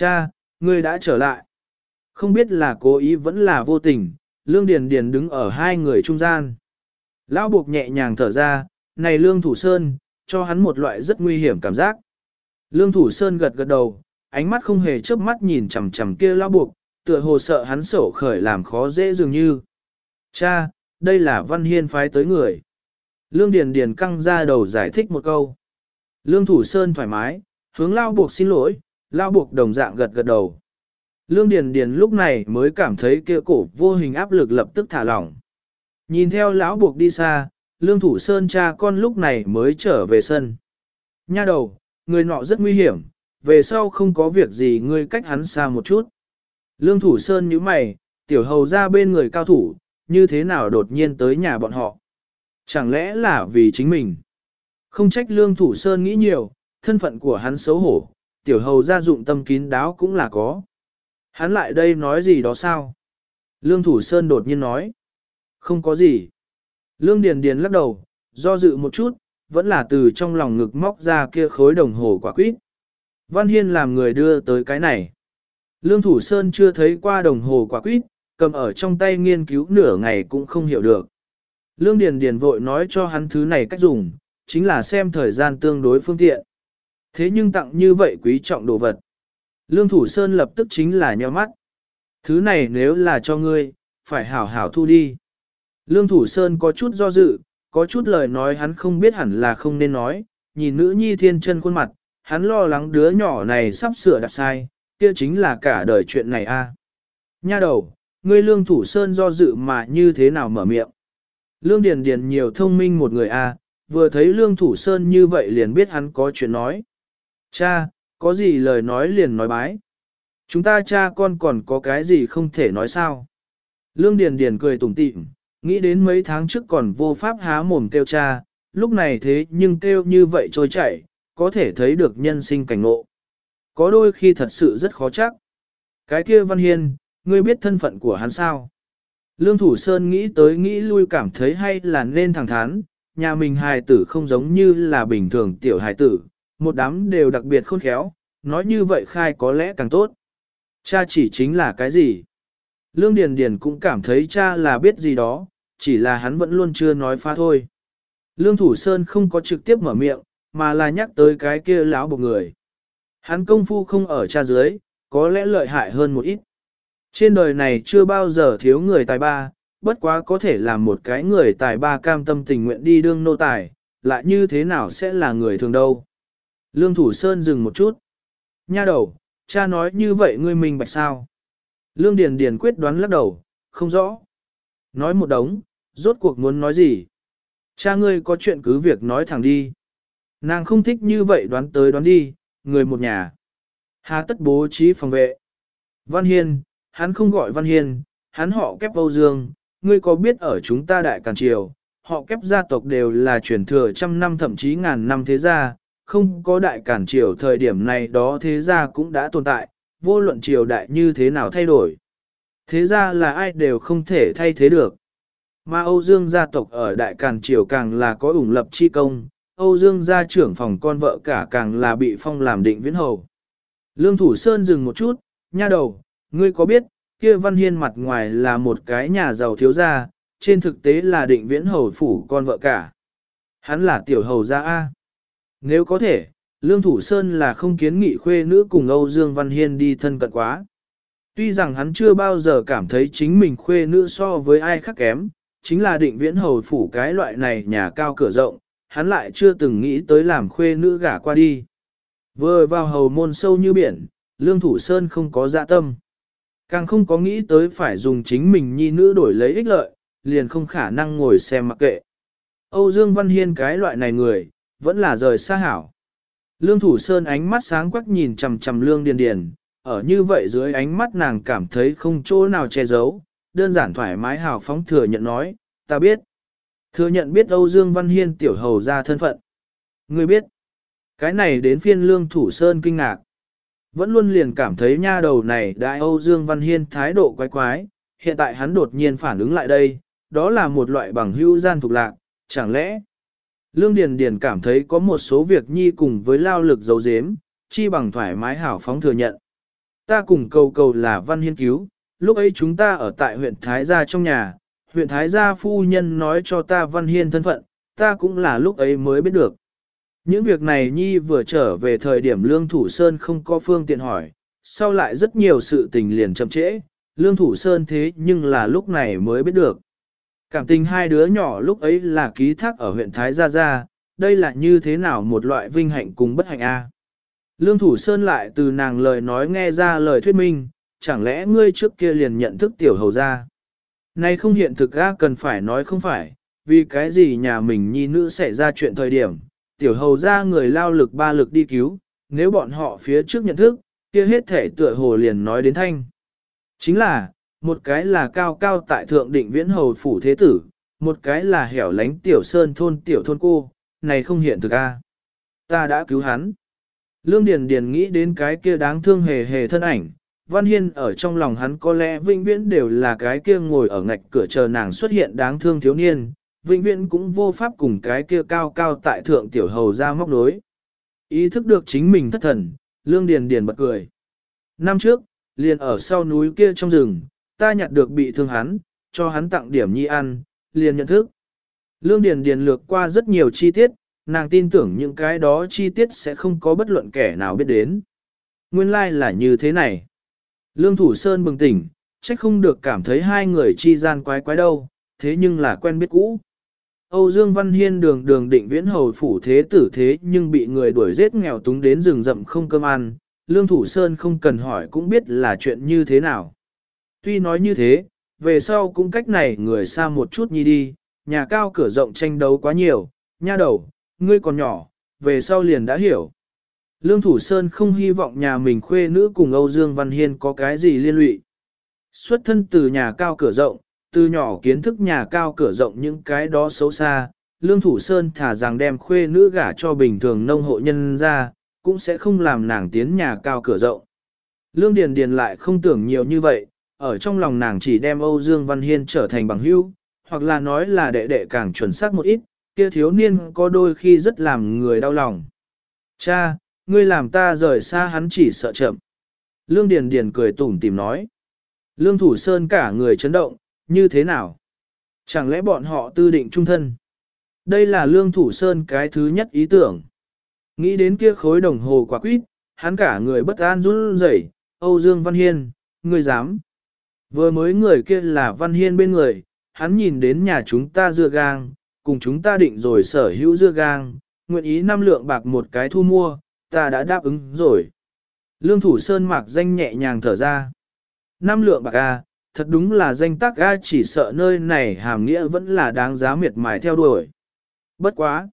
Cha, ngươi đã trở lại. Không biết là cố ý vẫn là vô tình, Lương Điền Điền đứng ở hai người trung gian. Lão buộc nhẹ nhàng thở ra, này Lương Thủ Sơn, cho hắn một loại rất nguy hiểm cảm giác. Lương Thủ Sơn gật gật đầu, ánh mắt không hề chớp mắt nhìn chằm chằm kia lão buộc, tựa hồ sợ hắn sổ khởi làm khó dễ dường như. Cha, đây là Văn Hiên phái tới người. Lương Điền Điền căng ra đầu giải thích một câu. Lương Thủ Sơn thoải mái, hướng lao buộc xin lỗi, lao buộc đồng dạng gật gật đầu. Lương Điền Điền lúc này mới cảm thấy kia cổ vô hình áp lực lập tức thả lỏng. Nhìn theo lão buộc đi xa, Lương Thủ Sơn cha con lúc này mới trở về sân. Nha đầu, người nọ rất nguy hiểm, về sau không có việc gì ngươi cách hắn xa một chút. Lương Thủ Sơn nhíu mày, tiểu hầu ra bên người cao thủ, như thế nào đột nhiên tới nhà bọn họ. Chẳng lẽ là vì chính mình? Không trách Lương Thủ Sơn nghĩ nhiều, thân phận của hắn xấu hổ, tiểu hầu gia dụng tâm kín đáo cũng là có. Hắn lại đây nói gì đó sao? Lương Thủ Sơn đột nhiên nói. Không có gì. Lương Điền Điền lắc đầu, do dự một chút, vẫn là từ trong lòng ngực móc ra kia khối đồng hồ quả quýt. Văn Hiên làm người đưa tới cái này. Lương Thủ Sơn chưa thấy qua đồng hồ quả quýt, cầm ở trong tay nghiên cứu nửa ngày cũng không hiểu được. Lương Điền Điền vội nói cho hắn thứ này cách dùng, chính là xem thời gian tương đối phương tiện. Thế nhưng tặng như vậy quý trọng đồ vật. Lương Thủ Sơn lập tức chính là nheo mắt. Thứ này nếu là cho ngươi, phải hảo hảo thu đi. Lương Thủ Sơn có chút do dự, có chút lời nói hắn không biết hẳn là không nên nói, nhìn nữ nhi thiên chân khuôn mặt, hắn lo lắng đứa nhỏ này sắp sửa đạp sai, kia chính là cả đời chuyện này a. Nha đầu, ngươi Lương Thủ Sơn do dự mà như thế nào mở miệng. Lương Điền Điền nhiều thông minh một người a, vừa thấy Lương Thủ Sơn như vậy liền biết hắn có chuyện nói. Cha, có gì lời nói liền nói bái. Chúng ta cha con còn có cái gì không thể nói sao. Lương Điền Điền cười tủm tỉm, nghĩ đến mấy tháng trước còn vô pháp há mồm kêu cha, lúc này thế nhưng kêu như vậy trôi chảy, có thể thấy được nhân sinh cảnh ngộ. Có đôi khi thật sự rất khó chắc. Cái kia Văn Hiên, ngươi biết thân phận của hắn sao? Lương Thủ Sơn nghĩ tới nghĩ lui cảm thấy hay là nên thẳng thắn, nhà mình hài tử không giống như là bình thường tiểu hài tử, một đám đều đặc biệt khôn khéo, nói như vậy khai có lẽ càng tốt. Cha chỉ chính là cái gì? Lương Điền Điền cũng cảm thấy cha là biết gì đó, chỉ là hắn vẫn luôn chưa nói phá thôi. Lương Thủ Sơn không có trực tiếp mở miệng, mà là nhắc tới cái kia lão bộ người. Hắn công phu không ở cha dưới, có lẽ lợi hại hơn một ít. Trên đời này chưa bao giờ thiếu người tài ba, bất quá có thể làm một cái người tài ba cam tâm tình nguyện đi đương nô tài, lại như thế nào sẽ là người thường đâu. Lương Thủ Sơn dừng một chút. Nha đầu, cha nói như vậy ngươi mình bạch sao? Lương Điền Điền quyết đoán lắc đầu, không rõ. Nói một đống, rốt cuộc muốn nói gì? Cha ngươi có chuyện cứ việc nói thẳng đi. Nàng không thích như vậy đoán tới đoán đi, người một nhà. Hà tất bố trí phòng vệ. Văn Hiên, hắn không gọi Văn Hiên, hắn họ kép Âu Dương, ngươi có biết ở chúng ta đại càn triều, họ kép gia tộc đều là truyền thừa trăm năm thậm chí ngàn năm thế gia, không có đại cản triều thời điểm này đó thế gia cũng đã tồn tại, vô luận triều đại như thế nào thay đổi. Thế gia là ai đều không thể thay thế được. Mà Âu Dương gia tộc ở đại càn triều càng là có ủng lập chi công, Âu Dương gia trưởng phòng con vợ cả càng là bị phong làm định viễn hầu. Lương Thủ Sơn dừng một chút, nha đầu, ngươi có biết, kia Văn Hiên mặt ngoài là một cái nhà giàu thiếu gia, trên thực tế là định viễn hầu phủ con vợ cả. Hắn là tiểu hầu gia A. Nếu có thể, Lương Thủ Sơn là không kiến nghị khuê nữ cùng Âu Dương Văn Hiên đi thân cận quá. Tuy rằng hắn chưa bao giờ cảm thấy chính mình khuê nữ so với ai khác kém, chính là định viễn hầu phủ cái loại này nhà cao cửa rộng, hắn lại chưa từng nghĩ tới làm khuê nữ gả qua đi. Vừa vào hầu môn sâu như biển, Lương Thủ Sơn không có dạ tâm. Càng không có nghĩ tới phải dùng chính mình nhi nữ đổi lấy ích lợi, liền không khả năng ngồi xem mặc kệ. Âu Dương Văn Hiên cái loại này người, vẫn là rời xa hảo. Lương Thủ Sơn ánh mắt sáng quắc nhìn chằm chằm Lương Điền Điền, ở như vậy dưới ánh mắt nàng cảm thấy không chỗ nào che giấu, đơn giản thoải mái hào phóng thừa nhận nói, ta biết. Thừa nhận biết Âu Dương Văn Hiên tiểu hầu ra thân phận. Ngươi biết, cái này đến phiên Lương Thủ Sơn kinh ngạc. Vẫn luôn liền cảm thấy nha đầu này đại Âu Dương Văn Hiên thái độ quái quái, hiện tại hắn đột nhiên phản ứng lại đây, đó là một loại bằng hữu gian thuộc lạc, chẳng lẽ Lương Điền Điền cảm thấy có một số việc nhi cùng với lao lực giấu giếm, chi bằng thoải mái hảo phóng thừa nhận. ta cùng cầu cầu là văn hiên cứu, lúc ấy chúng ta ở tại huyện Thái Gia trong nhà, huyện Thái Gia phu nhân nói cho ta văn hiên thân phận, ta cũng là lúc ấy mới biết được. Những việc này Nhi vừa trở về thời điểm Lương Thủ Sơn không có phương tiện hỏi, sau lại rất nhiều sự tình liền chậm trễ, Lương Thủ Sơn thế nhưng là lúc này mới biết được. Cảm tình hai đứa nhỏ lúc ấy là ký thác ở huyện Thái Gia Gia, đây là như thế nào một loại vinh hạnh cùng bất hạnh a? Lương Thủ Sơn lại từ nàng lời nói nghe ra lời thuyết minh, chẳng lẽ ngươi trước kia liền nhận thức tiểu hầu gia? Nay không hiện thực ra cần phải nói không phải, vì cái gì nhà mình nhi nữ xảy ra chuyện thời điểm, tiểu hầu gia người lao lực ba lực đi cứu, nếu bọn họ phía trước nhận thức, kia hết thể tựa hồ liền nói đến thanh. Chính là, một cái là cao cao tại thượng định viễn hầu phủ thế tử, một cái là hẻo lánh tiểu sơn thôn tiểu thôn cô, này không hiện thực a. Ta đã cứu hắn. Lương Điền Điền nghĩ đến cái kia đáng thương hề hề thân ảnh, Văn Hiên ở trong lòng hắn có lẽ vĩnh viễn đều là cái kia ngồi ở ngạch cửa chờ nàng xuất hiện đáng thương thiếu niên, vĩnh viễn cũng vô pháp cùng cái kia cao cao tại thượng tiểu hầu ra móc đối. Ý thức được chính mình thất thần, Lương Điền Điền bật cười. Năm trước, liền ở sau núi kia trong rừng, ta nhặt được bị thương hắn, cho hắn tặng điểm nhi ăn, liền nhận thức. Lương Điền Điền lược qua rất nhiều chi tiết, nàng tin tưởng những cái đó chi tiết sẽ không có bất luận kẻ nào biết đến. Nguyên lai like là như thế này. Lương Thủ Sơn bừng tỉnh, trách không được cảm thấy hai người chi gian quái quái đâu, thế nhưng là quen biết cũ. Âu Dương Văn Hiên đường đường định viễn hầu phủ thế tử thế nhưng bị người đuổi giết nghèo túng đến rừng rậm không cơm ăn, Lương Thủ Sơn không cần hỏi cũng biết là chuyện như thế nào. Tuy nói như thế, về sau cũng cách này người xa một chút nhi đi, nhà cao cửa rộng tranh đấu quá nhiều, nha đầu, ngươi còn nhỏ, về sau liền đã hiểu. Lương Thủ Sơn không hy vọng nhà mình khuê nữ cùng Âu Dương Văn Hiên có cái gì liên lụy. Xuất thân từ nhà cao cửa rộng, từ nhỏ kiến thức nhà cao cửa rộng những cái đó xấu xa, Lương Thủ Sơn thả rằng đem khuê nữ gả cho bình thường nông hộ nhân ra, cũng sẽ không làm nàng tiến nhà cao cửa rộng. Lương Điền Điền lại không tưởng nhiều như vậy, ở trong lòng nàng chỉ đem Âu Dương Văn Hiên trở thành bằng hữu, hoặc là nói là đệ đệ càng chuẩn xác một ít, kia thiếu niên có đôi khi rất làm người đau lòng. Cha, ngươi làm ta rời xa hắn chỉ sợ chậm. Lương Điền Điền cười tủm tỉm nói. Lương Thủ Sơn cả người chấn động, như thế nào? Chẳng lẽ bọn họ tư định trung thân? Đây là Lương Thủ Sơn cái thứ nhất ý tưởng. Nghĩ đến kia khối đồng hồ quả quýt, hắn cả người bất an run rẩy. Âu Dương Văn Hiên, ngươi dám? Vừa mới người kia là Văn Hiên bên người, hắn nhìn đến nhà chúng ta dưa gang, cùng chúng ta định rồi sở hữu dưa gang, nguyện ý năm lượng bạc một cái thu mua, ta đã đáp ứng rồi. Lương Thủ Sơn mặc danh nhẹ nhàng thở ra. Năm lượng bạc A, thật đúng là danh tác A chỉ sợ nơi này hàm nghĩa vẫn là đáng giá miệt mài theo đuổi. Bất quá.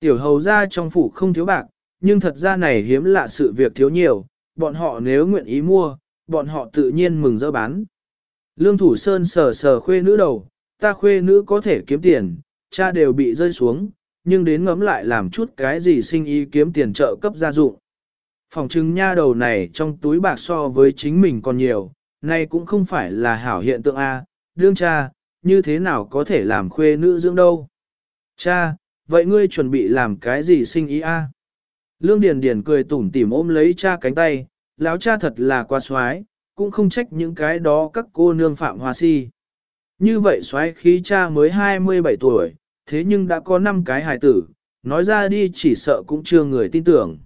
Tiểu hầu ra trong phủ không thiếu bạc, nhưng thật ra này hiếm lạ sự việc thiếu nhiều, bọn họ nếu nguyện ý mua, bọn họ tự nhiên mừng dỡ bán. Lương Thủ Sơn sờ sờ khuê nữ đầu, ta khuê nữ có thể kiếm tiền, cha đều bị rơi xuống, nhưng đến ngấm lại làm chút cái gì sinh ý kiếm tiền trợ cấp gia dụng. Phòng trưng nha đầu này trong túi bạc so với chính mình còn nhiều, nay cũng không phải là hảo hiện tượng A, đương cha, như thế nào có thể làm khuê nữ dưỡng đâu. Cha, vậy ngươi chuẩn bị làm cái gì sinh ý A? Lương Điền Điền cười tủm tỉm ôm lấy cha cánh tay, lão cha thật là quá xoái, cũng không trách những cái đó các cô nương phạm hoa si. Như vậy xoáy khí cha mới 27 tuổi, thế nhưng đã có 5 cái hài tử, nói ra đi chỉ sợ cũng chưa người tin tưởng.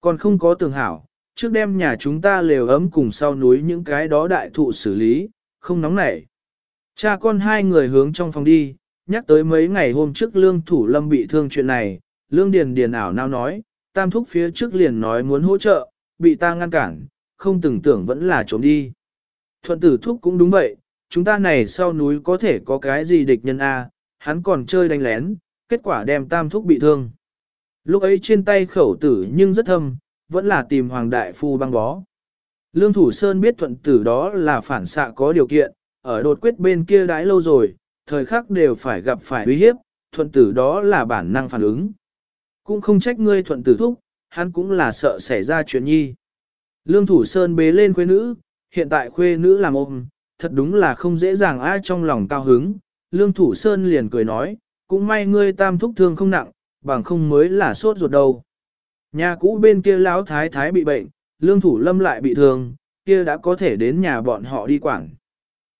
Còn không có tường hảo, trước đêm nhà chúng ta lều ấm cùng sau núi những cái đó đại thụ xử lý, không nóng nảy. Cha con hai người hướng trong phòng đi, nhắc tới mấy ngày hôm trước lương thủ lâm bị thương chuyện này, lương điền điền ảo nào nói, tam thúc phía trước liền nói muốn hỗ trợ, bị ta ngăn cản, không từng tưởng vẫn là trốn đi. Thuận tử thúc cũng đúng vậy, chúng ta này sau núi có thể có cái gì địch nhân A, hắn còn chơi đánh lén, kết quả đem tam thúc bị thương. Lúc ấy trên tay khẩu tử nhưng rất thâm, vẫn là tìm hoàng đại phu băng bó. Lương Thủ Sơn biết thuận tử đó là phản xạ có điều kiện, ở đột quyết bên kia đãi lâu rồi, thời khắc đều phải gặp phải uy hiếp, thuận tử đó là bản năng phản ứng. Cũng không trách ngươi thuận tử thúc, hắn cũng là sợ xảy ra chuyện nhi. Lương Thủ Sơn bế lên khuê nữ, hiện tại khuê nữ làm ôm, thật đúng là không dễ dàng ai trong lòng cao hứng. Lương Thủ Sơn liền cười nói, cũng may ngươi tam thúc thương không nặng, bằng không mới là sốt ruột đầu. Nhà cũ bên kia lão thái thái bị bệnh, Lương Thủ Lâm lại bị thương, kia đã có thể đến nhà bọn họ đi quản.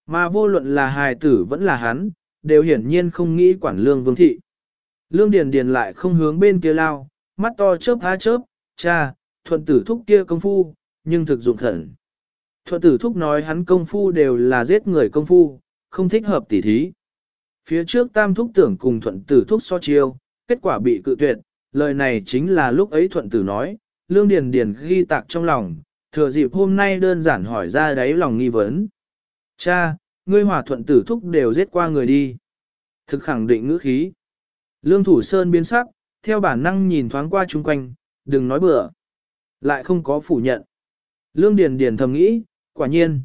Mà vô luận là hài tử vẫn là hắn, đều hiển nhiên không nghĩ quản lương vương thị. Lương Điền Điền lại không hướng bên kia lao, mắt to chớp há chớp, cha, thuận tử thúc kia công phu, nhưng thực dụng khẩn. Thuận tử thúc nói hắn công phu đều là giết người công phu, không thích hợp tỉ thí. Phía trước tam thúc tưởng cùng thuận tử thúc so chiêu, kết quả bị cự tuyệt, lời này chính là lúc ấy thuận tử nói, lương điền điền ghi tạc trong lòng, thừa dịp hôm nay đơn giản hỏi ra đáy lòng nghi vấn. Cha, ngươi hòa thuận tử thúc đều giết qua người đi. Thực khẳng định ngữ khí. Lương thủ sơn biến sắc, theo bản năng nhìn thoáng qua chung quanh, đừng nói bừa. Lại không có phủ nhận. Lương Điền Điền thầm nghĩ, quả nhiên.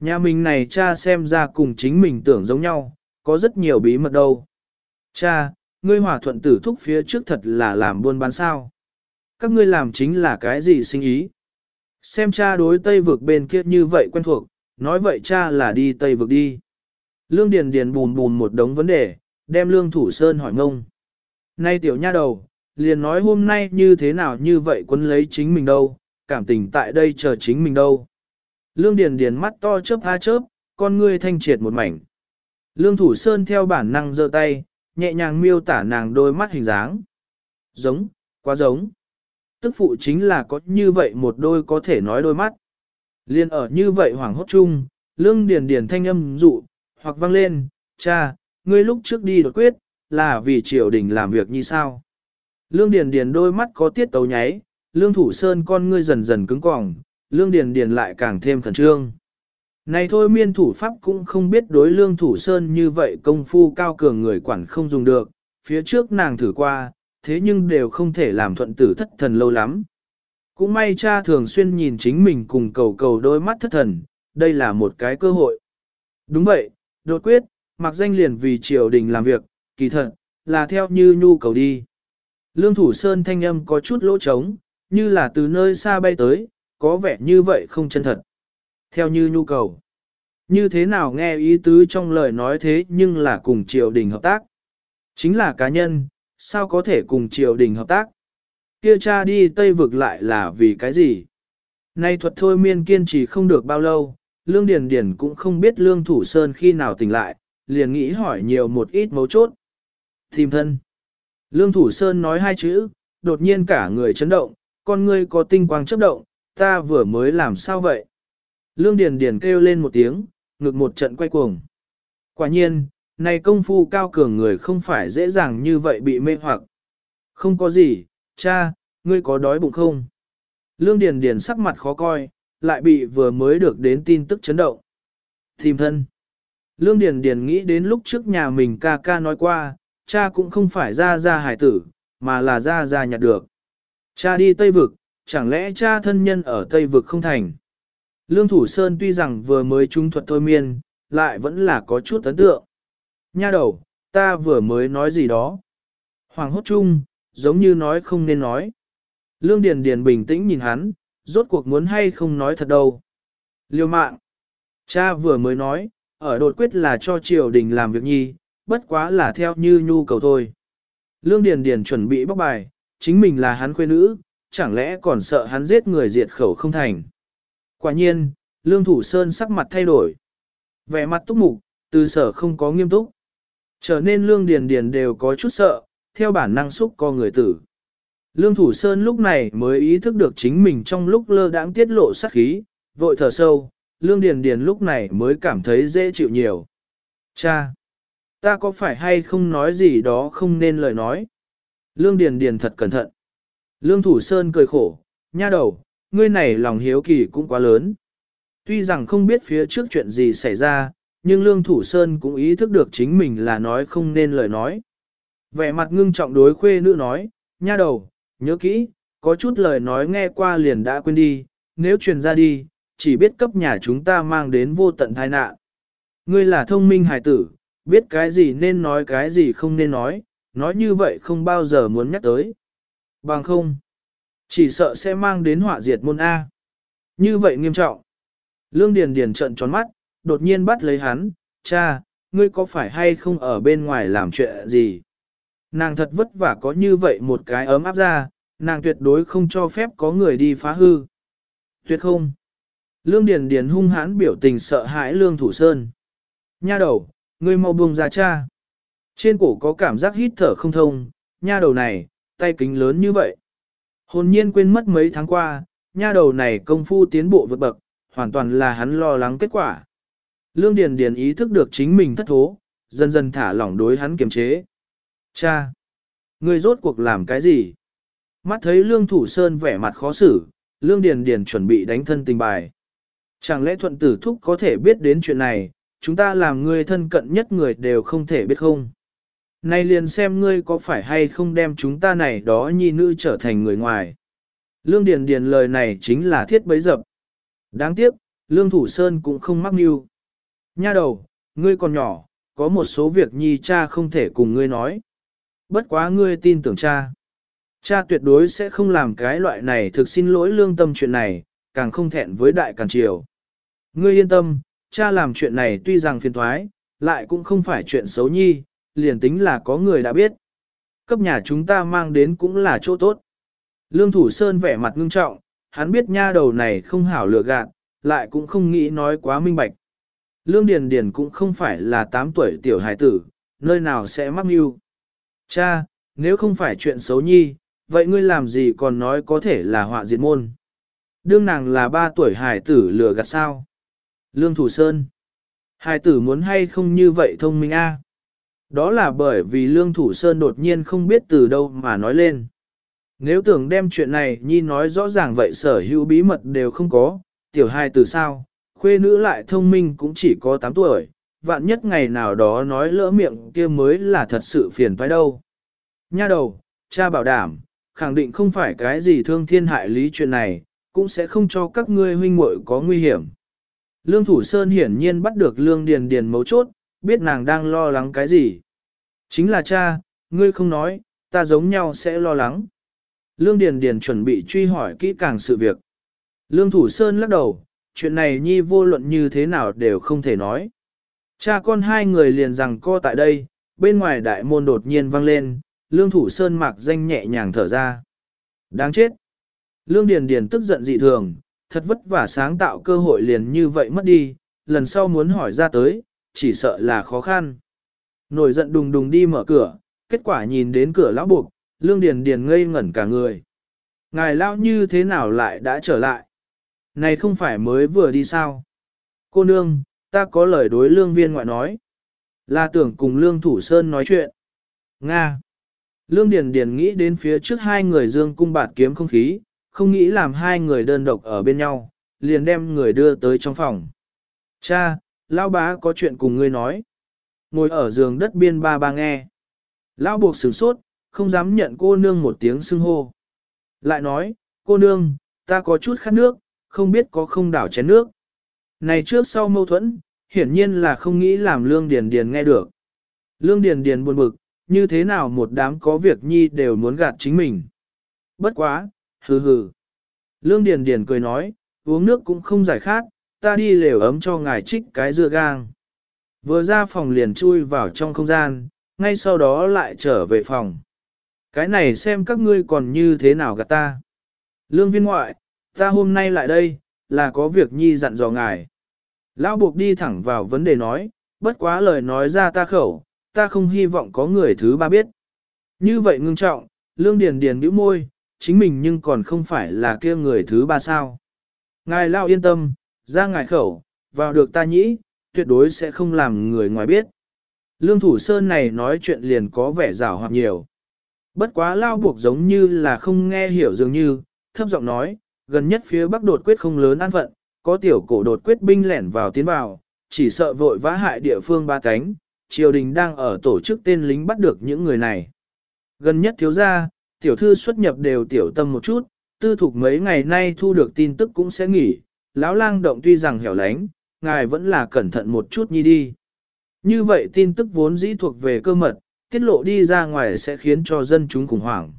Nhà mình này cha xem ra cùng chính mình tưởng giống nhau, có rất nhiều bí mật đâu. Cha, ngươi hòa thuận tử thúc phía trước thật là làm buôn bán sao. Các ngươi làm chính là cái gì sinh ý? Xem cha đối Tây vực bên kia như vậy quen thuộc, nói vậy cha là đi Tây vực đi. Lương Điền Điền bùn bùn một đống vấn đề, đem Lương Thủ Sơn hỏi ngông. Nay tiểu nha đầu, liền nói hôm nay như thế nào như vậy quân lấy chính mình đâu, cảm tình tại đây chờ chính mình đâu. Lương Điền Điền mắt to chớp ha chớp, con ngươi thanh triệt một mảnh. Lương Thủ Sơn theo bản năng giơ tay, nhẹ nhàng miêu tả nàng đôi mắt hình dáng. Giống, quá giống. Tức phụ chính là có như vậy một đôi có thể nói đôi mắt. Liên ở như vậy hoảng hốt chung, Lương Điền Điền thanh âm dụ, hoặc vang lên, cha, ngươi lúc trước đi đột quyết, là vì triều đình làm việc như sao. Lương Điền Điền đôi mắt có tiết tấu nháy, Lương Thủ Sơn con ngươi dần dần cứng cỏng, Lương Điền Điền lại càng thêm khẩn trương. Này thôi miên thủ pháp cũng không biết đối Lương Thủ Sơn như vậy công phu cao cường người quản không dùng được, phía trước nàng thử qua, thế nhưng đều không thể làm thuận tử thất thần lâu lắm. Cũng may cha thường xuyên nhìn chính mình cùng cầu cầu đôi mắt thất thần, đây là một cái cơ hội. Đúng vậy, đột quyết, mặc danh liền vì triều đình làm việc, kỳ thật, là theo như nhu cầu đi. Lương Thủ Sơn thanh âm có chút lỗ trống, như là từ nơi xa bay tới, có vẻ như vậy không chân thật. Theo như nhu cầu. Như thế nào nghe ý tứ trong lời nói thế nhưng là cùng triều đình hợp tác. Chính là cá nhân, sao có thể cùng triều đình hợp tác? Kia cha đi Tây vực lại là vì cái gì? Nay thuật thôi miên kiên trì không được bao lâu, Lương Điền Điền cũng không biết Lương Thủ Sơn khi nào tỉnh lại, liền nghĩ hỏi nhiều một ít mấu chốt. Tìm thân. Lương Thủ Sơn nói hai chữ, đột nhiên cả người chấn động, con ngươi có tinh quang chớp động, ta vừa mới làm sao vậy? Lương Điền Điền kêu lên một tiếng, ngực một trận quay cuồng. Quả nhiên, này công phu cao cường người không phải dễ dàng như vậy bị mê hoặc. Không có gì, cha, ngươi có đói bụng không? Lương Điền Điền sắc mặt khó coi, lại bị vừa mới được đến tin tức chấn động. Tìm thân. Lương Điền Điền nghĩ đến lúc trước nhà mình ca ca nói qua, cha cũng không phải ra ra hải tử, mà là ra ra nhặt được. Cha đi Tây Vực, chẳng lẽ cha thân nhân ở Tây Vực không thành? Lương Thủ Sơn tuy rằng vừa mới trung thuật thôi miên, lại vẫn là có chút ấn tượng. Nha đầu, ta vừa mới nói gì đó. Hoàng hốt chung, giống như nói không nên nói. Lương Điền Điền bình tĩnh nhìn hắn, rốt cuộc muốn hay không nói thật đâu. Liêu mạng. Cha vừa mới nói, ở đột quyết là cho triều đình làm việc nhi, bất quá là theo như nhu cầu thôi. Lương Điền Điền chuẩn bị bóc bài, chính mình là hắn khuê nữ, chẳng lẽ còn sợ hắn giết người diệt khẩu không thành. Quả nhiên, Lương Thủ Sơn sắc mặt thay đổi. Vẻ mặt túc mục, từ sở không có nghiêm túc. Trở nên Lương Điền Điền đều có chút sợ, theo bản năng xúc co người tử. Lương Thủ Sơn lúc này mới ý thức được chính mình trong lúc lơ đãng tiết lộ sát khí, vội thở sâu, Lương Điền Điền lúc này mới cảm thấy dễ chịu nhiều. Cha! Ta có phải hay không nói gì đó không nên lời nói? Lương Điền Điền thật cẩn thận. Lương Thủ Sơn cười khổ, nha đầu, ngươi này lòng hiếu kỳ cũng quá lớn. Tuy rằng không biết phía trước chuyện gì xảy ra, nhưng Lương Thủ Sơn cũng ý thức được chính mình là nói không nên lời nói. Vẻ mặt ngưng trọng đối khuê nữ nói, nha đầu, nhớ kỹ, có chút lời nói nghe qua liền đã quên đi, nếu truyền ra đi, chỉ biết cấp nhà chúng ta mang đến vô tận tai nạn. Ngươi là thông minh hài tử, biết cái gì nên nói cái gì không nên nói, nói như vậy không bao giờ muốn nhắc tới. Bằng không, chỉ sợ sẽ mang đến họa diệt môn A. Như vậy nghiêm trọng. Lương Điền Điền trợn tròn mắt, đột nhiên bắt lấy hắn, cha, ngươi có phải hay không ở bên ngoài làm chuyện gì? Nàng thật vất vả có như vậy một cái ấm áp ra, nàng tuyệt đối không cho phép có người đi phá hư. Tuyệt không. Lương Điền Điền hung hãn biểu tình sợ hãi Lương Thủ Sơn. Nha đầu, ngươi mau buông ra cha. Trên cổ có cảm giác hít thở không thông, nha đầu này, tay kính lớn như vậy. Hồn nhiên quên mất mấy tháng qua, nha đầu này công phu tiến bộ vượt bậc, hoàn toàn là hắn lo lắng kết quả. Lương Điền Điền ý thức được chính mình thất thố, dần dần thả lỏng đối hắn kiềm chế. Cha! Ngươi rốt cuộc làm cái gì? Mắt thấy Lương Thủ Sơn vẻ mặt khó xử, Lương Điền Điền chuẩn bị đánh thân tình bài. Chẳng lẽ thuận tử thúc có thể biết đến chuyện này, chúng ta làm người thân cận nhất người đều không thể biết không? Nay liền xem ngươi có phải hay không đem chúng ta này đó nhi nữ trở thành người ngoài. Lương Điền Điền lời này chính là thiết bấy dập. Đáng tiếc, Lương Thủ Sơn cũng không mắc mưu. Nha đầu, ngươi còn nhỏ, có một số việc nhi cha không thể cùng ngươi nói. Bất quá ngươi tin tưởng cha. Cha tuyệt đối sẽ không làm cái loại này thực xin lỗi lương tâm chuyện này, càng không thẹn với đại càng triều. Ngươi yên tâm, cha làm chuyện này tuy rằng phiền thoái, lại cũng không phải chuyện xấu nhi, liền tính là có người đã biết. Cấp nhà chúng ta mang đến cũng là chỗ tốt. Lương Thủ Sơn vẻ mặt ngưng trọng, hắn biết nha đầu này không hảo lựa gạt, lại cũng không nghĩ nói quá minh bạch. Lương Điền Điền cũng không phải là 8 tuổi tiểu hài tử, nơi nào sẽ mắc mưu. Cha, nếu không phải chuyện xấu nhi, vậy ngươi làm gì còn nói có thể là họa diệt môn. Đương nàng là 3 tuổi hài tử lừa gạt sao. Lương Thủ Sơn. Hài tử muốn hay không như vậy thông minh a? Đó là bởi vì Lương Thủ Sơn đột nhiên không biết từ đâu mà nói lên. Nếu tưởng đem chuyện này nhi nói rõ ràng vậy sở hữu bí mật đều không có, tiểu hai từ sao, khuê nữ lại thông minh cũng chỉ có 8 tuổi, vạn nhất ngày nào đó nói lỡ miệng kia mới là thật sự phiền phải đâu. Nha đầu, cha bảo đảm, khẳng định không phải cái gì thương thiên hại lý chuyện này, cũng sẽ không cho các ngươi huynh muội có nguy hiểm. Lương Thủ Sơn hiển nhiên bắt được Lương Điền Điền mấu chốt, biết nàng đang lo lắng cái gì. Chính là cha, ngươi không nói, ta giống nhau sẽ lo lắng. Lương Điền Điền chuẩn bị truy hỏi kỹ càng sự việc. Lương Thủ Sơn lắc đầu, chuyện này nhi vô luận như thế nào đều không thể nói. Cha con hai người liền rằng co tại đây, bên ngoài đại môn đột nhiên vang lên, Lương Thủ Sơn mặc danh nhẹ nhàng thở ra. Đáng chết! Lương Điền Điền tức giận dị thường, thật vất vả sáng tạo cơ hội liền như vậy mất đi, lần sau muốn hỏi ra tới, chỉ sợ là khó khăn. Nổi giận đùng đùng đi mở cửa, kết quả nhìn đến cửa lão buộc, Lương Điền Điền ngây ngẩn cả người. Ngài lão như thế nào lại đã trở lại? Này không phải mới vừa đi sao? Cô nương, ta có lời đối lương viên ngoại nói. Là tưởng cùng lương thủ sơn nói chuyện. Nga. Lương Điền Điền nghĩ đến phía trước hai người dương cung bạt kiếm không khí, không nghĩ làm hai người đơn độc ở bên nhau, liền đem người đưa tới trong phòng. Cha, lão bá có chuyện cùng ngươi nói. Ngồi ở giường đất biên ba ba nghe. Lão buộc sửng sốt, không dám nhận cô nương một tiếng xưng hô. Lại nói, cô nương, ta có chút khát nước, không biết có không đảo chén nước. Này trước sau mâu thuẫn, hiển nhiên là không nghĩ làm Lương Điền Điền nghe được. Lương Điền Điền buồn bực, như thế nào một đám có việc nhi đều muốn gạt chính mình. Bất quá, hừ hừ. Lương Điền Điền cười nói, uống nước cũng không giải khát, ta đi lều ấm cho ngài trích cái dưa gang. Vừa ra phòng liền chui vào trong không gian, ngay sau đó lại trở về phòng. Cái này xem các ngươi còn như thế nào gạt ta. Lương viên ngoại, ta hôm nay lại đây, là có việc nhi dặn dò ngài. Lão buộc đi thẳng vào vấn đề nói, bất quá lời nói ra ta khẩu, ta không hy vọng có người thứ ba biết. Như vậy ngưng trọng, lương điền điền bĩu môi, chính mình nhưng còn không phải là kia người thứ ba sao. Ngài lao yên tâm, ra ngài khẩu, vào được ta nhĩ, tuyệt đối sẽ không làm người ngoài biết. Lương thủ sơn này nói chuyện liền có vẻ rào hoặc nhiều. Bất quá lao buộc giống như là không nghe hiểu dường như, thấp giọng nói, gần nhất phía bắc đột quyết không lớn an phận, có tiểu cổ đột quyết binh lẻn vào tiến vào, chỉ sợ vội vã hại địa phương ba cánh, triều đình đang ở tổ chức tên lính bắt được những người này. Gần nhất thiếu gia, tiểu thư xuất nhập đều tiểu tâm một chút, tư thục mấy ngày nay thu được tin tức cũng sẽ nghỉ, lão lang động tuy rằng hẻo lánh, ngài vẫn là cẩn thận một chút nhi đi. Như vậy tin tức vốn dĩ thuộc về cơ mật, tiết lộ đi ra ngoài sẽ khiến cho dân chúng khủng hoảng.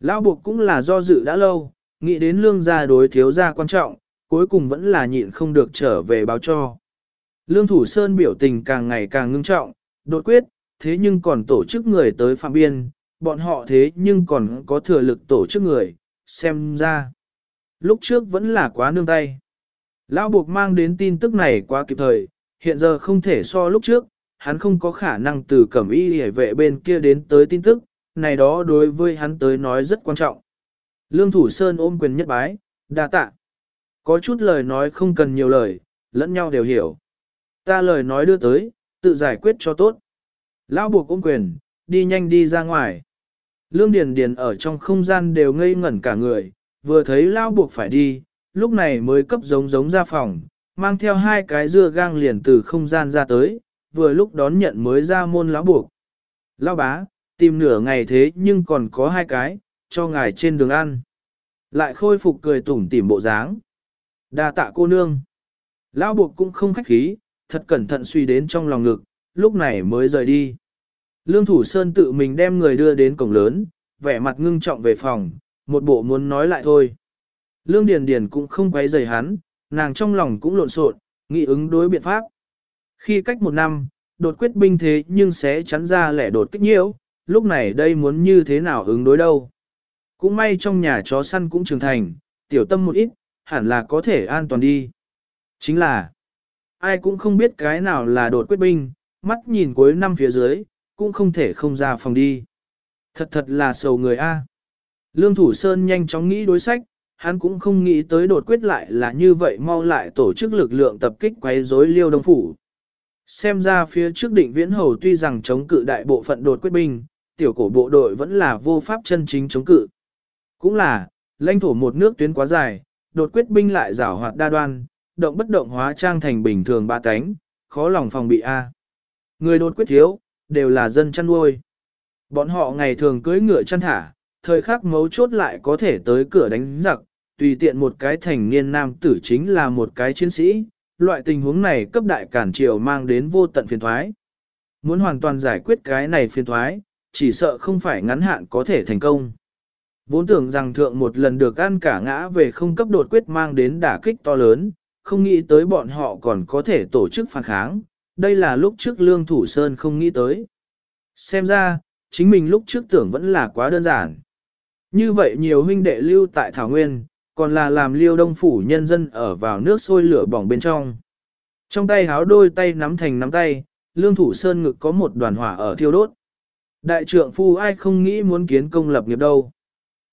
Lão buộc cũng là do dự đã lâu, nghĩ đến lương gia đối thiếu gia quan trọng, cuối cùng vẫn là nhịn không được trở về báo cho. Lương Thủ Sơn biểu tình càng ngày càng ngưng trọng, đột quyết, thế nhưng còn tổ chức người tới phạm biên, bọn họ thế nhưng còn có thừa lực tổ chức người, xem ra. Lúc trước vẫn là quá nương tay. Lão buộc mang đến tin tức này quá kịp thời, hiện giờ không thể so lúc trước, hắn không có khả năng từ cẩm y hề vệ bên kia đến tới tin tức, này đó đối với hắn tới nói rất quan trọng. Lương Thủ Sơn ôm quyền nhất bái, đa tạ. Có chút lời nói không cần nhiều lời, lẫn nhau đều hiểu. Ta lời nói đưa tới, tự giải quyết cho tốt. Lão buộc ôm quyền, đi nhanh đi ra ngoài. Lương Điền Điền ở trong không gian đều ngây ngẩn cả người, vừa thấy Lão buộc phải đi, lúc này mới cấp giống giống ra phòng, mang theo hai cái dưa gang liền từ không gian ra tới, vừa lúc đón nhận mới ra môn lão buộc. Lão bá, tìm nửa ngày thế nhưng còn có hai cái, cho ngài trên đường ăn. Lại khôi phục cười tủm tỉm bộ dáng. đa tạ cô nương. Lão buộc cũng không khách khí, thật cẩn thận suy đến trong lòng ngực, lúc này mới rời đi. Lương Thủ Sơn tự mình đem người đưa đến cổng lớn, vẻ mặt ngưng trọng về phòng, một bộ muốn nói lại thôi. Lương Điền Điền cũng không quấy rầy hắn, nàng trong lòng cũng lộn xộn, nghĩ ứng đối biện pháp. Khi cách một năm, đột quyết binh thế nhưng sẽ chắn ra lẻ đột kích nhiễu, lúc này đây muốn như thế nào ứng đối đâu. Cũng may trong nhà chó săn cũng trưởng thành, tiểu tâm một ít, hẳn là có thể an toàn đi. Chính là, ai cũng không biết cái nào là đột quyết binh, mắt nhìn cuối năm phía dưới, cũng không thể không ra phòng đi. Thật thật là sầu người A. Lương Thủ Sơn nhanh chóng nghĩ đối sách, hắn cũng không nghĩ tới đột quyết lại là như vậy mau lại tổ chức lực lượng tập kích quấy rối liêu đông phủ. Xem ra phía trước định viễn hầu tuy rằng chống cự đại bộ phận đột quyết binh, tiểu cổ bộ đội vẫn là vô pháp chân chính chống cự. Cũng là, lãnh thổ một nước tuyến quá dài, đột quyết binh lại giảo hoạt đa đoan, động bất động hóa trang thành bình thường ba tánh, khó lòng phòng bị A. Người đột quyết thiếu, đều là dân chăn nuôi. Bọn họ ngày thường cưới ngựa chăn thả, thời khắc mấu chốt lại có thể tới cửa đánh giặc, tùy tiện một cái thành niên nam tử chính là một cái chiến sĩ, loại tình huống này cấp đại cản triều mang đến vô tận phiền thoái. Muốn hoàn toàn giải quyết cái này phiền thoái, chỉ sợ không phải ngắn hạn có thể thành công. Vốn tưởng rằng thượng một lần được ăn cả ngã về không cấp đột quyết mang đến đả kích to lớn, không nghĩ tới bọn họ còn có thể tổ chức phản kháng, đây là lúc trước Lương Thủ Sơn không nghĩ tới. Xem ra, chính mình lúc trước tưởng vẫn là quá đơn giản. Như vậy nhiều huynh đệ lưu tại Thảo Nguyên, còn là làm liêu đông phủ nhân dân ở vào nước sôi lửa bỏng bên trong. Trong tay háo đôi tay nắm thành nắm tay, Lương Thủ Sơn ngực có một đoàn hỏa ở thiêu đốt. Đại trượng phu ai không nghĩ muốn kiến công lập nghiệp đâu.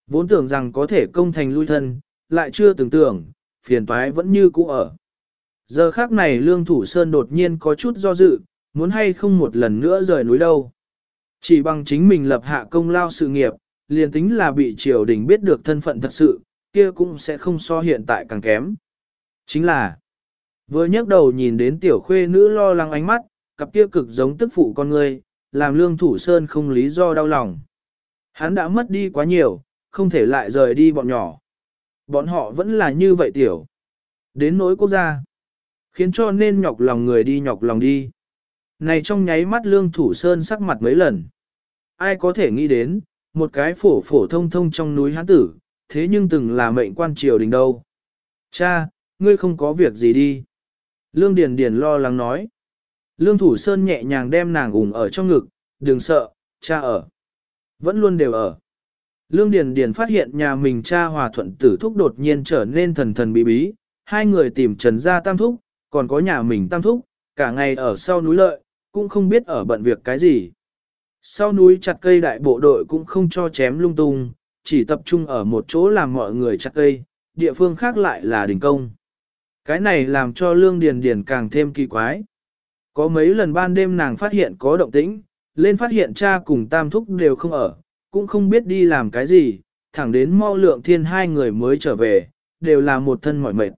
Vốn tưởng rằng có thể công thành lui thân, lại chưa tưởng tưởng, phiền toái vẫn như cũ ở. Giờ khác này Lương Thủ Sơn đột nhiên có chút do dự, muốn hay không một lần nữa rời núi đâu. Chỉ bằng chính mình lập hạ công lao sự nghiệp, liền tính là bị triều đình biết được thân phận thật sự, kia cũng sẽ không so hiện tại càng kém. Chính là, vừa nhấc đầu nhìn đến tiểu khuê nữ lo lắng ánh mắt, cặp kia cực giống tức phụ con người, làm Lương Thủ Sơn không lý do đau lòng. Hắn đã mất đi quá nhiều, không thể lại rời đi bọn nhỏ. Bọn họ vẫn là như vậy tiểu. Đến nỗi quốc gia khiến cho nên nhọc lòng người đi nhọc lòng đi. Này trong nháy mắt lương thủ sơn sắc mặt mấy lần. Ai có thể nghĩ đến, một cái phổ phổ thông thông trong núi hán tử, thế nhưng từng là mệnh quan triều đình đâu. Cha, ngươi không có việc gì đi. Lương Điền Điền lo lắng nói. Lương Thủ Sơn nhẹ nhàng đem nàng ủng ở trong ngực, đừng sợ, cha ở. Vẫn luôn đều ở. Lương Điền Điền phát hiện nhà mình cha hòa thuận tử thúc đột nhiên trở nên thần thần bí bí, hai người tìm trần gia tam thúc, còn có nhà mình tam thúc, cả ngày ở sau núi lợi, cũng không biết ở bận việc cái gì. Sau núi chặt cây đại bộ đội cũng không cho chém lung tung, chỉ tập trung ở một chỗ làm mọi người chặt cây, địa phương khác lại là đình công. Cái này làm cho lương điền điền càng thêm kỳ quái. Có mấy lần ban đêm nàng phát hiện có động tĩnh, lên phát hiện cha cùng tam thúc đều không ở, cũng không biết đi làm cái gì, thẳng đến mau lượng thiên hai người mới trở về, đều là một thân mỏi mệt.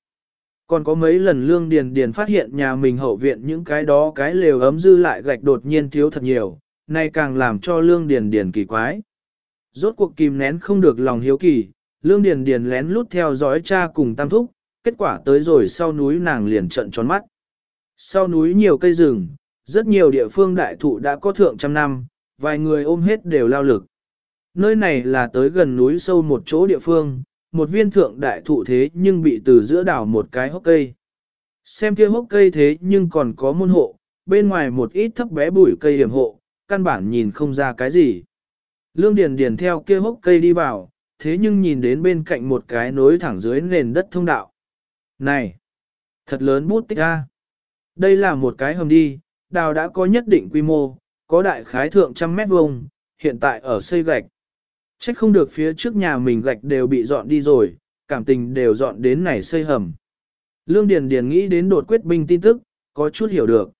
Còn có mấy lần lương điền điền phát hiện nhà mình hậu viện những cái đó cái lều ấm dư lại gạch đột nhiên thiếu thật nhiều, này càng làm cho lương điền điền kỳ quái. Rốt cuộc kìm nén không được lòng hiếu kỳ, lương điền điền lén lút theo dõi cha cùng tam thúc, kết quả tới rồi sau núi nàng liền trợn tròn mắt. Sau núi nhiều cây rừng, rất nhiều địa phương đại thụ đã có thượng trăm năm, vài người ôm hết đều lao lực. Nơi này là tới gần núi sâu một chỗ địa phương, một viên thượng đại thụ thế nhưng bị từ giữa đảo một cái hốc cây. Xem kia hốc cây thế nhưng còn có môn hộ, bên ngoài một ít thấp bé bụi cây hiểm hộ, căn bản nhìn không ra cái gì. Lương Điền Điền theo kia hốc cây đi vào, thế nhưng nhìn đến bên cạnh một cái nối thẳng dưới nền đất thông đạo. Này! Thật lớn bút tích ra. Đây là một cái hầm đi, đào đã có nhất định quy mô, có đại khái thượng trăm mét vuông, hiện tại ở xây gạch. Trách không được phía trước nhà mình gạch đều bị dọn đi rồi, cảm tình đều dọn đến này xây hầm. Lương Điền Điền nghĩ đến đột quyết binh tin tức, có chút hiểu được.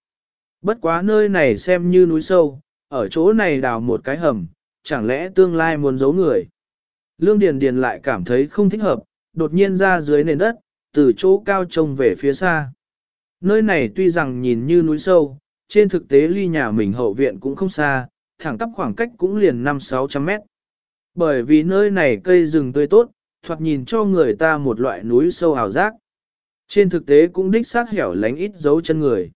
Bất quá nơi này xem như núi sâu, ở chỗ này đào một cái hầm, chẳng lẽ tương lai muốn giấu người. Lương Điền Điền lại cảm thấy không thích hợp, đột nhiên ra dưới nền đất, từ chỗ cao trông về phía xa. Nơi này tuy rằng nhìn như núi sâu, trên thực tế ly nhà mình hậu viện cũng không xa, thẳng tắp khoảng cách cũng liền 5-600 mét. Bởi vì nơi này cây rừng tươi tốt, thoạt nhìn cho người ta một loại núi sâu ảo giác. Trên thực tế cũng đích xác hẻo lánh ít dấu chân người.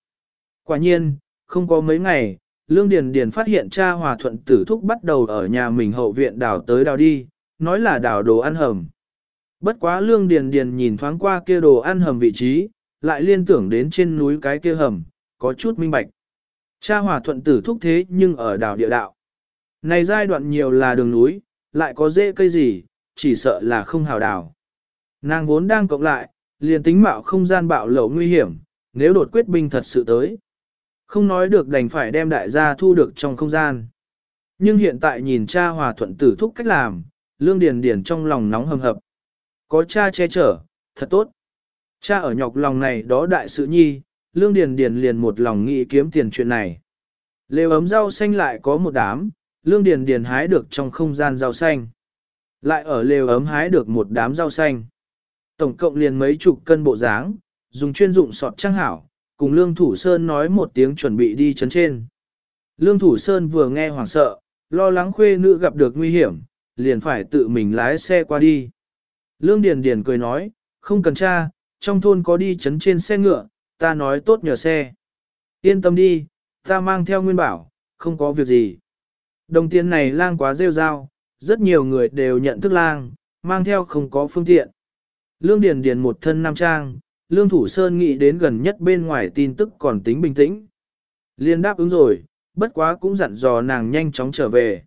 Quả nhiên, không có mấy ngày, Lương Điền Điền phát hiện cha hòa thuận tử thúc bắt đầu ở nhà mình hậu viện đào tới đào đi, nói là đào đồ ăn hầm. Bất quá Lương Điền Điền nhìn thoáng qua kia đồ ăn hầm vị trí, lại liên tưởng đến trên núi cái kia hầm, có chút minh bạch. Cha hòa thuận tử thúc thế nhưng ở đảo địa đạo. Này giai đoạn nhiều là đường núi, lại có dễ cây gì, chỉ sợ là không hào đảo. Nàng vốn đang cộng lại, liền tính mạo không gian bạo lẩu nguy hiểm, nếu đột quyết binh thật sự tới. Không nói được đành phải đem đại gia thu được trong không gian. Nhưng hiện tại nhìn cha hòa thuận tử thúc cách làm, lương điền điền trong lòng nóng hầm hập. Có cha che chở, thật tốt. Cha ở nhọc lòng này đó đại sự nhi, lương điền điền liền một lòng nghĩ kiếm tiền chuyện này. Lều ấm rau xanh lại có một đám, lương điền điền hái được trong không gian rau xanh. Lại ở lều ấm hái được một đám rau xanh. Tổng cộng liền mấy chục cân bộ dáng, dùng chuyên dụng sọt trang hảo, cùng Lương Thủ Sơn nói một tiếng chuẩn bị đi chấn trên. Lương Thủ Sơn vừa nghe hoảng sợ, lo lắng khuê nữ gặp được nguy hiểm, liền phải tự mình lái xe qua đi. Lương Điền Điền cười nói, không cần cha, trong thôn có đi chấn trên xe ngựa, ta nói tốt nhờ xe. Yên tâm đi, ta mang theo nguyên bảo, không có việc gì. Đồng tiền này lang quá rêu rao, rất nhiều người đều nhận thức lang, mang theo không có phương tiện. Lương Điền Điền một thân nam trang, Lương Thủ Sơn nghĩ đến gần nhất bên ngoài tin tức còn tính bình tĩnh. Liên đáp ứng rồi, bất quá cũng dặn dò nàng nhanh chóng trở về.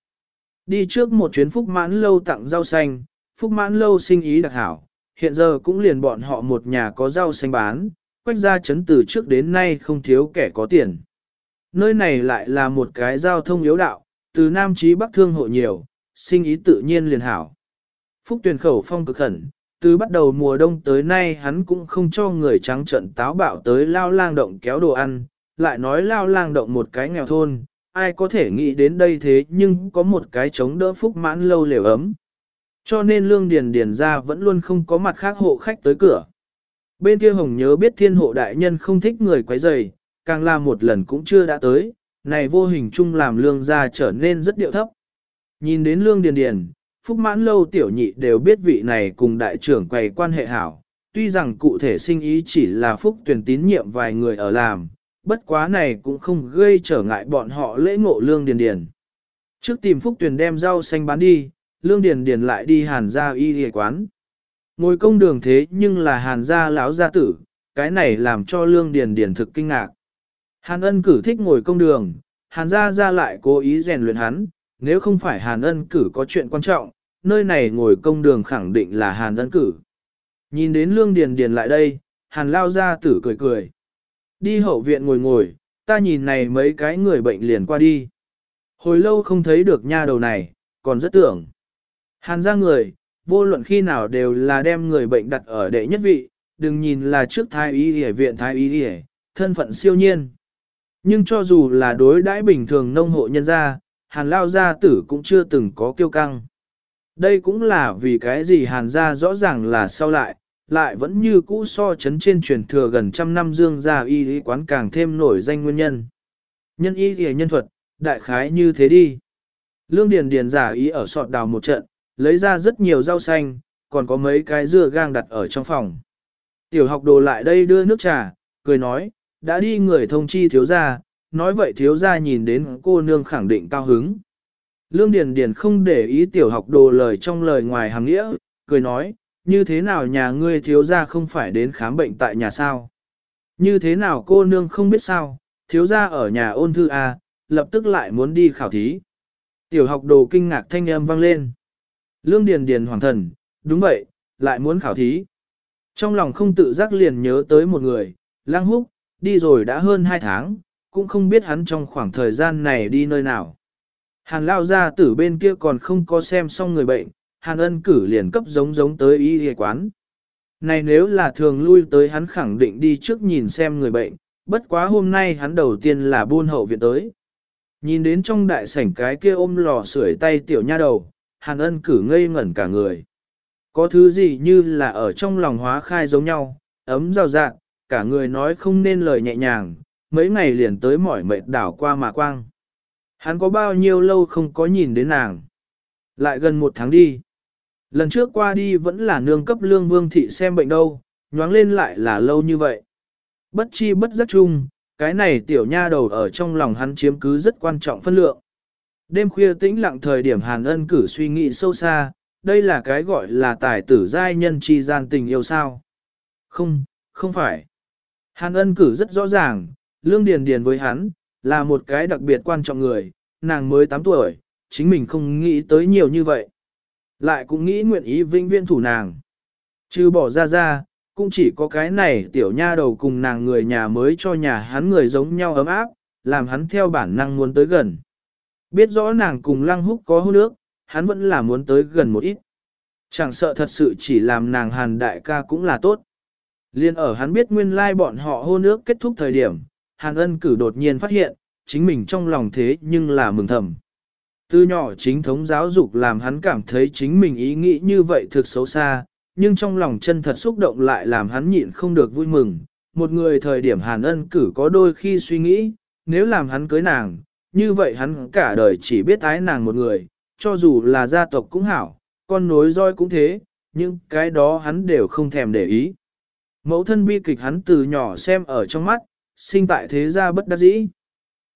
Đi trước một chuyến phúc mãn lâu tặng rau xanh, phúc mãn lâu sinh ý đặc hảo, hiện giờ cũng liền bọn họ một nhà có rau xanh bán, quách ra chấn từ trước đến nay không thiếu kẻ có tiền. Nơi này lại là một cái giao thông yếu đạo, từ Nam Chí Bắc thương hộ nhiều, sinh ý tự nhiên liền hảo. Phúc tuyển khẩu phong cực khẩn, từ bắt đầu mùa đông tới nay hắn cũng không cho người trắng trận táo bạo tới lao lang động kéo đồ ăn, lại nói lao lang động một cái nghèo thôn, ai có thể nghĩ đến đây thế nhưng có một cái chống đỡ phúc mãn lâu lều ấm. Cho nên lương điền điền ra vẫn luôn không có mặt khác hộ khách tới cửa. Bên kia hồng nhớ biết thiên hộ đại nhân không thích người quấy rầy, càng là một lần cũng chưa đã tới, này vô hình chung làm lương gia trở nên rất điệu thấp. Nhìn đến lương điền điền, phúc mãn lâu tiểu nhị đều biết vị này cùng đại trưởng quầy quan hệ hảo, tuy rằng cụ thể sinh ý chỉ là phúc tuyển tín nhiệm vài người ở làm, bất quá này cũng không gây trở ngại bọn họ lễ ngộ lương điền điền. Trước tìm phúc tuyển đem rau xanh bán đi, lương điền điền lại đi hàn gia y y quán. Ngồi công đường thế nhưng là hàn gia lão gia tử, cái này làm cho lương điền điền thực kinh ngạc. Hàn ân cử thích ngồi công đường, hàn gia gia lại cố ý rèn luyện hắn, nếu không phải hàn ân cử có chuyện quan trọng, nơi này ngồi công đường khẳng định là hàn ân cử. Nhìn đến lương điền điền lại đây, hàn lao gia tử cười cười. Đi hậu viện ngồi ngồi, ta nhìn này mấy cái người bệnh liền qua đi. Hồi lâu không thấy được nha đầu này, còn rất tưởng. Hàn ra người, vô luận khi nào đều là đem người bệnh đặt ở đệ nhất vị, đừng nhìn là trước thái y y viện thái y y, thân phận siêu nhiên. Nhưng cho dù là đối đãi bình thường nông hộ nhân gia, hàn lao gia tử cũng chưa từng có kiêu căng. Đây cũng là vì cái gì hàn gia rõ ràng là sau lại, lại vẫn như cũ so chấn trên truyền thừa gần trăm năm dương gia y y quán càng thêm nổi danh nguyên nhân. Nhân y y nhân thuật, đại khái như thế đi. Lương Điền Điền giả ý ở sọt đào một trận, lấy ra rất nhiều rau xanh, còn có mấy cái dưa gang đặt ở trong phòng. Tiểu học đồ lại đây đưa nước trà, cười nói, đã đi người thông chi thiếu gia, nói vậy thiếu gia nhìn đến cô nương khẳng định cao hứng. Lương Điền Điền không để ý tiểu học đồ lời trong lời ngoài hàng nghĩa, cười nói, như thế nào nhà ngươi thiếu gia không phải đến khám bệnh tại nhà sao? Như thế nào cô nương không biết sao, thiếu gia ở nhà ôn thư A, lập tức lại muốn đi khảo thí. Tiểu học đồ kinh ngạc thanh âm vang lên. Lương Điền Điền hoàng thần, đúng vậy, lại muốn khảo thí. Trong lòng không tự giác liền nhớ tới một người, lang Húc, đi rồi đã hơn hai tháng, cũng không biết hắn trong khoảng thời gian này đi nơi nào. Hàn lao ra tử bên kia còn không có xem xong người bệnh, Hàn ân cử liền cấp giống giống tới y y quán. Này nếu là thường lui tới hắn khẳng định đi trước nhìn xem người bệnh, bất quá hôm nay hắn đầu tiên là buôn hậu viện tới. Nhìn đến trong đại sảnh cái kia ôm lò sưởi tay tiểu nha đầu, Hàn ân cử ngây ngẩn cả người. Có thứ gì như là ở trong lòng hóa khai giống nhau, ấm rào rạng, cả người nói không nên lời nhẹ nhàng, mấy ngày liền tới mỏi mệt đảo qua mà quang. Hắn có bao nhiêu lâu không có nhìn đến nàng. Lại gần một tháng đi. Lần trước qua đi vẫn là nương cấp lương vương thị xem bệnh đâu, nhoáng lên lại là lâu như vậy. Bất chi bất giác chung, cái này tiểu nha đầu ở trong lòng hắn chiếm cứ rất quan trọng phân lượng. Đêm khuya tĩnh lặng thời điểm Hàn Ân cử suy nghĩ sâu xa, đây là cái gọi là tài tử giai nhân chi gian tình yêu sao? Không, không phải. Hàn Ân cử rất rõ ràng, Lương Điền Điền với hắn, là một cái đặc biệt quan trọng người, nàng mới 8 tuổi, chính mình không nghĩ tới nhiều như vậy. Lại cũng nghĩ nguyện ý vinh viên thủ nàng. Chứ bỏ ra ra, cũng chỉ có cái này tiểu nha đầu cùng nàng người nhà mới cho nhà hắn người giống nhau ấm áp, làm hắn theo bản năng muốn tới gần. Biết rõ nàng cùng lăng húc có hôn nước, hắn vẫn là muốn tới gần một ít. Chẳng sợ thật sự chỉ làm nàng hàn đại ca cũng là tốt. Liên ở hắn biết nguyên lai bọn họ hôn nước kết thúc thời điểm, hàn ân cử đột nhiên phát hiện, chính mình trong lòng thế nhưng là mừng thầm. Từ nhỏ chính thống giáo dục làm hắn cảm thấy chính mình ý nghĩ như vậy thực xấu xa, nhưng trong lòng chân thật xúc động lại làm hắn nhịn không được vui mừng. Một người thời điểm hàn ân cử có đôi khi suy nghĩ, nếu làm hắn cưới nàng, như vậy hắn cả đời chỉ biết ái nàng một người, cho dù là gia tộc cũng hảo, con nối roi cũng thế, nhưng cái đó hắn đều không thèm để ý. Mẫu thân bi kịch hắn từ nhỏ xem ở trong mắt, sinh tại thế gia bất đắc dĩ.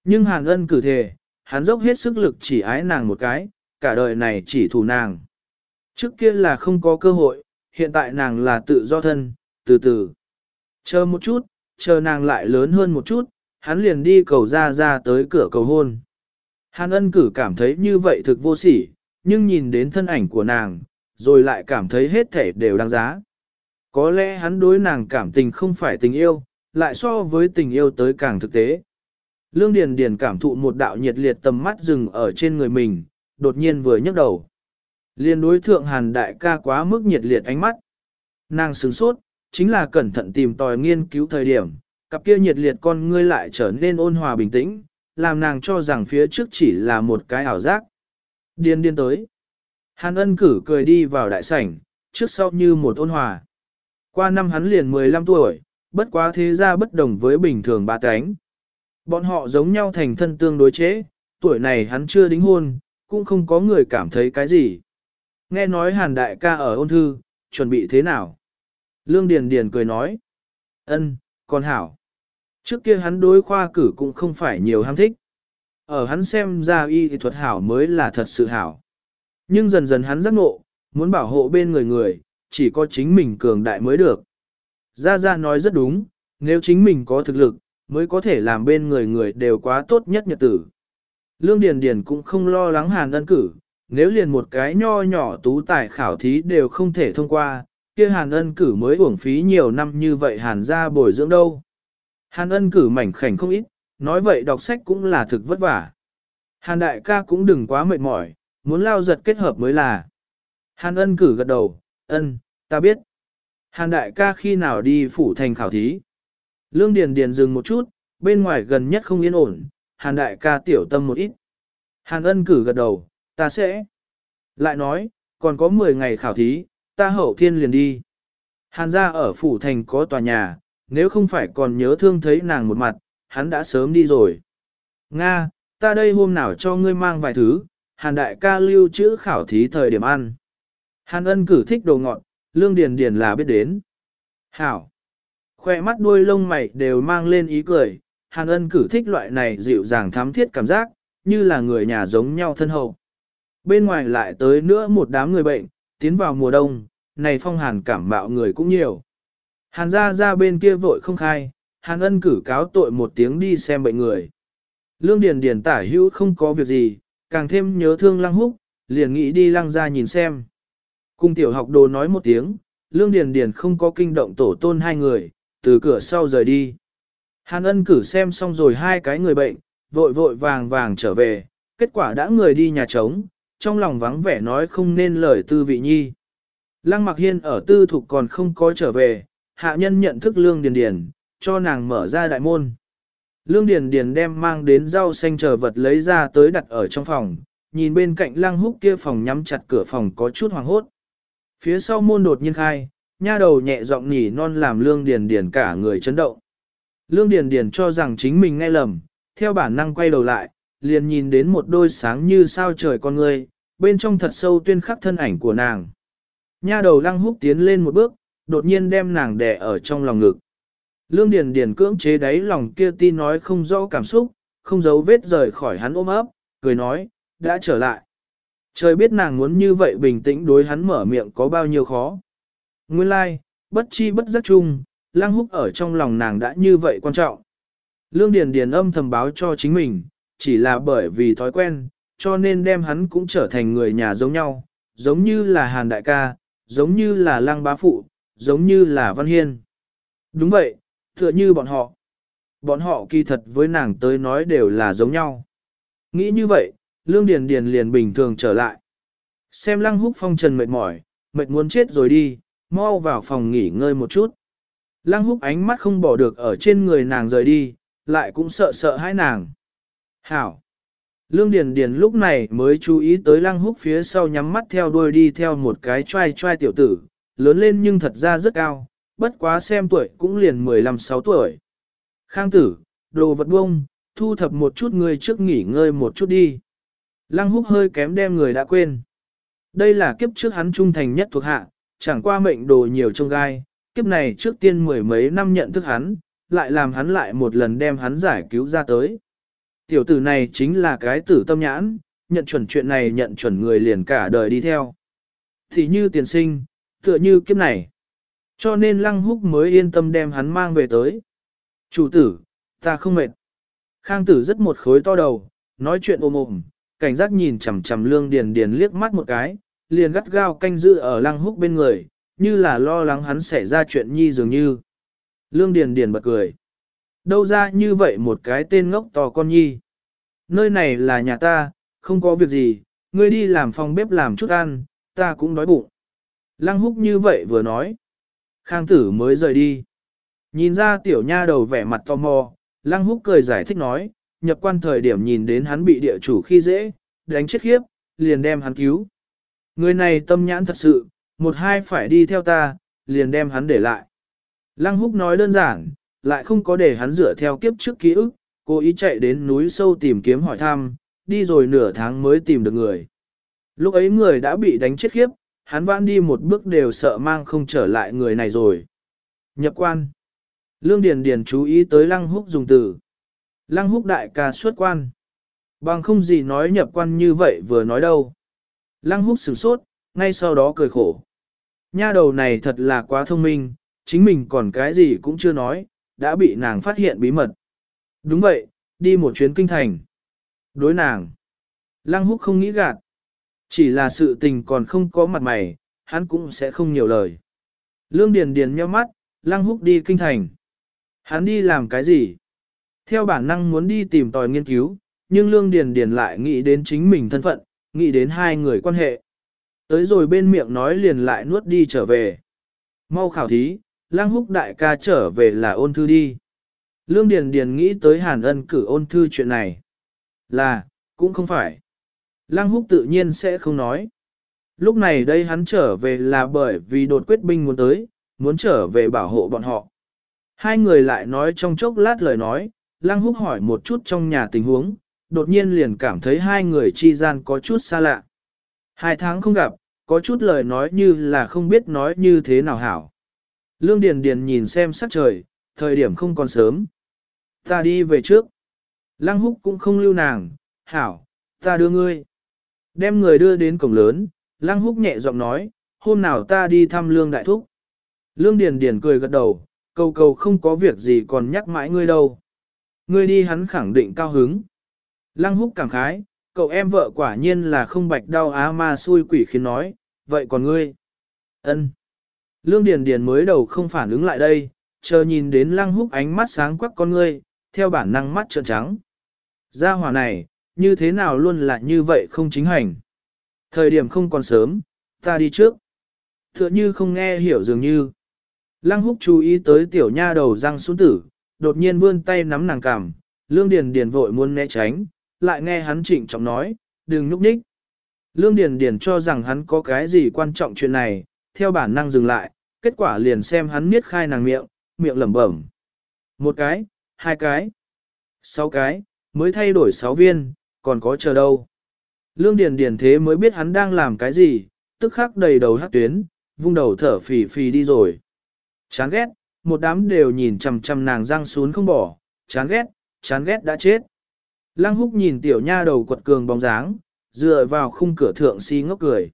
Nhưng hàn ân cử thề, hắn dốc hết sức lực chỉ ái nàng một cái, cả đời này chỉ thủ nàng. Trước kia là không có cơ hội, hiện tại nàng là tự do thân, từ từ. Chờ một chút, chờ nàng lại lớn hơn một chút, hắn liền đi cầu ra ra tới cửa cầu hôn. Hàn ân cử cảm thấy như vậy thực vô sỉ, nhưng nhìn đến thân ảnh của nàng, rồi lại cảm thấy hết thể đều đáng giá. Có lẽ hắn đối nàng cảm tình không phải tình yêu, lại so với tình yêu tới càng thực tế. Lương Điền Điền cảm thụ một đạo nhiệt liệt tầm mắt dừng ở trên người mình, đột nhiên vừa nhấc đầu. Liên đối thượng hàn đại ca quá mức nhiệt liệt ánh mắt. Nàng sướng sốt, chính là cẩn thận tìm tòi nghiên cứu thời điểm, cặp kia nhiệt liệt con ngươi lại trở nên ôn hòa bình tĩnh, làm nàng cho rằng phía trước chỉ là một cái ảo giác. Điên điên tới. Hàn ân cử cười đi vào đại sảnh, trước sau như một ôn hòa. Qua năm hắn liền 15 tuổi, bất quá thế ra bất đồng với bình thường ba cánh. Bọn họ giống nhau thành thân tương đối chế, tuổi này hắn chưa đính hôn, cũng không có người cảm thấy cái gì. Nghe nói hàn đại ca ở ôn thư, chuẩn bị thế nào? Lương Điền Điền cười nói. ân, con hảo. Trước kia hắn đối khoa cử cũng không phải nhiều ham thích. Ở hắn xem ra y thuật hảo mới là thật sự hảo. Nhưng dần dần hắn giác ngộ, muốn bảo hộ bên người người, chỉ có chính mình cường đại mới được. Gia Gia nói rất đúng, nếu chính mình có thực lực, mới có thể làm bên người người đều quá tốt nhất nhật tử. Lương Điền Điền cũng không lo lắng hàn ân cử, nếu liền một cái nho nhỏ tú tài khảo thí đều không thể thông qua, kia hàn ân cử mới uổng phí nhiều năm như vậy hàn gia bồi dưỡng đâu. Hàn ân cử mảnh khảnh không ít, nói vậy đọc sách cũng là thực vất vả. Hàn đại ca cũng đừng quá mệt mỏi, muốn lao giật kết hợp mới là. Hàn ân cử gật đầu, ân, ta biết. Hàn đại ca khi nào đi phủ thành khảo thí. Lương Điền Điền dừng một chút, bên ngoài gần nhất không yên ổn, Hàn đại ca tiểu tâm một ít. Hàn ân cử gật đầu, ta sẽ. Lại nói, còn có 10 ngày khảo thí, ta hậu thiên liền đi. Hàn gia ở phủ thành có tòa nhà, nếu không phải còn nhớ thương thấy nàng một mặt, hắn đã sớm đi rồi. Nga, ta đây hôm nào cho ngươi mang vài thứ, hàn đại ca lưu trữ khảo thí thời điểm ăn. Hàn ân cử thích đồ ngọt, lương điền điền là biết đến. Hảo. Khoe mắt đuôi lông mày đều mang lên ý cười, hàn ân cử thích loại này dịu dàng thám thiết cảm giác, như là người nhà giống nhau thân hậu. Bên ngoài lại tới nữa một đám người bệnh, tiến vào mùa đông, này phong hàn cảm bạo người cũng nhiều. Hàn ra ra bên kia vội không khai, hàn ân cử cáo tội một tiếng đi xem bệnh người. Lương Điền Điền tả hữu không có việc gì, càng thêm nhớ thương lăng húc, liền nghĩ đi lăng ra nhìn xem. Cung tiểu học đồ nói một tiếng, Lương Điền Điền không có kinh động tổ tôn hai người, từ cửa sau rời đi. Hàn ân cử xem xong rồi hai cái người bệnh, vội vội vàng vàng trở về, kết quả đã người đi nhà trống, trong lòng vắng vẻ nói không nên lời tư vị nhi. Lăng Mặc Hiên ở tư thục còn không có trở về, hạ nhân nhận thức Lương Điền Điền, cho nàng mở ra đại môn. Lương Điền Điền đem mang đến rau xanh chờ vật lấy ra tới đặt ở trong phòng, nhìn bên cạnh lăng húc kia phòng nhắm chặt cửa phòng có chút hoàng hốt. Phía sau môn đột nhiên khai, nha đầu nhẹ giọng nhỉ non làm Lương Điền Điền cả người chấn động. Lương Điền Điền cho rằng chính mình nghe lầm, theo bản năng quay đầu lại, liền nhìn đến một đôi sáng như sao trời con người, bên trong thật sâu tuyên khắc thân ảnh của nàng. Nha đầu lăng húc tiến lên một bước, đột nhiên đem nàng đè ở trong lòng ngực. Lương Điền Điền cưỡng chế đáy lòng kia tin nói không rõ cảm xúc, không giấu vết rời khỏi hắn ôm ấp, cười nói, đã trở lại. Trời biết nàng muốn như vậy bình tĩnh đối hắn mở miệng có bao nhiêu khó. Nguyên lai, like, bất chi bất giác chung, lang húc ở trong lòng nàng đã như vậy quan trọng. Lương Điền Điền âm thầm báo cho chính mình, chỉ là bởi vì thói quen, cho nên đem hắn cũng trở thành người nhà giống nhau, giống như là Hàn Đại ca, giống như là Lăng Bá Phụ, giống như là Văn Hiên. Đúng vậy, tựa như bọn họ. Bọn họ kỳ thật với nàng tới nói đều là giống nhau. Nghĩ như vậy, Lương Điền Điền liền bình thường trở lại. Xem Lăng Húc Phong trần mệt mỏi, mệt muốn chết rồi đi, mau vào phòng nghỉ ngơi một chút. Lăng Húc ánh mắt không bỏ được ở trên người nàng rời đi, lại cũng sợ sợ hãi nàng. Hảo! Lương Điền Điền lúc này mới chú ý tới Lăng Húc phía sau nhắm mắt theo đuôi đi theo một cái trai trai tiểu tử, lớn lên nhưng thật ra rất cao, bất quá xem tuổi cũng liền 15-6 tuổi. Khang tử, đồ vật bông, thu thập một chút người trước nghỉ ngơi một chút đi. Lăng húc hơi kém đem người đã quên. Đây là kiếp trước hắn trung thành nhất thuộc hạ, chẳng qua mệnh đồ nhiều trong gai, kiếp này trước tiên mười mấy năm nhận thức hắn, lại làm hắn lại một lần đem hắn giải cứu ra tới. Tiểu tử này chính là cái tử tâm nhãn, nhận chuẩn chuyện này nhận chuẩn người liền cả đời đi theo. Thì như tiền sinh, tựa như kiếp này. Cho nên lăng húc mới yên tâm đem hắn mang về tới. Chủ tử, ta không mệt. Khang tử rất một khối to đầu, nói chuyện ôm ôm, cảnh giác nhìn chằm chằm lương điền điền liếc mắt một cái, liền gắt gao canh giữ ở lăng húc bên người, như là lo lắng hắn xảy ra chuyện nhi dường như. Lương điền điền bật cười. Đâu ra như vậy một cái tên ngốc to con nhi. Nơi này là nhà ta, không có việc gì, ngươi đi làm phòng bếp làm chút ăn, ta cũng đói bụng. Lăng húc như vậy vừa nói. Khang tử mới rời đi. Nhìn ra tiểu nha đầu vẻ mặt tò mò, lăng húc cười giải thích nói, nhập quan thời điểm nhìn đến hắn bị địa chủ khi dễ, đánh chết khiếp, liền đem hắn cứu. Người này tâm nhãn thật sự, một hai phải đi theo ta, liền đem hắn để lại. Lăng húc nói đơn giản, lại không có để hắn dựa theo kiếp trước ký ức, cố ý chạy đến núi sâu tìm kiếm hỏi thăm, đi rồi nửa tháng mới tìm được người. Lúc ấy người đã bị đánh chết khiếp, hắn vãn đi một bước đều sợ mang không trở lại người này rồi. Nhập quan. Lương Điền Điền chú ý tới Lăng Húc dùng từ. Lăng Húc đại ca xuất quan. Bằng không gì nói nhập quan như vậy vừa nói đâu. Lăng Húc sửng sốt, ngay sau đó cười khổ. Nha đầu này thật là quá thông minh, chính mình còn cái gì cũng chưa nói, đã bị nàng phát hiện bí mật. Đúng vậy, đi một chuyến kinh thành. Đối nàng. Lăng Húc không nghĩ gạt. Chỉ là sự tình còn không có mặt mày, hắn cũng sẽ không nhiều lời. Lương Điền Điền nhíu mắt, Lăng Húc đi kinh thành. Hắn đi làm cái gì? Theo bản năng muốn đi tìm tòi nghiên cứu, nhưng Lương Điền Điền lại nghĩ đến chính mình thân phận, nghĩ đến hai người quan hệ. Tới rồi bên miệng nói liền lại nuốt đi trở về. Mau khảo thí, Lang Húc đại ca trở về là ôn thư đi. Lương Điền Điền nghĩ tới Hàn Ân cử ôn thư chuyện này. Là, cũng không phải. Lăng húc tự nhiên sẽ không nói. Lúc này đây hắn trở về là bởi vì đột quyết binh muốn tới, muốn trở về bảo hộ bọn họ. Hai người lại nói trong chốc lát lời nói, Lăng húc hỏi một chút trong nhà tình huống, đột nhiên liền cảm thấy hai người chi gian có chút xa lạ. Hai tháng không gặp, có chút lời nói như là không biết nói như thế nào hảo. Lương Điền Điền nhìn xem sắc trời, thời điểm không còn sớm. Ta đi về trước. Lăng húc cũng không lưu nàng, hảo, ta đưa ngươi. Đem người đưa đến cổng lớn, Lăng Húc nhẹ giọng nói, hôm nào ta đi thăm Lương Đại Thúc. Lương Điền Điền cười gật đầu, cầu cầu không có việc gì còn nhắc mãi ngươi đâu. Ngươi đi hắn khẳng định cao hứng. Lăng Húc cảm khái, cậu em vợ quả nhiên là không bạch đau á ma xui quỷ khiến nói, vậy còn ngươi? Ân. Lương Điền Điền mới đầu không phản ứng lại đây, chờ nhìn đến lăng húc ánh mắt sáng quắc con ngươi, theo bản năng mắt trợn trắng. Gia hỏa này, như thế nào luôn là như vậy không chính hành. Thời điểm không còn sớm, ta đi trước. Tựa như không nghe hiểu dường như. Lăng húc chú ý tới tiểu nha đầu răng xuống tử, đột nhiên vươn tay nắm nàng cằm, lương điền điền vội muốn né tránh, lại nghe hắn trịnh trọng nói, đừng nhúc nhích. Lương điền điền cho rằng hắn có cái gì quan trọng chuyện này, theo bản năng dừng lại, kết quả liền xem hắn miết khai nàng miệng, miệng lẩm bẩm. Một cái, hai cái, sáu cái, mới thay đổi sáu viên, còn có chờ đâu. Lương Điền Điền thế mới biết hắn đang làm cái gì, tức khắc đầy đầu hát tuyến, vung đầu thở phì phì đi rồi. Chán ghét, một đám đều nhìn chằm chằm nàng răng xuống không bỏ, chán ghét, chán ghét đã chết. Lăng húc nhìn tiểu nha đầu quật cường bóng dáng, dựa vào khung cửa thượng si ngốc cười.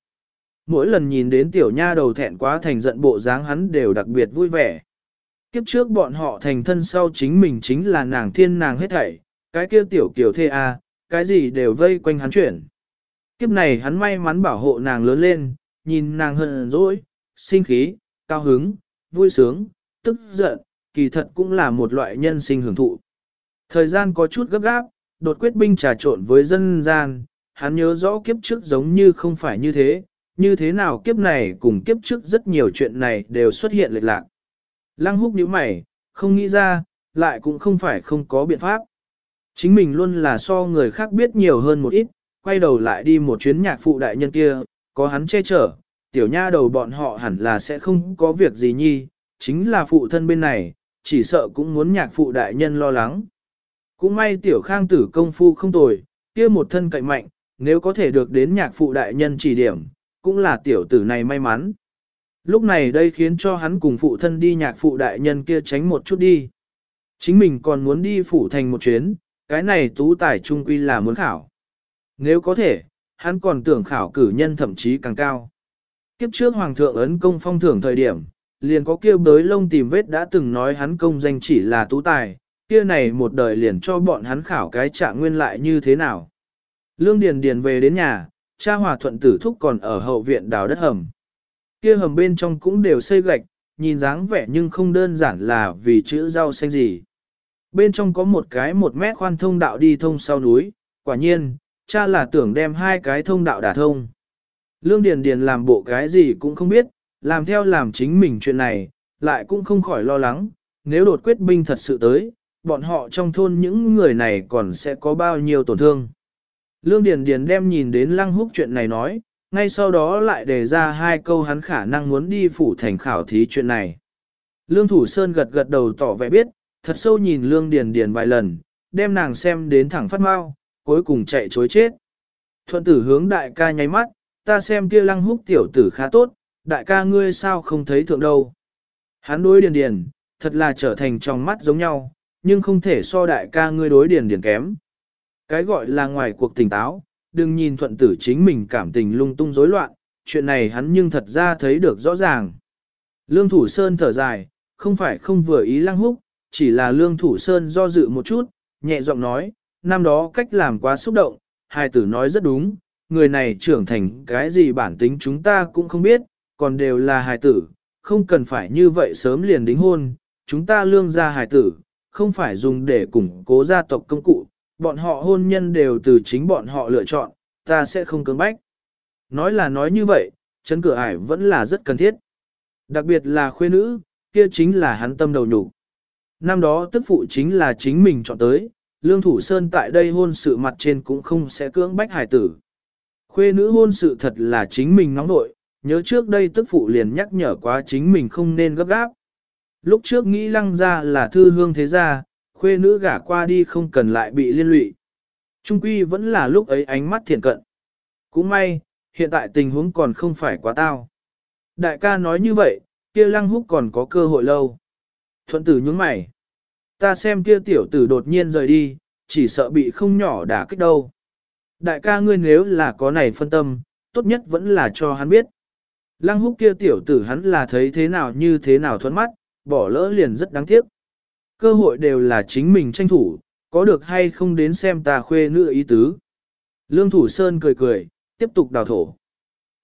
Mỗi lần nhìn đến tiểu nha đầu thẹn quá thành giận bộ dáng hắn đều đặc biệt vui vẻ. Kiếp trước bọn họ thành thân sau chính mình chính là nàng thiên nàng hết thảy, cái kia tiểu kiểu thê a, cái gì đều vây quanh hắn chuyển. Kiếp này hắn may mắn bảo hộ nàng lớn lên, nhìn nàng hờn dỗi, sinh khí, cao hứng, vui sướng, tức giận, kỳ thật cũng là một loại nhân sinh hưởng thụ. Thời gian có chút gấp gáp, đột quyết binh trà trộn với dân gian, hắn nhớ rõ kiếp trước giống như không phải như thế, như thế nào kiếp này cùng kiếp trước rất nhiều chuyện này đều xuất hiện lệch lạc. Lăng húc nhíu mày, không nghĩ ra, lại cũng không phải không có biện pháp. Chính mình luôn là so người khác biết nhiều hơn một ít, quay đầu lại đi một chuyến nhạc phụ đại nhân kia, có hắn che chở, tiểu nha đầu bọn họ hẳn là sẽ không có việc gì nhi, chính là phụ thân bên này, chỉ sợ cũng muốn nhạc phụ đại nhân lo lắng. Cũng may tiểu khang tử công phu không tồi, kia một thân cậy mạnh, nếu có thể được đến nhạc phụ đại nhân chỉ điểm, cũng là tiểu tử này may mắn. Lúc này đây khiến cho hắn cùng phụ thân đi nhạc phụ đại nhân kia tránh một chút đi. Chính mình còn muốn đi phủ thành một chuyến, cái này tú tài trung quy là muốn khảo. Nếu có thể, hắn còn tưởng khảo cử nhân thậm chí càng cao. Kiếp trước Hoàng thượng ấn công phong thưởng thời điểm, liền có kêu bới lông tìm vết đã từng nói hắn công danh chỉ là tú tài, kia này một đời liền cho bọn hắn khảo cái trạng nguyên lại như thế nào. Lương Điền Điền về đến nhà, cha hòa thuận tử thúc còn ở hậu viện đào đất hầm. Kia hầm bên trong cũng đều xây gạch, nhìn dáng vẻ nhưng không đơn giản là vì chữ rau xanh gì. Bên trong có một cái một mét khoan thông đạo đi thông sau núi, quả nhiên, cha là tưởng đem hai cái thông đạo đả thông. Lương Điền Điền làm bộ cái gì cũng không biết, làm theo làm chính mình chuyện này, lại cũng không khỏi lo lắng, nếu đột quyết binh thật sự tới, bọn họ trong thôn những người này còn sẽ có bao nhiêu tổn thương. Lương Điền Điền đem nhìn đến lăng húc chuyện này nói, ngay sau đó lại đề ra hai câu hắn khả năng muốn đi phủ thành khảo thí chuyện này. Lương Thủ Sơn gật gật đầu tỏ vẻ biết, thật sâu nhìn Lương Điền Điền vài lần, đem nàng xem đến thẳng phát mau, cuối cùng chạy chối chết. Thuận tử hướng đại ca nháy mắt, ta xem kia lăng húc tiểu tử khá tốt, đại ca ngươi sao không thấy thượng đâu. Hắn đối Điền Điền, thật là trở thành trong mắt giống nhau, nhưng không thể so đại ca ngươi đối Điền Điền kém. Cái gọi là ngoài cuộc tỉnh táo, đừng nhìn thuận tử chính mình cảm tình lung tung rối loạn, chuyện này hắn nhưng thật ra thấy được rõ ràng. Lương Thủ Sơn thở dài, không phải không vừa ý lăng húc, chỉ là Lương Thủ Sơn do dự một chút, nhẹ giọng nói, năm đó cách làm quá xúc động, hai tử nói rất đúng, người này trưởng thành cái gì bản tính chúng ta cũng không biết, còn đều là hài tử, không cần phải như vậy sớm liền đính hôn, chúng ta lương ra hài tử, không phải dùng để củng cố gia tộc công cụ, bọn họ hôn nhân đều từ chính bọn họ lựa chọn, ta sẽ không cưỡng bách. Nói là nói như vậy, chấn cửa ải vẫn là rất cần thiết. Đặc biệt là khuê nữ, kia chính là hắn tâm đầu nhục. Năm đó tức phụ chính là chính mình chọn tới, Lương Thủ Sơn tại đây hôn sự mặt trên cũng không sẽ cưỡng bách hải tử. Khuê nữ hôn sự thật là chính mình nóng nội, nhớ trước đây tức phụ liền nhắc nhở quá chính mình không nên gấp gáp. Lúc trước nghĩ lăng ra là thư hương thế gia, khuê nữ gả qua đi không cần lại bị liên lụy. Trung quy vẫn là lúc ấy ánh mắt thiện cận. Cũng may, hiện tại tình huống còn không phải quá tao. Đại ca nói như vậy, kia lăng húc còn có cơ hội lâu. Thuận tử nhướng mày. Ta xem kia tiểu tử đột nhiên rời đi, chỉ sợ bị không nhỏ đả kích đâu. Đại ca ngươi nếu là có này phân tâm, tốt nhất vẫn là cho hắn biết. Lăng húc kia tiểu tử hắn là thấy thế nào như thế nào thuẫn mắt, bỏ lỡ liền rất đáng tiếc. Cơ hội đều là chính mình tranh thủ, có được hay không đến xem ta khuê nữ ý tứ. Lương Thủ Sơn cười cười, tiếp tục đào thổ.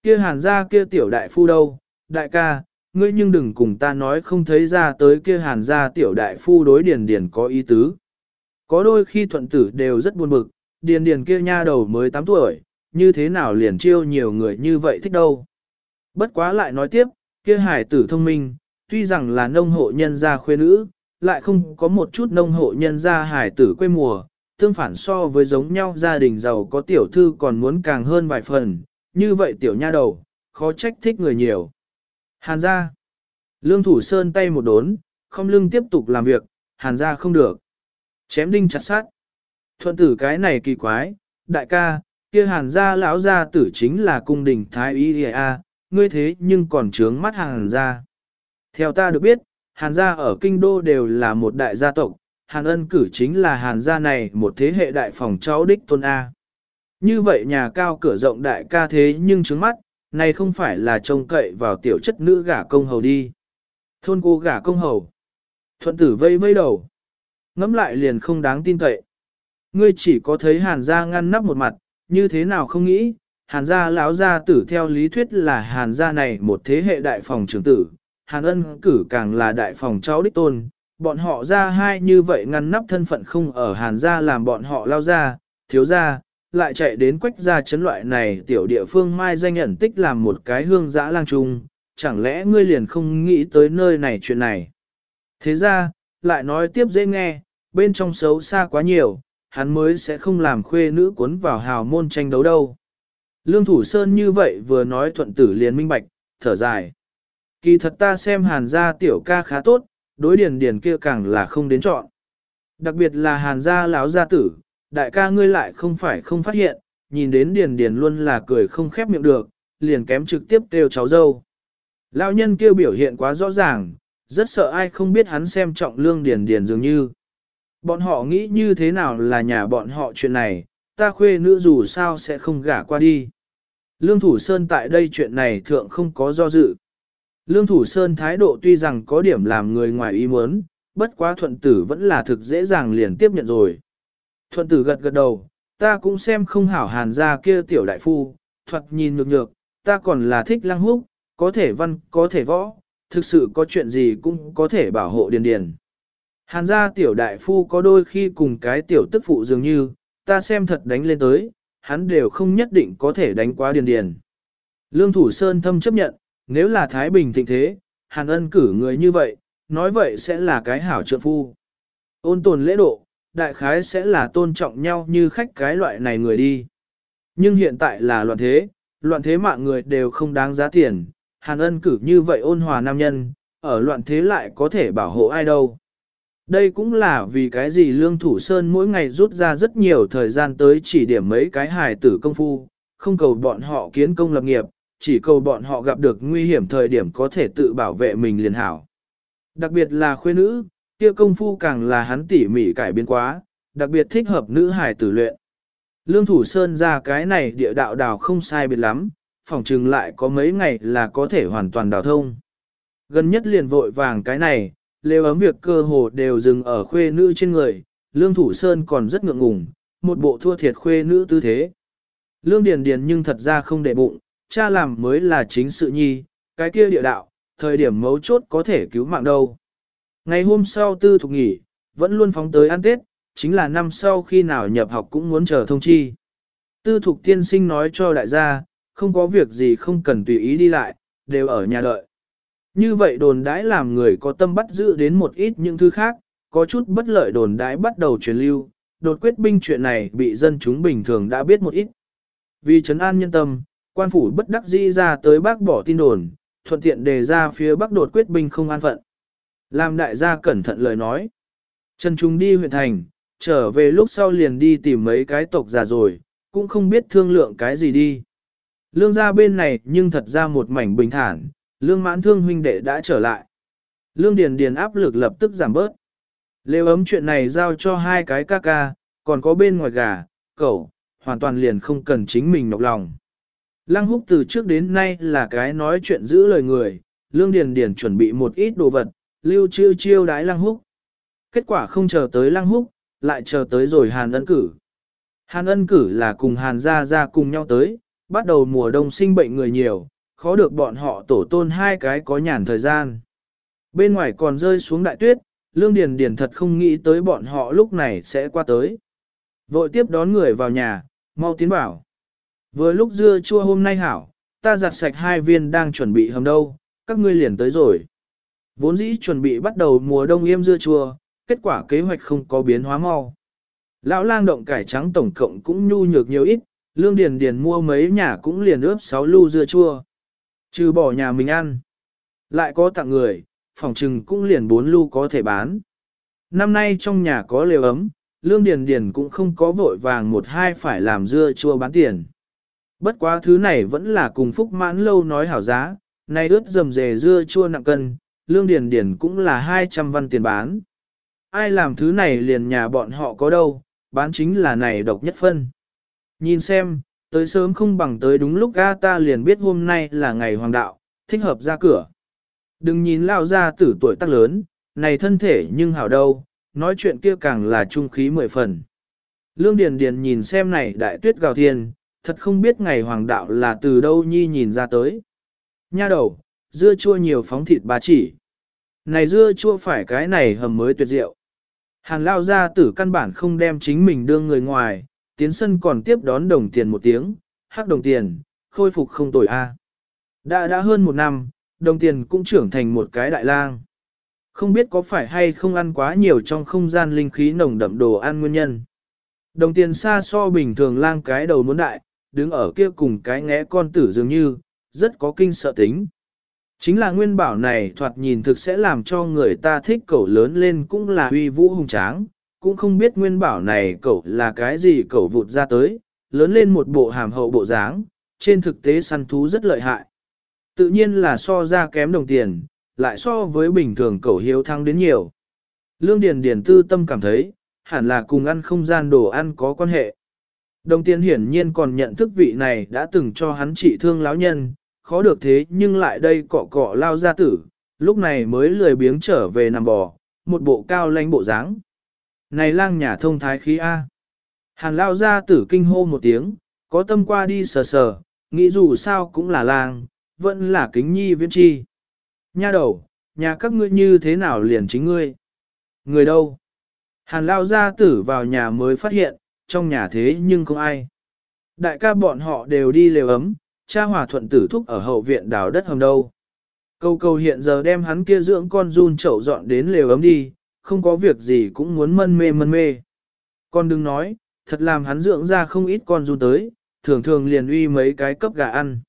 Kia hàn Gia kia tiểu đại phu đâu, đại ca, ngươi nhưng đừng cùng ta nói không thấy ra tới kia hàn gia tiểu đại phu đối điền điền có ý tứ. Có đôi khi thuận tử đều rất buồn bực, điền điền kia nha đầu mới 8 tuổi, như thế nào liền chiêu nhiều người như vậy thích đâu. Bất quá lại nói tiếp, kia hải tử thông minh, tuy rằng là nông hộ nhân gia khuê nữ, lại không có một chút nông hộ nhân gia hải tử quê mùa, tương phản so với giống nhau gia đình giàu có tiểu thư còn muốn càng hơn vài phần, như vậy tiểu nha đầu, khó trách thích người nhiều. Hàn gia, lương thủ sơn tay một đốn, không lưng tiếp tục làm việc, hàn gia không được. Chém đinh chặt sát. Thuận tử cái này kỳ quái, đại ca, kia hàn gia lão gia tử chính là cung đình thái y a, ngươi thế nhưng còn trướng mắt hàn gia. Theo ta được biết, hàn gia ở kinh đô đều là một đại gia tộc, hàn ân cử chính là hàn gia này một thế hệ đại phòng cháu đích tôn A. Như vậy nhà cao cửa rộng đại ca thế nhưng trướng mắt, này không phải là trông cậy vào tiểu chất nữ gả công hầu đi. Thôn cô gả công hầu. Thuận tử vây vây đầu. Ngắm lại liền không đáng tin cậy. Ngươi chỉ có thấy hàn gia ngăn nắp một mặt, như thế nào không nghĩ, hàn gia lão gia tử theo lý thuyết là hàn gia này một thế hệ đại phòng trưởng tử, hàn ân cử càng là đại phòng cháu đích tôn, bọn họ ra hai như vậy ngăn nắp thân phận không ở hàn gia làm bọn họ lao ra, thiếu gia lại chạy đến quách gia chấn loại này tiểu địa phương mai danh nhận tích làm một cái hương dã lang trung, chẳng lẽ ngươi liền không nghĩ tới nơi này chuyện này. Thế ra, lại nói tiếp dễ nghe, bên trong xấu xa quá nhiều, hắn mới sẽ không làm khuê nữ cuốn vào hào môn tranh đấu đâu. Lương Thủ Sơn như vậy vừa nói thuận tử liền minh bạch, thở dài. Kỳ thật ta xem hàn gia tiểu ca khá tốt, đối điền điền kia càng là không đến chọn. Đặc biệt là hàn gia lão gia tử, đại ca ngươi lại không phải không phát hiện, nhìn đến điền điền luôn là cười không khép miệng được, liền kém trực tiếp kêu cháu dâu. Lão nhân kia biểu hiện quá rõ ràng, rất sợ ai không biết hắn xem trọng lương điền điền dường như. Bọn họ nghĩ như thế nào là nhà bọn họ chuyện này, ta khuê nữ dù sao sẽ không gả qua đi. Lương Thủ Sơn tại đây chuyện này thượng không có do dự. Lương Thủ Sơn thái độ tuy rằng có điểm làm người ngoài ý muốn, bất quá thuận tử vẫn là thực dễ dàng liền tiếp nhận rồi. Thuận tử gật gật đầu, ta cũng xem không hảo hàn ra kia tiểu đại phu, thuật nhìn nhược nhược, ta còn là thích lăng húc, có thể văn, có thể võ, thực sự có chuyện gì cũng có thể bảo hộ điền điền. Hàn gia tiểu đại phu có đôi khi cùng cái tiểu tức phụ dường như, ta xem thật đánh lên tới, hắn đều không nhất định có thể đánh quá điền điền. Lương Thủ Sơn thâm chấp nhận, nếu là Thái Bình thịnh thế, Hàn ân cử người như vậy, nói vậy sẽ là cái hảo trượng phu. Ôn tồn lễ độ, đại khái sẽ là tôn trọng nhau như khách cái loại này người đi. Nhưng hiện tại là loạn thế, loạn thế mạng người đều không đáng giá tiền, Hàn ân cử như vậy ôn hòa nam nhân, ở loạn thế lại có thể bảo hộ ai đâu. Đây cũng là vì cái gì Lương Thủ Sơn mỗi ngày rút ra rất nhiều thời gian tới chỉ điểm mấy cái hài tử công phu, không cầu bọn họ kiến công lập nghiệp, chỉ cầu bọn họ gặp được nguy hiểm thời điểm có thể tự bảo vệ mình liền hảo. Đặc biệt là khuê nữ, kia công phu càng là hắn tỉ mỉ cải biến quá, đặc biệt thích hợp nữ hài tử luyện. Lương Thủ Sơn ra cái này địa đạo đào không sai biệt lắm, phòng trừng lại có mấy ngày là có thể hoàn toàn đào thông. Gần nhất liền vội vàng cái này, lêu ấm việc cơ hồ đều dừng ở khuê nữ trên người, Lương Thủ Sơn còn rất ngượng ngùng, một bộ thua thiệt khuê nữ tư thế. Lương Điền Điền nhưng thật ra không để bụng, cha làm mới là chính sự nhi, cái kia địa đạo, thời điểm mấu chốt có thể cứu mạng đâu. Ngày hôm sau tư thục nghỉ, vẫn luôn phóng tới ăn Tết, chính là năm sau khi nào nhập học cũng muốn chờ thông chi. Tư thục tiên sinh nói cho đại gia, không có việc gì không cần tùy ý đi lại, đều ở nhà đợi. Như vậy đồn đãi làm người có tâm bắt giữ đến một ít những thứ khác, có chút bất lợi đồn đãi bắt đầu truyền lưu, đột quyết binh chuyện này bị dân chúng bình thường đã biết một ít. Vì trấn an nhân tâm, quan phủ bất đắc dĩ ra tới bác bỏ tin đồn, thuận tiện đề ra phía bắc đột quyết binh không an phận. Làm đại gia cẩn thận lời nói. Trần Trung đi huyện thành, trở về lúc sau liền đi tìm mấy cái tộc già rồi, cũng không biết thương lượng cái gì đi. Lương gia bên này nhưng thật ra một mảnh bình thản, lương mãn thương huynh đệ đã trở lại. Lương điền điền áp lực lập tức giảm bớt. Lêu ấm chuyện này giao cho hai cái ca ca, còn có bên ngoài gà, cẩu, hoàn toàn liền không cần chính mình nọc lòng. Lăng húc từ trước đến nay là cái nói chuyện giữ lời người, lương điền điền chuẩn bị một ít đồ vật, lưu chiêu chiêu đái lăng húc. Kết quả không chờ tới lăng húc, lại chờ tới rồi hàn ân cử. Hàn ân cử là cùng hàn gia gia cùng nhau tới, bắt đầu mùa đông sinh bệnh người nhiều, khó được bọn họ tổ tôn hai cái có nhàn thời gian. Bên ngoài còn rơi xuống đại tuyết, Lương Điền Điền thật không nghĩ tới bọn họ lúc này sẽ qua tới. Vội tiếp đón người vào nhà, mau tiến bảo Vừa lúc dưa chua hôm nay hảo, ta giặt sạch hai viên đang chuẩn bị hầm đâu, các ngươi liền tới rồi. Vốn dĩ chuẩn bị bắt đầu mùa đông yêm dưa chua, kết quả kế hoạch không có biến hóa mau. Lão lang động cải trắng tổng cộng cũng nhu nhược nhiều ít, lương điền điền mua mấy nhà cũng liền ướp 6 lu dưa chua. Trừ bỏ nhà mình ăn. Lại có tặng người, phòng trừng cũng liền bốn lu có thể bán. Năm nay trong nhà có lều ấm, lương điền điền cũng không có vội vàng một hai phải làm dưa chua bán tiền. Bất quá thứ này vẫn là cùng phúc mãn lâu nói hảo giá, nay ướt dầm dề dưa chua nặng cân, lương điền điền cũng là 200 văn tiền bán. Ai làm thứ này liền nhà bọn họ có đâu, bán chính là này độc nhất phân. Nhìn xem, tới sớm không bằng tới đúng lúc ga ta liền biết hôm nay là ngày hoàng đạo, thích hợp ra cửa. Đừng nhìn lao ra tử tuổi tác lớn, này thân thể nhưng hảo đâu, nói chuyện kia càng là trung khí mười phần. Lương Điền Điền nhìn xem này đại tuyết gào thiên, thật không biết ngày hoàng đạo là từ đâu nhi nhìn ra tới. Nha đầu, dưa chua nhiều phóng thịt bà chỉ. Này dưa chua phải cái này hầm mới tuyệt diệu. Hàn lao ra tử căn bản không đem chính mình đưa người ngoài, tiến sân còn tiếp đón đồng tiền một tiếng, hắc đồng tiền, khôi phục không tồi a. À. Đã đã hơn một năm, đồng tiền cũng trưởng thành một cái đại lang. Không biết có phải hay không ăn quá nhiều trong không gian linh khí nồng đậm đồ ăn nguyên nhân. Đồng tiền xa so bình thường lang cái đầu muốn đại, đứng ở kia cùng cái ngẽ con tử dường như, rất có kinh sợ tính. Chính là nguyên bảo này thoạt nhìn thực sẽ làm cho người ta thích cẩu lớn lên cũng là uy vũ hùng tráng, cũng không biết nguyên bảo này cậu là cái gì cậu vụt ra tới, lớn lên một bộ hàm hậu bộ dáng, trên thực tế săn thú rất lợi hại. Tự nhiên là so ra kém đồng tiền, lại so với bình thường cậu hiếu thăng đến nhiều. Lương Điền Điền tư tâm cảm thấy, hẳn là cùng ăn không gian đồ ăn có quan hệ. Đồng tiền hiển nhiên còn nhận thức vị này đã từng cho hắn trị thương lão nhân, khó được thế nhưng lại đây cọ cọ lao ra tử, lúc này mới lười biếng trở về nằm bò, một bộ cao lãnh bộ dáng. Này lang nhà thông thái khí A. Hàn lao ra tử kinh hô một tiếng, có tâm qua đi sờ sờ, nghĩ dù sao cũng là lang, vẫn là kính nhi viên chi. Nha đầu, nhà các ngươi như thế nào liền chính ngươi? Người đâu? Hàn lao ra tử vào nhà mới phát hiện, trong nhà thế nhưng không ai. Đại ca bọn họ đều đi lều ấm, cha hòa thuận tử thúc ở hậu viện đào đất hầm đâu. Câu câu hiện giờ đem hắn kia dưỡng con run chậu dọn đến lều ấm đi, không có việc gì cũng muốn mân mê mân mê. Con đừng nói, thật làm hắn dưỡng ra không ít con run tới, thường thường liền uy mấy cái cấp gà ăn.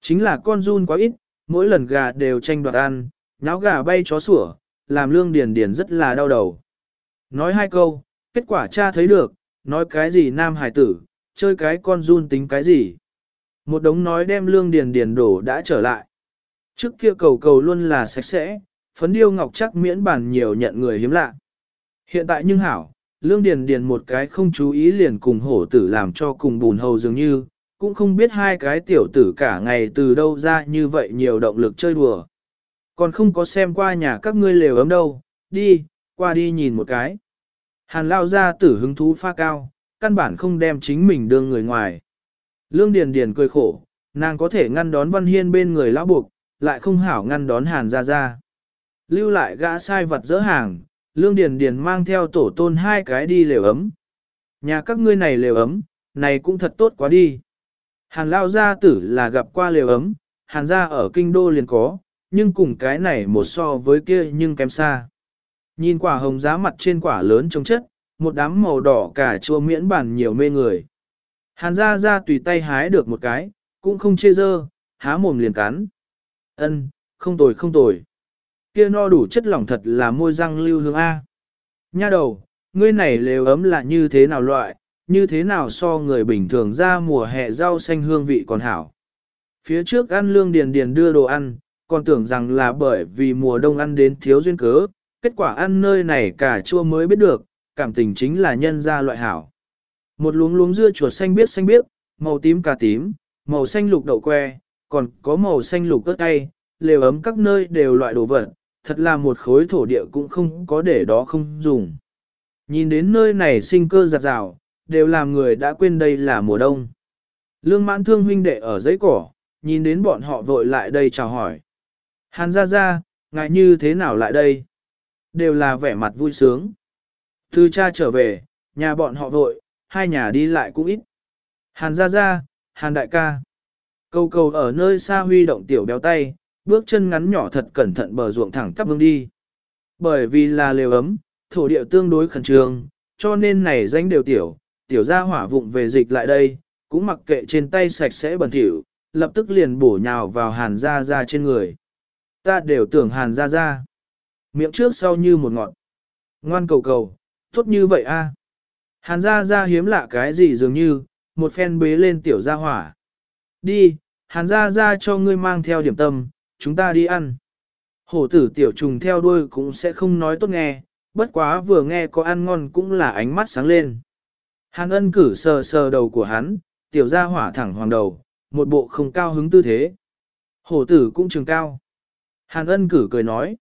Chính là con run quá ít, mỗi lần gà đều tranh đoạt ăn, nháo gà bay chó sủa, làm lương điền điền rất là đau đầu. Nói hai câu, kết quả cha thấy được, nói cái gì nam hải tử, chơi cái con run tính cái gì. Một đống nói đem lương điền điền đổ đã trở lại. Trước kia cầu cầu luôn là sạch sẽ, phấn điêu ngọc chắc miễn bàn nhiều nhận người hiếm lạ. Hiện tại nhưng hảo, lương điền điền một cái không chú ý liền cùng hổ tử làm cho cùng bùn hầu dường như, cũng không biết hai cái tiểu tử cả ngày từ đâu ra như vậy nhiều động lực chơi đùa. Còn không có xem qua nhà các ngươi lều ấm đâu, đi, qua đi nhìn một cái. Hàn lao ra tử hứng thú pha cao, căn bản không đem chính mình đưa người ngoài. Lương Điền Điền cười khổ, nàng có thể ngăn đón Văn Hiên bên người lão buộc, lại không hảo ngăn đón Hàn Gia Gia. Lưu lại gã sai vật dỡ hàng, Lương Điền Điền mang theo tổ tôn hai cái đi lều ấm. Nhà các ngươi này lều ấm, này cũng thật tốt quá đi. Hàn Lao Gia tử là gặp qua lều ấm, Hàn Gia ở kinh đô liền có, nhưng cùng cái này một so với kia nhưng kém xa. Nhìn quả hồng giá mặt trên quả lớn trông chất, một đám màu đỏ cả chua miễn bản nhiều mê người. Hàn gia gia tùy tay hái được một cái, cũng không chê dơ, há mồm liền cắn. Ân, không tồi không tồi. Kia no đủ chất lỏng thật là môi răng lưu hương A. Nha đầu, ngươi này lều ấm là như thế nào loại, như thế nào so người bình thường ra mùa hè rau xanh hương vị còn hảo. Phía trước ăn lương điền điền đưa đồ ăn, còn tưởng rằng là bởi vì mùa đông ăn đến thiếu duyên cớ, kết quả ăn nơi này cả chua mới biết được, cảm tình chính là nhân ra loại hảo. Một luống luống dưa chuột xanh biết xanh biếc, màu tím cà tím, màu xanh lục đậu que, còn có màu xanh lục ớt cay, lều ấm các nơi đều loại đồ vật, thật là một khối thổ địa cũng không có để đó không dùng. Nhìn đến nơi này sinh cơ giặt rào, đều làm người đã quên đây là mùa đông. Lương mãn thương huynh đệ ở giấy cỏ, nhìn đến bọn họ vội lại đây chào hỏi. Hàn ra ra, ngại như thế nào lại đây? Đều là vẻ mặt vui sướng. Từ cha trở về, nhà bọn họ vội, hai nhà đi lại cũng ít. Hàn ra ra, hàn đại ca. Cầu cầu ở nơi xa huy động tiểu béo tay, bước chân ngắn nhỏ thật cẩn thận bờ ruộng thẳng tắp vương đi. Bởi vì là lều ấm, thổ địa tương đối khẩn trương, cho nên này danh đều tiểu, tiểu ra hỏa vụng về dịch lại đây, cũng mặc kệ trên tay sạch sẽ bẩn thỉu, lập tức liền bổ nhào vào hàn ra ra trên người. Ta đều tưởng hàn ra ra. Miệng trước sau như một ngọn. Ngoan cầu cầu, tốt như vậy a. Hàn ra ra hiếm lạ cái gì dường như, một phen bế lên tiểu gia hỏa. Đi, hàn ra ra cho ngươi mang theo điểm tâm, chúng ta đi ăn. Hổ tử tiểu trùng theo đuôi cũng sẽ không nói tốt nghe, bất quá vừa nghe có ăn ngon cũng là ánh mắt sáng lên. Hàn ân cử sờ sờ đầu của hắn, tiểu gia hỏa thẳng hoàng đầu, một bộ không cao hứng tư thế. Hổ tử cũng trường cao. Hàn ân cử cười nói.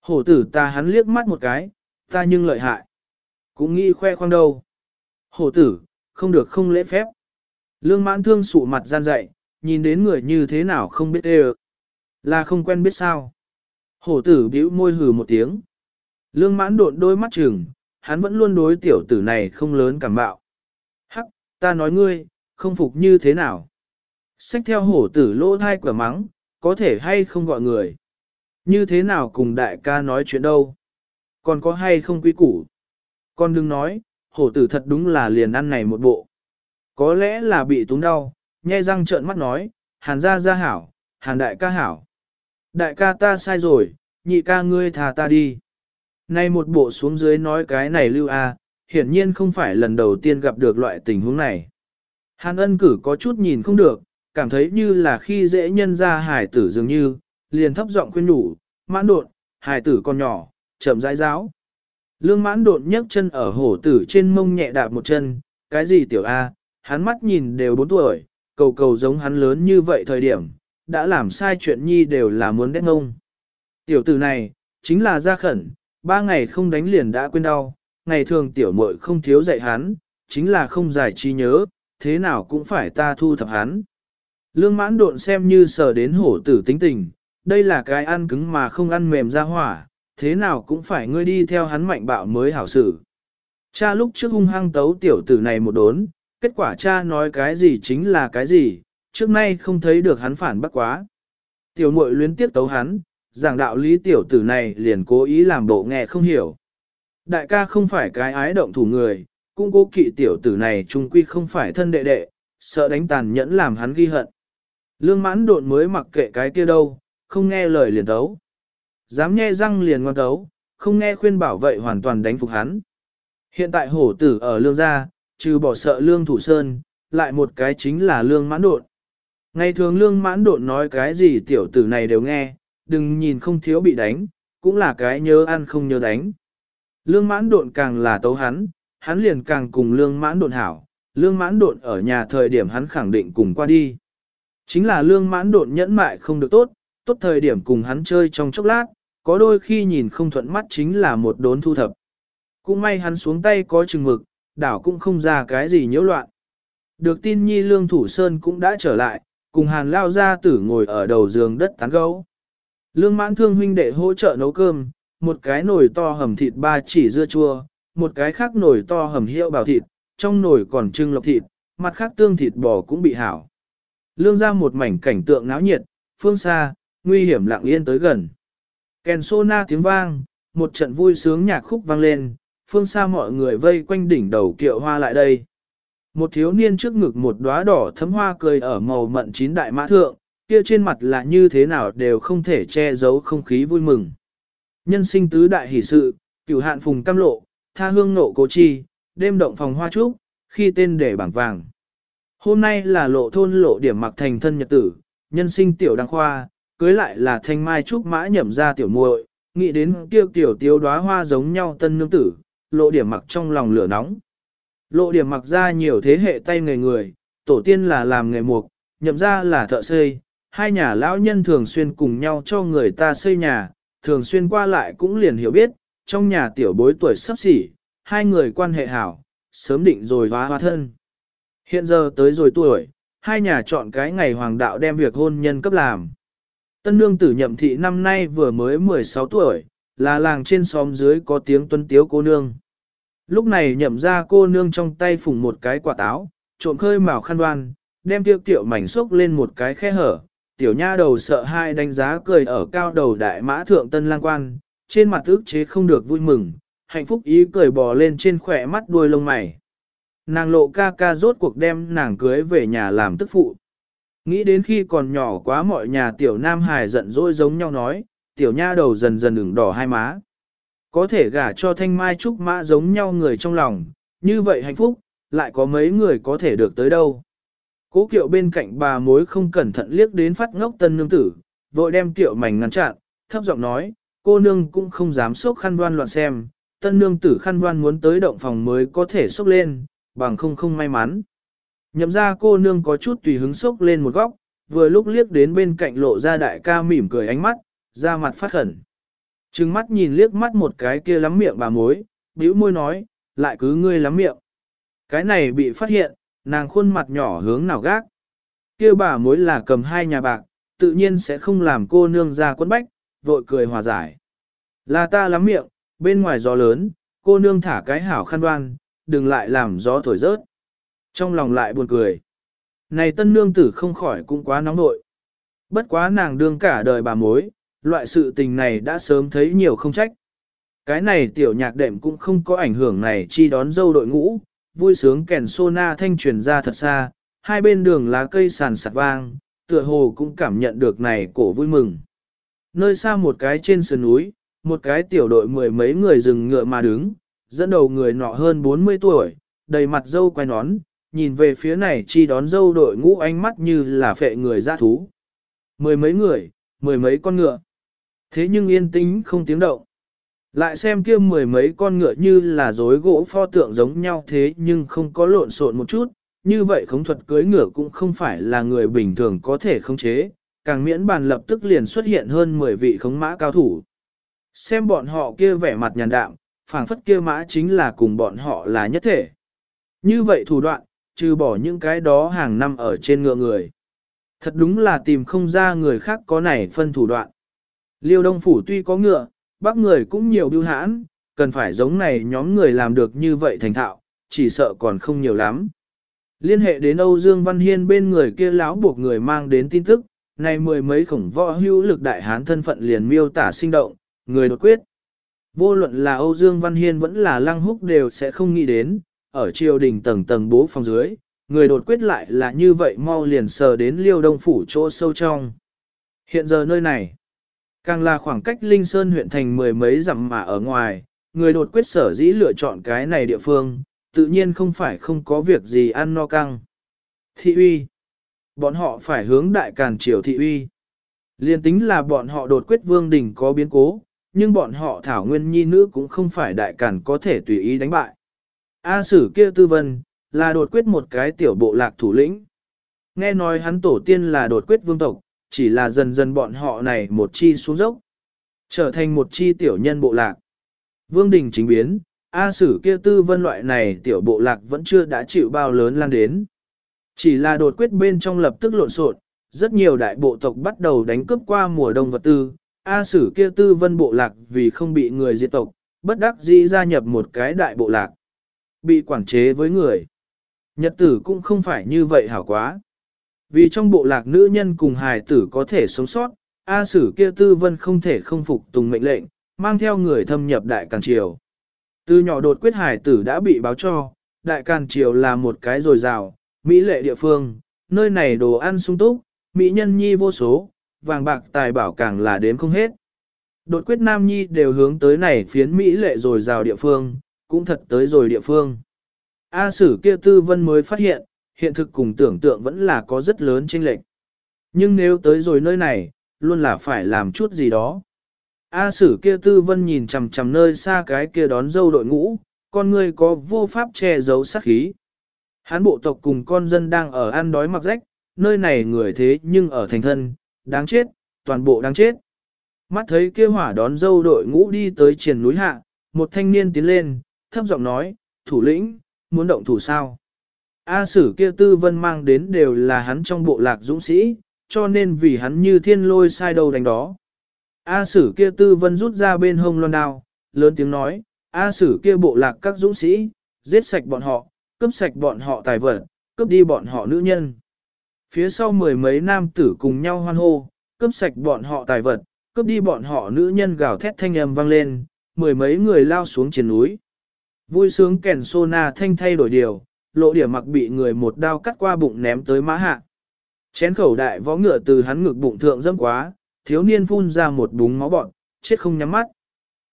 Hổ tử ta hắn liếc mắt một cái, ta nhưng lợi hại. Cũng nghĩ khoe khoang đâu. Hổ tử, không được không lễ phép. Lương mãn thương sụ mặt gian dậy, nhìn đến người như thế nào không biết ê là không quen biết sao. Hổ tử bĩu môi hừ một tiếng. Lương mãn độn đôi mắt trừng, hắn vẫn luôn đối tiểu tử này không lớn cảm bạo. Hắc, ta nói ngươi, không phục như thế nào. Xách theo hổ tử lỗ thai quả mắng, có thể hay không gọi người. Như thế nào cùng đại ca nói chuyện đâu. Còn có hay không quý củ. Con đừng nói, hổ tử thật đúng là liền ăn này một bộ. Có lẽ là bị túng đau, nhai răng trợn mắt nói, hàn ra ra hảo, hàn đại ca hảo. Đại ca ta sai rồi, nhị ca ngươi thà ta đi. Nay một bộ xuống dưới nói cái này lưu a, hiển nhiên không phải lần đầu tiên gặp được loại tình huống này. Hàn ân cử có chút nhìn không được, cảm thấy như là khi dễ nhân ra hải tử dường như, liền thấp giọng khuyên nhủ, mãn đột, hải tử con nhỏ, chậm rãi giáo. Lương mãn đột nhấc chân ở hổ tử trên mông nhẹ đạp một chân, cái gì tiểu A, hắn mắt nhìn đều bốn tuổi, cầu cầu giống hắn lớn như vậy thời điểm, đã làm sai chuyện nhi đều là muốn đét ngông. Tiểu tử này, chính là gia khẩn, ba ngày không đánh liền đã quên đau, ngày thường tiểu muội không thiếu dạy hắn, chính là không giải trí nhớ, thế nào cũng phải ta thu thập hắn. Lương mãn độn xem như sờ đến hổ tử tính tình, đây là cái ăn cứng mà không ăn mềm ra hỏa, thế nào cũng phải ngươi đi theo hắn mạnh bạo mới hảo xử. Cha lúc trước hung hăng tấu tiểu tử này một đốn, kết quả cha nói cái gì chính là cái gì, trước nay không thấy được hắn phản bác quá. Tiểu muội luyến tiếp tấu hắn, giảng đạo lý tiểu tử này liền cố ý làm bộ nghe không hiểu. Đại ca không phải cái ái động thủ người, cũng cố kỵ tiểu tử này trung quy không phải thân đệ đệ, sợ đánh tàn nhẫn làm hắn ghi hận. Lương mãn độn mới mặc kệ cái kia đâu, không nghe lời liền tấu. Dám nghe răng liền ngoan tấu, không nghe khuyên bảo vậy hoàn toàn đánh phục hắn. Hiện tại hổ tử ở lương gia, trừ bỏ sợ lương thủ sơn, lại một cái chính là lương mãn độn. Ngày thường lương mãn độn nói cái gì tiểu tử này đều nghe, đừng nhìn không thiếu bị đánh, cũng là cái nhớ ăn không nhớ đánh. Lương mãn độn càng là tấu hắn, hắn liền càng cùng lương mãn độn hảo, lương mãn độn ở nhà thời điểm hắn khẳng định cùng qua đi. Chính là lương mãn độn nhẫn mại không được tốt, tốt thời điểm cùng hắn chơi trong chốc lát, có đôi khi nhìn không thuận mắt chính là một đốn thu thập. Cũng may hắn xuống tay có chừng mực, đảo cũng không ra cái gì nhiễu loạn. Được tin nhi lương thủ sơn cũng đã trở lại, cùng hàn lao ra tử ngồi ở đầu giường đất tán gấu. Lương mãn thương huynh đệ hỗ trợ nấu cơm, một cái nồi to hầm thịt ba chỉ dưa chua, một cái khác nồi to hầm hiệu bào thịt, trong nồi còn trưng lộc thịt, mặt khác tương thịt bò cũng bị hảo. Lương ra một mảnh cảnh tượng náo nhiệt, phương xa, nguy hiểm lặng yên tới gần. Kèn sô na tiếng vang, một trận vui sướng nhạc khúc vang lên, phương xa mọi người vây quanh đỉnh đầu kiệu hoa lại đây. Một thiếu niên trước ngực một đóa đỏ thấm hoa cười ở màu mận chín đại mã thượng, kia trên mặt là như thế nào đều không thể che giấu không khí vui mừng. Nhân sinh tứ đại hỷ sự, cửu hạn phùng cam lộ, tha hương nộ cố chi, đêm động phòng hoa trúc, khi tên để bảng vàng. Hôm nay là lộ thôn lộ điểm mặc thành thân nhật tử, nhân sinh tiểu đăng khoa, cưới lại là thanh mai trúc mã nhậm ra tiểu muội, nghĩ đến kia tiểu tiêu đóa hoa giống nhau tân nương tử, lộ điểm mặc trong lòng lửa nóng. Lộ điểm mặc ra nhiều thế hệ tay nghề người, tổ tiên là làm nghề mục, nhậm ra là thợ xây, hai nhà lão nhân thường xuyên cùng nhau cho người ta xây nhà, thường xuyên qua lại cũng liền hiểu biết, trong nhà tiểu bối tuổi sắp xỉ, hai người quan hệ hảo, sớm định rồi hóa hóa thân. Hiện giờ tới rồi tuổi, hai nhà chọn cái ngày hoàng đạo đem việc hôn nhân cấp làm. Tân nương tử nhậm thị năm nay vừa mới 16 tuổi, là làng trên xóm dưới có tiếng tuân tiếu cô nương. Lúc này nhậm ra cô nương trong tay phùng một cái quả táo, trộn khơi màu khăn đoan, đem tiêu tiểu mảnh xúc lên một cái khe hở, tiểu nha đầu sợ hai đánh giá cười ở cao đầu đại mã thượng tân lang quan, trên mặt ức chế không được vui mừng, hạnh phúc ý cười bò lên trên khỏe mắt đuôi lông mày. Nàng lộ ca ca rốt cuộc đem nàng cưới về nhà làm tức phụ. Nghĩ đến khi còn nhỏ quá mọi nhà tiểu nam hài giận dỗi giống nhau nói, tiểu nha đầu dần dần ửng đỏ hai má. Có thể gả cho thanh mai trúc mã giống nhau người trong lòng, như vậy hạnh phúc, lại có mấy người có thể được tới đâu. Cố kiệu bên cạnh bà mối không cẩn thận liếc đến phát ngốc tân nương tử, vội đem kiệu mảnh ngăn chặn, thấp giọng nói, cô nương cũng không dám sốc khăn đoan loạn xem, tân nương tử khăn đoan muốn tới động phòng mới có thể sốc lên, bằng không không may mắn. Nhậm ra cô nương có chút tùy hứng sốc lên một góc, vừa lúc liếc đến bên cạnh lộ ra đại ca mỉm cười ánh mắt, ra mặt phát khẩn. Trừng mắt nhìn liếc mắt một cái kia lắm miệng bà mối, bĩu môi nói, lại cứ ngươi lắm miệng. Cái này bị phát hiện, nàng khuôn mặt nhỏ hướng nào gác. kia bà mối là cầm hai nhà bạc, tự nhiên sẽ không làm cô nương ra quân bách, vội cười hòa giải. Là ta lắm miệng, bên ngoài gió lớn, cô nương thả cái hảo khăn đoan, đừng lại làm gió thổi rớt. Trong lòng lại buồn cười. Này tân nương tử không khỏi cũng quá nóng nội. Bất quá nàng đương cả đời bà mối, loại sự tình này đã sớm thấy nhiều không trách. Cái này tiểu nhạc đệm cũng không có ảnh hưởng này chi đón dâu đội ngũ, vui sướng kèn sô na thanh truyền ra thật xa, hai bên đường lá cây sàn sạt vang, tựa hồ cũng cảm nhận được này cổ vui mừng. Nơi xa một cái trên sườn núi, một cái tiểu đội mười mấy người dừng ngựa mà đứng, dẫn đầu người nọ hơn 40 tuổi, đầy mặt dâu quay nón, nhìn về phía này chi đón dâu đội ngũ ánh mắt như là phệ người ra thú. Mười mấy người, mười mấy con ngựa. Thế nhưng yên tĩnh không tiếng động. Lại xem kia mười mấy con ngựa như là dối gỗ pho tượng giống nhau thế nhưng không có lộn xộn một chút, như vậy khống thuật cưới ngựa cũng không phải là người bình thường có thể khống chế, càng miễn bàn lập tức liền xuất hiện hơn 10 vị khống mã cao thủ. Xem bọn họ kia vẻ mặt nhàn đạm, phảng phất kia mã chính là cùng bọn họ là nhất thể. Như vậy thủ đoạn, trừ bỏ những cái đó hàng năm ở trên ngựa người. Thật đúng là tìm không ra người khác có này phân thủ đoạn. Liêu Đông Phủ tuy có ngựa, bác người cũng nhiều biêu hãn, cần phải giống này nhóm người làm được như vậy thành thạo, chỉ sợ còn không nhiều lắm. Liên hệ đến Âu Dương Văn Hiên bên người kia láo buộc người mang đến tin tức, này mười mấy khổng võ hữu lực đại hán thân phận liền miêu tả sinh động, người đột quyết. Vô luận là Âu Dương Văn Hiên vẫn là Lăng Húc đều sẽ không nghĩ đến, ở triều đình tầng tầng bố phòng dưới, người đột quyết lại là như vậy mau liền sờ đến liêu đông phủ chỗ sâu trong. Hiện giờ nơi này, càng là khoảng cách Linh Sơn huyện thành mười mấy dặm mà ở ngoài, người đột quyết sở dĩ lựa chọn cái này địa phương, tự nhiên không phải không có việc gì ăn no căng. Thị uy. Bọn họ phải hướng đại càn triều thị uy. Liên tính là bọn họ đột quyết vương đỉnh có biến cố, nhưng bọn họ thảo nguyên nhi nữ cũng không phải đại càn có thể tùy ý đánh bại. A sử kia tư vân, là đột quyết một cái tiểu bộ lạc thủ lĩnh. Nghe nói hắn tổ tiên là đột quyết vương tộc, chỉ là dần dần bọn họ này một chi xuống dốc, trở thành một chi tiểu nhân bộ lạc. Vương đình chính biến, A sử kia tư vân loại này tiểu bộ lạc vẫn chưa đã chịu bao lớn lan đến. Chỉ là đột quyết bên trong lập tức lộn xộn, rất nhiều đại bộ tộc bắt đầu đánh cướp qua mùa đông vật tư. A sử kia tư vân bộ lạc vì không bị người diệt tộc, bất đắc dĩ gia nhập một cái đại bộ lạc. Bị quản chế với người. Nhật tử cũng không phải như vậy hảo quá. Vì trong bộ lạc nữ nhân cùng hài tử có thể sống sót, A sử kia tư vân không thể không phục tùng mệnh lệnh, mang theo người thâm nhập đại càn triều. Từ nhỏ đột quyết hài tử đã bị báo cho, đại càn triều là một cái dồi dào, mỹ lệ địa phương, nơi này đồ ăn sung túc, mỹ nhân nhi vô số, vàng bạc tài bảo càng là đếm không hết. Đột quyết nam nhi đều hướng tới này phiến mỹ lệ rồi rào địa phương, cũng thật tới rồi địa phương. A sử kia tư vân mới phát hiện, hiện thực cùng tưởng tượng vẫn là có rất lớn chênh lệch. Nhưng nếu tới rồi nơi này, luôn là phải làm chút gì đó. A sử kia tư vân nhìn chằm chằm nơi xa cái kia đón dâu đội ngũ, con người có vô pháp che giấu sát khí. Hán bộ tộc cùng con dân đang ở ăn đói mặc rách, nơi này người thế nhưng ở thành thân, đáng chết, toàn bộ đáng chết. Mắt thấy kia hỏa đón dâu đội ngũ đi tới triển núi hạ, một thanh niên tiến lên, thấp giọng nói, thủ lĩnh, muốn động thủ sao? A sử kia tư vân mang đến đều là hắn trong bộ lạc dũng sĩ, cho nên vì hắn như thiên lôi sai đầu đánh đó. A sử kia tư vân rút ra bên hông loan đao, lớn tiếng nói, A sử kia bộ lạc các dũng sĩ, giết sạch bọn họ, cướp sạch bọn họ tài vật, cướp đi bọn họ nữ nhân. Phía sau mười mấy nam tử cùng nhau hoan hô, cướp sạch bọn họ tài vật, cướp đi bọn họ nữ nhân gào thét thanh âm vang lên, mười mấy người lao xuống trên núi. Vui sướng kèn sô na thanh thay đổi điều, lộ điểm mặc bị người một đao cắt qua bụng ném tới mã hạ. Chén khẩu đại võ ngựa từ hắn ngực bụng thượng dâm quá, thiếu niên phun ra một búng máu bọn, chết không nhắm mắt.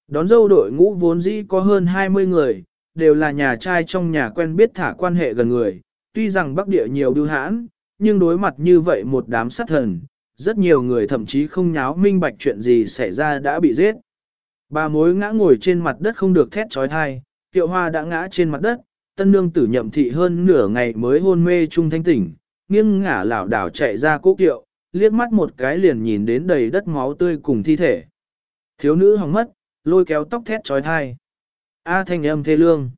Đón dâu đội ngũ vốn dĩ có hơn 20 người, đều là nhà trai trong nhà quen biết thả quan hệ gần người, tuy rằng bắc địa nhiều đưu hãn, nhưng đối mặt như vậy một đám sát thần, rất nhiều người thậm chí không nháo minh bạch chuyện gì xảy ra đã bị giết. Bà mối ngã ngồi trên mặt đất không được thét trói thai, tiệu hoa đã ngã trên mặt đất, tân nương tử nhậm thị hơn nửa ngày mới hôn mê trung thanh tỉnh, nghiêng ngả lảo đảo chạy ra cố kiệu, liếc mắt một cái liền nhìn đến đầy đất máu tươi cùng thi thể. Thiếu nữ hỏng mất, lôi kéo tóc thét trói thai. A thanh âm thê lương.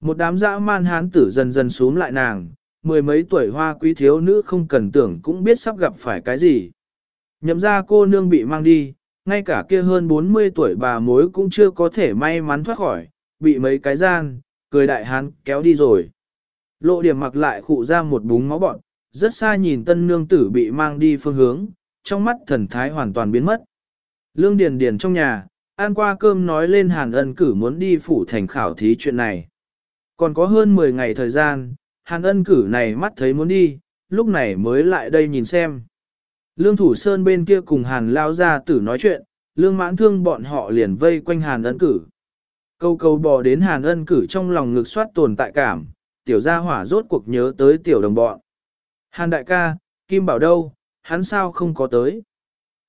Một đám dã man hán tử dần dần xuống lại nàng, mười mấy tuổi hoa quý thiếu nữ không cần tưởng cũng biết sắp gặp phải cái gì. Nhậm ra cô nương bị mang đi, ngay cả kia hơn 40 tuổi bà mối cũng chưa có thể may mắn thoát khỏi, bị mấy cái gian, cười đại hán kéo đi rồi. Lộ điểm mặc lại khụ ra một búng máu bọn, rất xa nhìn tân nương tử bị mang đi phương hướng, trong mắt thần thái hoàn toàn biến mất. Lương Điền Điền trong nhà, ăn qua cơm nói lên Hàn ân cử muốn đi phủ thành khảo thí chuyện này. Còn có hơn 10 ngày thời gian, Hàn ân cử này mắt thấy muốn đi, lúc này mới lại đây nhìn xem. Lương Thủ Sơn bên kia cùng Hàn lao ra tử nói chuyện, lương mãn thương bọn họ liền vây quanh Hàn ân cử. Câu câu bò đến Hàn ân cử trong lòng ngực soát tồn tại cảm, tiểu gia hỏa rốt cuộc nhớ tới tiểu đồng bọn. Hàn đại ca, Kim Bảo đâu, hắn sao không có tới.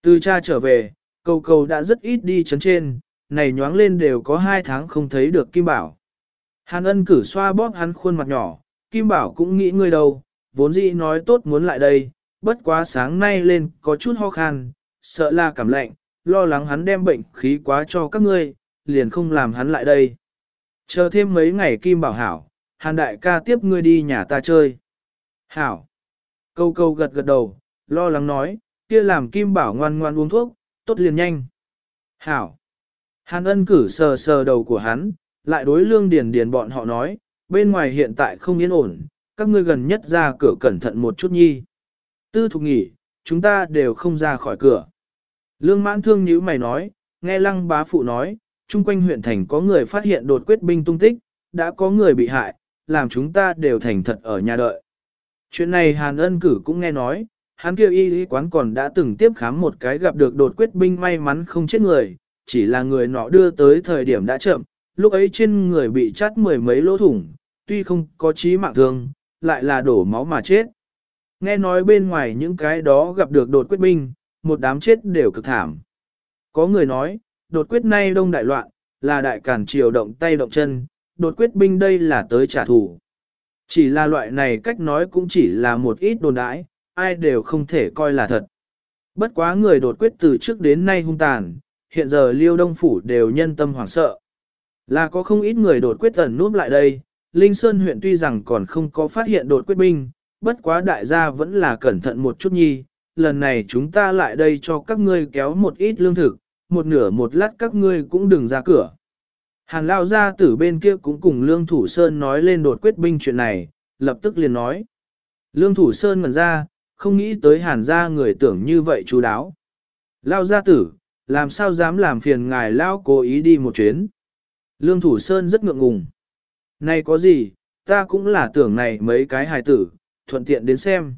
Từ cha trở về, cầu cầu đã rất ít đi chấn trên, này nhoáng lên đều có hai tháng không thấy được Kim Bảo. Hàn ân cử xoa bóp hắn khuôn mặt nhỏ, Kim Bảo cũng nghĩ ngươi đâu, vốn dĩ nói tốt muốn lại đây, bất quá sáng nay lên có chút ho khan, sợ là cảm lạnh, lo lắng hắn đem bệnh khí quá cho các ngươi, liền không làm hắn lại đây. Chờ thêm mấy ngày Kim Bảo hảo, Hàn đại ca tiếp ngươi đi nhà ta chơi. Hảo. Câu câu gật gật đầu, lo lắng nói, kia làm Kim Bảo ngoan ngoan uống thuốc, tốt liền nhanh. Hảo. Hàn ân cử sờ sờ đầu của hắn, lại đối lương điền điền bọn họ nói, bên ngoài hiện tại không yên ổn, các ngươi gần nhất ra cửa cẩn thận một chút nhi. Tư thục nghỉ, chúng ta đều không ra khỏi cửa. Lương mãn thương nhíu mày nói, nghe lăng bá phụ nói, chung quanh huyện thành có người phát hiện đột quyết binh tung tích, đã có người bị hại, làm chúng ta đều thành thật ở nhà đợi. Chuyện này Hàn ân cử cũng nghe nói, hắn kêu y lý quán còn đã từng tiếp khám một cái gặp được đột quyết binh may mắn không chết người, chỉ là người nọ đưa tới thời điểm đã chậm, lúc ấy trên người bị chát mười mấy lỗ thủng, tuy không có chí mạng thương, lại là đổ máu mà chết. Nghe nói bên ngoài những cái đó gặp được đột quyết binh, một đám chết đều cực thảm. Có người nói, đột quyết nay đông đại loạn, là đại cản triều động tay động chân, đột quyết binh đây là tới trả thù. Chỉ là loại này cách nói cũng chỉ là một ít đồn đãi, ai đều không thể coi là thật. Bất quá người đột quyết từ trước đến nay hung tàn, hiện giờ liêu đông phủ đều nhân tâm hoảng sợ. Là có không ít người đột quyết ẩn núp lại đây, Linh Sơn huyện tuy rằng còn không có phát hiện đột quyết binh, bất quá đại gia vẫn là cẩn thận một chút nhi, lần này chúng ta lại đây cho các ngươi kéo một ít lương thực, một nửa một lát các ngươi cũng đừng ra cửa. Hàn lao gia tử bên kia cũng cùng Lương Thủ Sơn nói lên đột quyết binh chuyện này, lập tức liền nói. Lương Thủ Sơn ngần ra, không nghĩ tới hàn gia người tưởng như vậy chú đáo. Lao gia tử, làm sao dám làm phiền ngài lao cố ý đi một chuyến. Lương Thủ Sơn rất ngượng ngùng. Này có gì, ta cũng là tưởng này mấy cái hài tử, thuận tiện đến xem.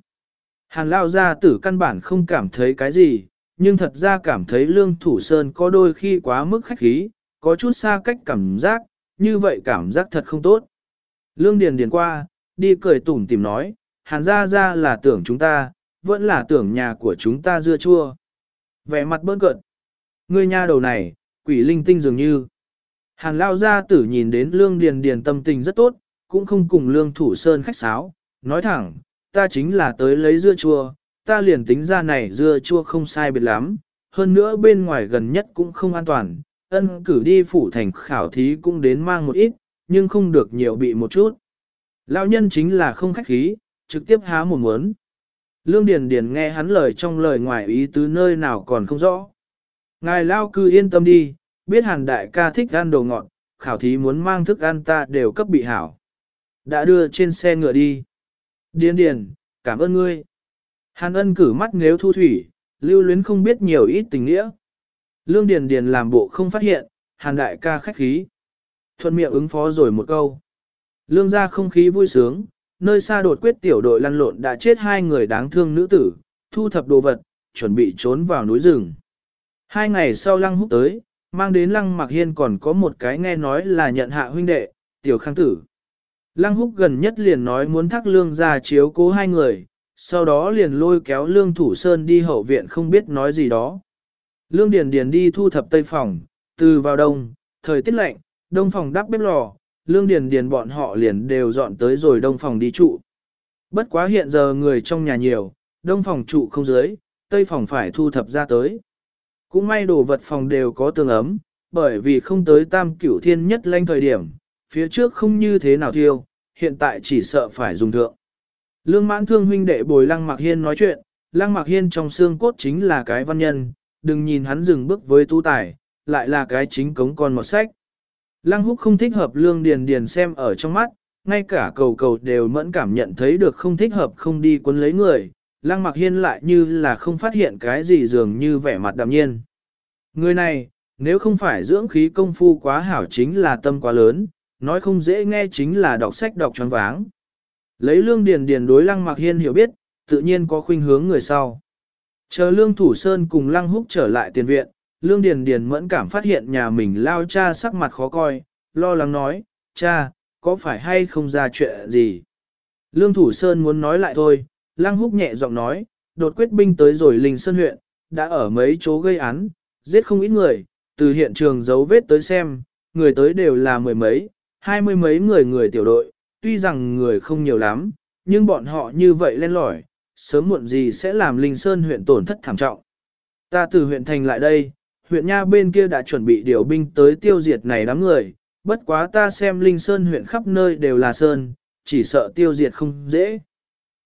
Hàn lao gia tử căn bản không cảm thấy cái gì, nhưng thật ra cảm thấy Lương Thủ Sơn có đôi khi quá mức khách khí, có chút xa cách cảm giác, như vậy cảm giác thật không tốt. Lương Điền Điền qua, đi cười tủm tìm nói, hàn ra ra là tưởng chúng ta, vẫn là tưởng nhà của chúng ta dưa chua. Vẻ mặt bơn cợt. Ngươi nha đầu này, quỷ linh tinh dường như. Hàn lao gia tử nhìn đến lương điền điền tâm tình rất tốt, cũng không cùng lương thủ sơn khách sáo, nói thẳng, ta chính là tới lấy dưa chua, ta liền tính ra này dưa chua không sai biệt lắm, hơn nữa bên ngoài gần nhất cũng không an toàn, ân cử đi phủ thành khảo thí cũng đến mang một ít, nhưng không được nhiều bị một chút. Lão nhân chính là không khách khí, trực tiếp há một muốn. Lương Điền Điền nghe hắn lời trong lời ngoài ý tứ nơi nào còn không rõ. Ngài Lao cứ yên tâm đi, biết hàn đại ca thích ăn đồ ngọt, khảo thí muốn mang thức ăn ta đều cấp bị hảo. Đã đưa trên xe ngựa đi. Điền Điền, cảm ơn ngươi. Hàn ân cử mắt nếu thu thủy, lưu luyến không biết nhiều ít tình nghĩa. Lương Điền Điền làm bộ không phát hiện, hàn đại ca khách khí. Thuận miệng ứng phó rồi một câu. Lương gia không khí vui sướng, nơi xa đột quyết tiểu đội lăn lộn đã chết hai người đáng thương nữ tử, thu thập đồ vật, chuẩn bị trốn vào núi rừng. Hai ngày sau lăng húc tới, mang đến lăng mặc hiên còn có một cái nghe nói là nhận hạ huynh đệ, tiểu khang tử. Lăng húc gần nhất liền nói muốn thắc lương Gia chiếu cố hai người, sau đó liền lôi kéo lương thủ sơn đi hậu viện không biết nói gì đó. Lương Điền Điền đi thu thập tây phòng, từ vào đông, thời tiết lạnh, đông phòng đắp bếp lò, lương điền điền bọn họ liền đều dọn tới rồi đông phòng đi trụ. Bất quá hiện giờ người trong nhà nhiều, đông phòng trụ không dưới, tây phòng phải thu thập ra tới. Cũng may đồ vật phòng đều có tường ấm, bởi vì không tới tam cửu thiên nhất lanh thời điểm, phía trước không như thế nào thiêu, hiện tại chỉ sợ phải dùng thượng. Lương mãn thương huynh đệ bồi lăng mạc hiên nói chuyện, lăng mạc hiên trong xương cốt chính là cái văn nhân, đừng nhìn hắn dừng bước với tu tài, lại là cái chính cống con một sách. Lăng húc không thích hợp lương điền điền xem ở trong mắt, ngay cả cầu cầu đều mẫn cảm nhận thấy được không thích hợp không đi quấn lấy người, lăng mặc hiên lại như là không phát hiện cái gì dường như vẻ mặt đạm nhiên. Người này, nếu không phải dưỡng khí công phu quá hảo chính là tâm quá lớn, nói không dễ nghe chính là đọc sách đọc choáng váng. Lấy lương điền điền đối lăng mặc hiên hiểu biết, tự nhiên có khuynh hướng người sau. Chờ lương thủ sơn cùng lăng húc trở lại tiền viện, Lương Điền Điền mẫn cảm phát hiện nhà mình lao cha sắc mặt khó coi, lo lắng nói, cha, có phải hay không ra chuyện gì? Lương Thủ Sơn muốn nói lại thôi, Lăng Húc nhẹ giọng nói, đột quyết binh tới rồi Linh Sơn huyện, đã ở mấy chỗ gây án, giết không ít người, từ hiện trường dấu vết tới xem, người tới đều là mười mấy, hai mươi mấy người người tiểu đội, tuy rằng người không nhiều lắm, nhưng bọn họ như vậy lên lỏi, sớm muộn gì sẽ làm Linh Sơn huyện tổn thất thảm trọng. Ta từ huyện thành lại đây, huyện nha bên kia đã chuẩn bị điều binh tới tiêu diệt này đám người, bất quá ta xem Linh Sơn huyện khắp nơi đều là sơn, chỉ sợ tiêu diệt không dễ.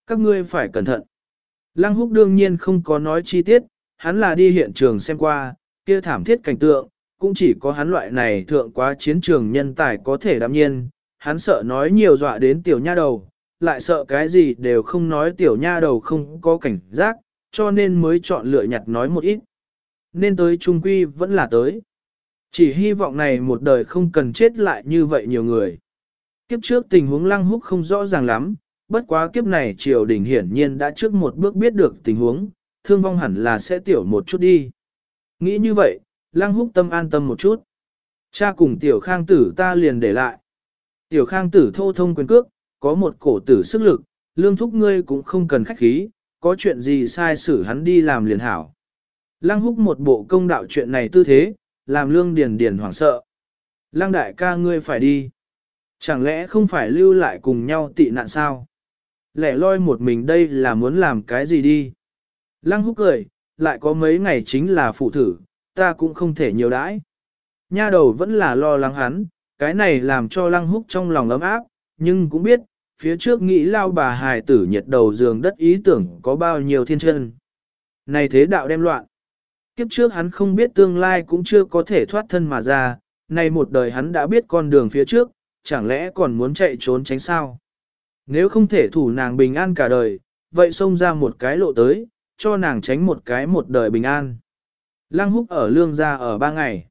Các ngươi phải cẩn thận. Lăng húc đương nhiên không có nói chi tiết, hắn là đi hiện trường xem qua, kia thảm thiết cảnh tượng, cũng chỉ có hắn loại này thượng quá chiến trường nhân tài có thể đảm nhiên, hắn sợ nói nhiều dọa đến tiểu nha đầu, lại sợ cái gì đều không nói tiểu nha đầu không có cảnh giác, cho nên mới chọn lựa nhặt nói một ít nên tới trung quy vẫn là tới. Chỉ hy vọng này một đời không cần chết lại như vậy nhiều người. Kiếp trước tình huống lăng húc không rõ ràng lắm, bất quá kiếp này triều đình hiển nhiên đã trước một bước biết được tình huống, thương vong hẳn là sẽ tiểu một chút đi. Nghĩ như vậy, lăng húc tâm an tâm một chút. Cha cùng tiểu khang tử ta liền để lại. Tiểu khang tử thô thông quyền cước, có một cổ tử sức lực, lương thúc ngươi cũng không cần khách khí, có chuyện gì sai xử hắn đi làm liền hảo. Lăng húc một bộ công đạo chuyện này tư thế, làm lương điền điền hoảng sợ. Lăng đại ca ngươi phải đi. Chẳng lẽ không phải lưu lại cùng nhau tị nạn sao? Lẻ loi một mình đây là muốn làm cái gì đi? Lăng húc cười, lại có mấy ngày chính là phụ thử, ta cũng không thể nhiều đãi. Nha đầu vẫn là lo lắng hắn, cái này làm cho lăng húc trong lòng ấm áp, nhưng cũng biết, phía trước nghĩ lao bà hài tử nhiệt đầu giường đất ý tưởng có bao nhiêu thiên chân. Này thế đạo đem loạn. Kiếp trước hắn không biết tương lai cũng chưa có thể thoát thân mà ra, nay một đời hắn đã biết con đường phía trước, chẳng lẽ còn muốn chạy trốn tránh sao? Nếu không thể thủ nàng bình an cả đời, vậy xông ra một cái lộ tới, cho nàng tránh một cái một đời bình an. Lăng húc ở lương gia ở ba ngày.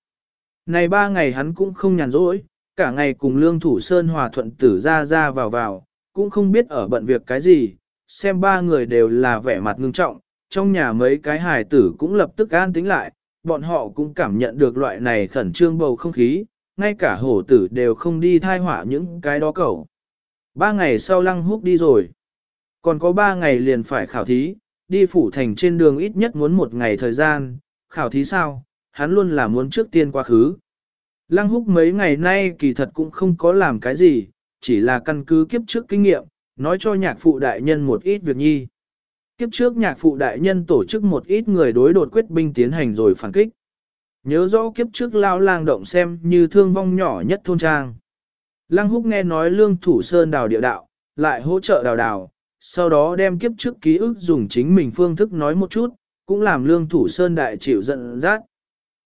Này ba ngày hắn cũng không nhàn rỗi, cả ngày cùng lương thủ sơn hòa thuận tử ra ra vào vào, cũng không biết ở bận việc cái gì, xem ba người đều là vẻ mặt ngưng trọng, trong nhà mấy cái hài tử cũng lập tức an tính lại, bọn họ cũng cảm nhận được loại này khẩn trương bầu không khí, ngay cả hổ tử đều không đi thai hỏa những cái đó cẩu. Ba ngày sau lăng húc đi rồi, còn có ba ngày liền phải khảo thí, đi phủ thành trên đường ít nhất muốn một ngày thời gian, khảo thí sao, hắn luôn là muốn trước tiên quá khứ. Lăng húc mấy ngày nay kỳ thật cũng không có làm cái gì, chỉ là căn cứ kiếp trước kinh nghiệm, nói cho nhạc phụ đại nhân một ít việc nhi. Kiếp trước nhạc phụ đại nhân tổ chức một ít người đối đột quyết binh tiến hành rồi phản kích. Nhớ rõ kiếp trước lao lang động xem như thương vong nhỏ nhất thôn trang. Lăng húc nghe nói lương thủ sơn đào địa đạo, lại hỗ trợ đào đào, sau đó đem kiếp trước ký ức dùng chính mình phương thức nói một chút, cũng làm lương thủ sơn đại chịu giận dắt.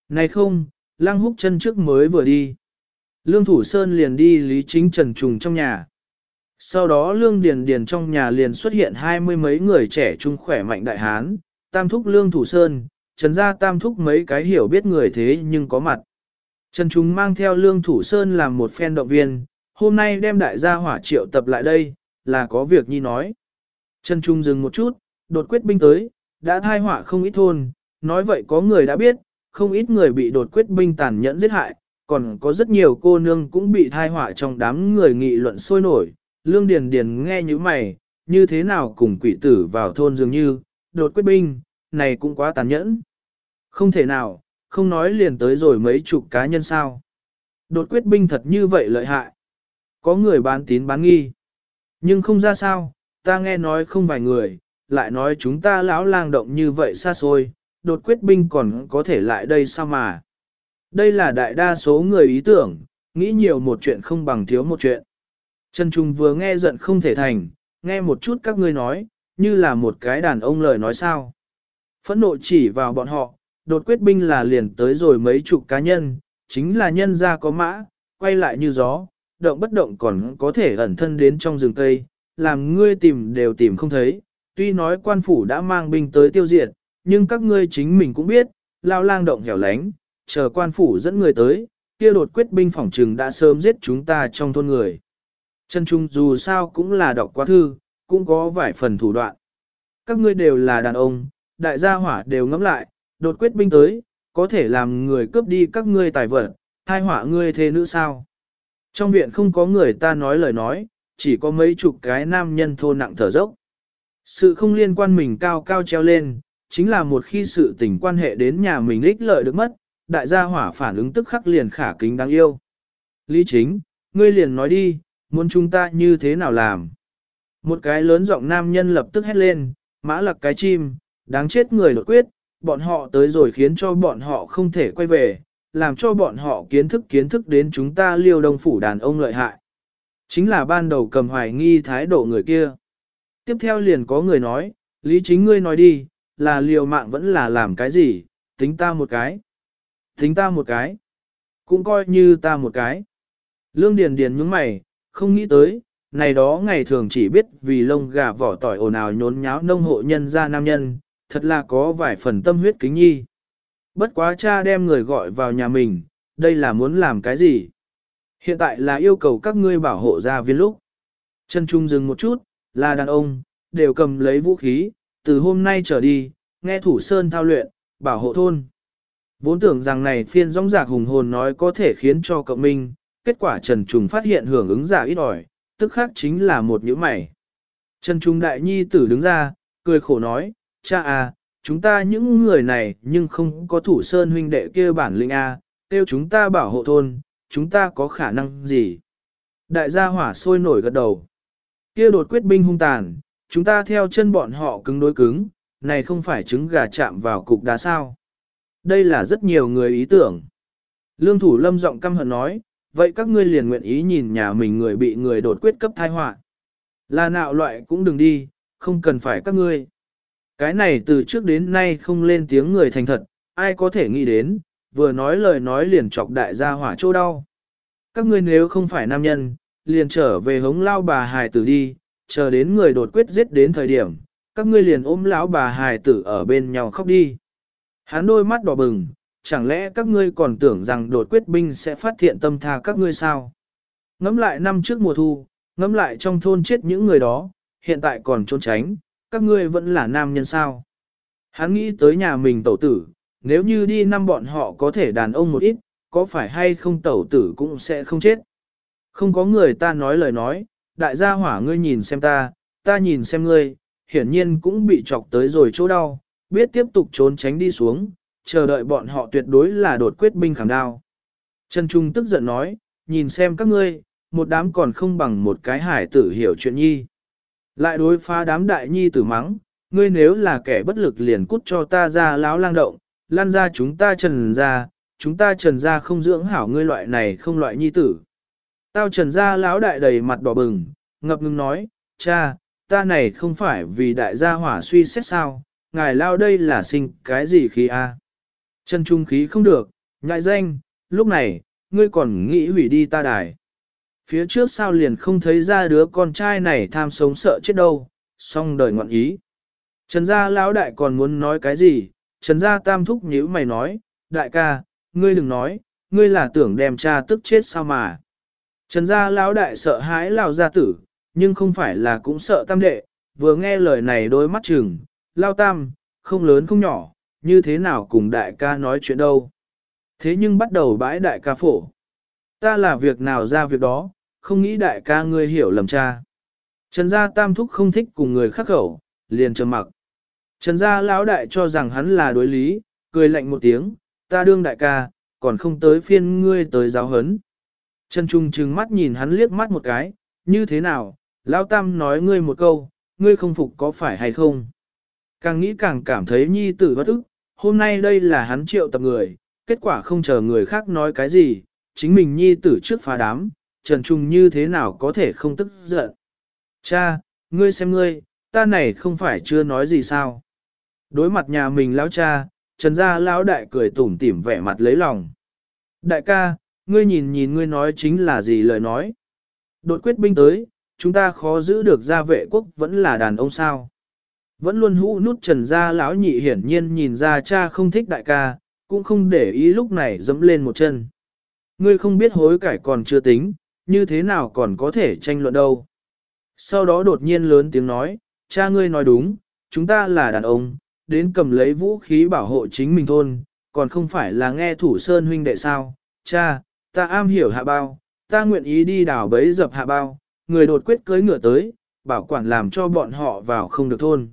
Này không, lăng húc chân trước mới vừa đi. Lương thủ sơn liền đi lý chính trần trùng trong nhà. Sau đó lương điền điền trong nhà liền xuất hiện hai mươi mấy người trẻ trung khỏe mạnh đại hán, tam thúc lương thủ sơn, trần gia tam thúc mấy cái hiểu biết người thế nhưng có mặt. Trần Trung mang theo lương thủ sơn làm một phen động viên, hôm nay đem đại gia hỏa triệu tập lại đây, là có việc nhi nói. Trần Trung dừng một chút, đột quyết binh tới, đã thai họa không ít thôn, nói vậy có người đã biết, không ít người bị đột quyết binh tàn nhẫn giết hại, còn có rất nhiều cô nương cũng bị thai họa trong đám người nghị luận sôi nổi. Lương Điền Điền nghe như mày, như thế nào cùng quỷ tử vào thôn dường như, đột quyết binh, này cũng quá tàn nhẫn. Không thể nào, không nói liền tới rồi mấy chục cá nhân sao. Đột quyết binh thật như vậy lợi hại. Có người bán tín bán nghi. Nhưng không ra sao, ta nghe nói không vài người, lại nói chúng ta lão lang động như vậy xa xôi, đột quyết binh còn có thể lại đây sao mà. Đây là đại đa số người ý tưởng, nghĩ nhiều một chuyện không bằng thiếu một chuyện. Trần Trung vừa nghe giận không thể thành, nghe một chút các ngươi nói, như là một cái đàn ông lời nói sao. Phẫn nộ chỉ vào bọn họ, đột quyết binh là liền tới rồi mấy chục cá nhân, chính là nhân ra có mã, quay lại như gió, động bất động còn có thể ẩn thân đến trong rừng cây, làm ngươi tìm đều tìm không thấy. Tuy nói quan phủ đã mang binh tới tiêu diệt, nhưng các ngươi chính mình cũng biết, lao lang động hẻo lánh, chờ quan phủ dẫn người tới, kia đột quyết binh phỏng trừng đã sớm giết chúng ta trong thôn người. Chân Trung dù sao cũng là đọc quá thư, cũng có vài phần thủ đoạn. Các ngươi đều là đàn ông, đại gia hỏa đều ngẫm lại, đột quyết binh tới, có thể làm người cướp đi các ngươi tài vật, hai hỏa ngươi thế nữ sao. Trong viện không có người ta nói lời nói, chỉ có mấy chục cái nam nhân thô nặng thở dốc. Sự không liên quan mình cao cao treo lên, chính là một khi sự tình quan hệ đến nhà mình ích lợi được mất, đại gia hỏa phản ứng tức khắc liền khả kính đáng yêu. Lý chính, ngươi liền nói đi, muốn chúng ta như thế nào làm? Một cái lớn giọng nam nhân lập tức hét lên, mã lặc cái chim, đáng chết người đột quyết, bọn họ tới rồi khiến cho bọn họ không thể quay về, làm cho bọn họ kiến thức kiến thức đến chúng ta liêu đông phủ đàn ông lợi hại. Chính là ban đầu cầm hoài nghi thái độ người kia. Tiếp theo liền có người nói, lý chính ngươi nói đi, là liều mạng vẫn là làm cái gì, tính ta một cái. Tính ta một cái. Cũng coi như ta một cái. Lương Điền Điền nhướng mày, không nghĩ tới, này đó ngày thường chỉ biết vì lông gà vỏ tỏi ồn ào nhốn nháo nông hộ nhân ra nam nhân, thật là có vài phần tâm huyết kính nhi. Bất quá cha đem người gọi vào nhà mình, đây là muốn làm cái gì? Hiện tại là yêu cầu các ngươi bảo hộ gia viên lúc. Chân Trung dừng một chút, là đàn ông, đều cầm lấy vũ khí, từ hôm nay trở đi, nghe thủ sơn thao luyện, bảo hộ thôn. Vốn tưởng rằng này phiên rong rạc hùng hồn nói có thể khiến cho cậu minh, kết quả Trần Trung phát hiện hưởng ứng giả ít ỏi, tức khác chính là một nhữ mày. Trần Trung đại nhi tử đứng ra, cười khổ nói, cha à, chúng ta những người này nhưng không có thủ sơn huynh đệ kia bản lĩnh a, à, tiêu chúng ta bảo hộ thôn, chúng ta có khả năng gì? Đại gia hỏa sôi nổi gật đầu. Kia đột quyết binh hung tàn, chúng ta theo chân bọn họ cứng đối cứng, này không phải trứng gà chạm vào cục đá sao. Đây là rất nhiều người ý tưởng. Lương thủ lâm giọng căm hận nói, vậy các ngươi liền nguyện ý nhìn nhà mình người bị người đột quyết cấp thai họa Là nạo loại cũng đừng đi, không cần phải các ngươi. Cái này từ trước đến nay không lên tiếng người thành thật, ai có thể nghĩ đến, vừa nói lời nói liền chọc đại gia hỏa chỗ đau. Các ngươi nếu không phải nam nhân, liền trở về hống lao bà hài tử đi, chờ đến người đột quyết giết đến thời điểm, các ngươi liền ôm lão bà hài tử ở bên nhau khóc đi. Hắn đôi mắt đỏ bừng, chẳng lẽ các ngươi còn tưởng rằng đột quyết binh sẽ phát thiện tâm tha các ngươi sao? Ngắm lại năm trước mùa thu, ngắm lại trong thôn chết những người đó, hiện tại còn trốn tránh, các ngươi vẫn là nam nhân sao. Hắn nghĩ tới nhà mình tẩu tử, nếu như đi năm bọn họ có thể đàn ông một ít, có phải hay không tẩu tử cũng sẽ không chết. Không có người ta nói lời nói, đại gia hỏa ngươi nhìn xem ta, ta nhìn xem ngươi, hiển nhiên cũng bị chọc tới rồi chỗ đau, biết tiếp tục trốn tránh đi xuống, chờ đợi bọn họ tuyệt đối là đột quyết binh khảm đao. Trần Trung tức giận nói, nhìn xem các ngươi, một đám còn không bằng một cái hải tử hiểu chuyện nhi. Lại đối phá đám đại nhi tử mắng, ngươi nếu là kẻ bất lực liền cút cho ta ra láo lang động, lan ra chúng ta trần ra, chúng ta trần ra không dưỡng hảo ngươi loại này không loại nhi tử. Tao trần ra lão đại đầy mặt đỏ bừng, ngập ngừng nói, cha, ta này không phải vì đại gia hỏa suy xét sao, ngài lao đây là sinh cái gì khí a? Chân trung khí không được, ngại danh, lúc này, ngươi còn nghĩ hủy đi ta đài. Phía trước sao liền không thấy ra đứa con trai này tham sống sợ chết đâu, xong đời ngọn ý. Trần gia lão đại còn muốn nói cái gì, Trần gia tam thúc nhíu mày nói, đại ca, ngươi đừng nói, ngươi là tưởng đem cha tức chết sao mà. Trần gia lão đại sợ hãi lão gia tử, nhưng không phải là cũng sợ tam đệ, vừa nghe lời này đôi mắt chừng, lao tam, không lớn không nhỏ, như thế nào cùng đại ca nói chuyện đâu. Thế nhưng bắt đầu bãi đại ca phổ. Ta là việc nào ra việc đó, không nghĩ đại ca ngươi hiểu lầm cha. Trần gia tam thúc không thích cùng người khắc khẩu, liền trầm mặc. Trần gia lão đại cho rằng hắn là đối lý, cười lạnh một tiếng, ta đương đại ca, còn không tới phiên ngươi tới giáo hấn. Trần Trung trừng mắt nhìn hắn liếc mắt một cái, như thế nào, lão tam nói ngươi một câu, ngươi không phục có phải hay không. Càng nghĩ càng cảm thấy nhi tử bất ức, hôm nay đây là hắn triệu tập người, kết quả không chờ người khác nói cái gì, chính mình nhi tử trước phá đám, Trần Trung như thế nào có thể không tức giận. Cha, ngươi xem ngươi, ta này không phải chưa nói gì sao. Đối mặt nhà mình lão cha, Trần gia lão đại cười tủm tỉm vẻ mặt lấy lòng. Đại ca, ngươi nhìn nhìn ngươi nói chính là gì lời nói. Đột quyết binh tới, chúng ta khó giữ được gia vệ quốc vẫn là đàn ông sao. Vẫn luôn hũ nút trần gia lão nhị hiển nhiên nhìn ra cha không thích đại ca, cũng không để ý lúc này dẫm lên một chân. Ngươi không biết hối cải còn chưa tính, như thế nào còn có thể tranh luận đâu. Sau đó đột nhiên lớn tiếng nói, cha ngươi nói đúng, chúng ta là đàn ông, đến cầm lấy vũ khí bảo hộ chính mình thôn, còn không phải là nghe thủ sơn huynh đệ sao, cha, ta am hiểu hạ bao, ta nguyện ý đi đào bấy dập hạ bao, người đột quyết cưới ngựa tới, bảo quản làm cho bọn họ vào không được thôn.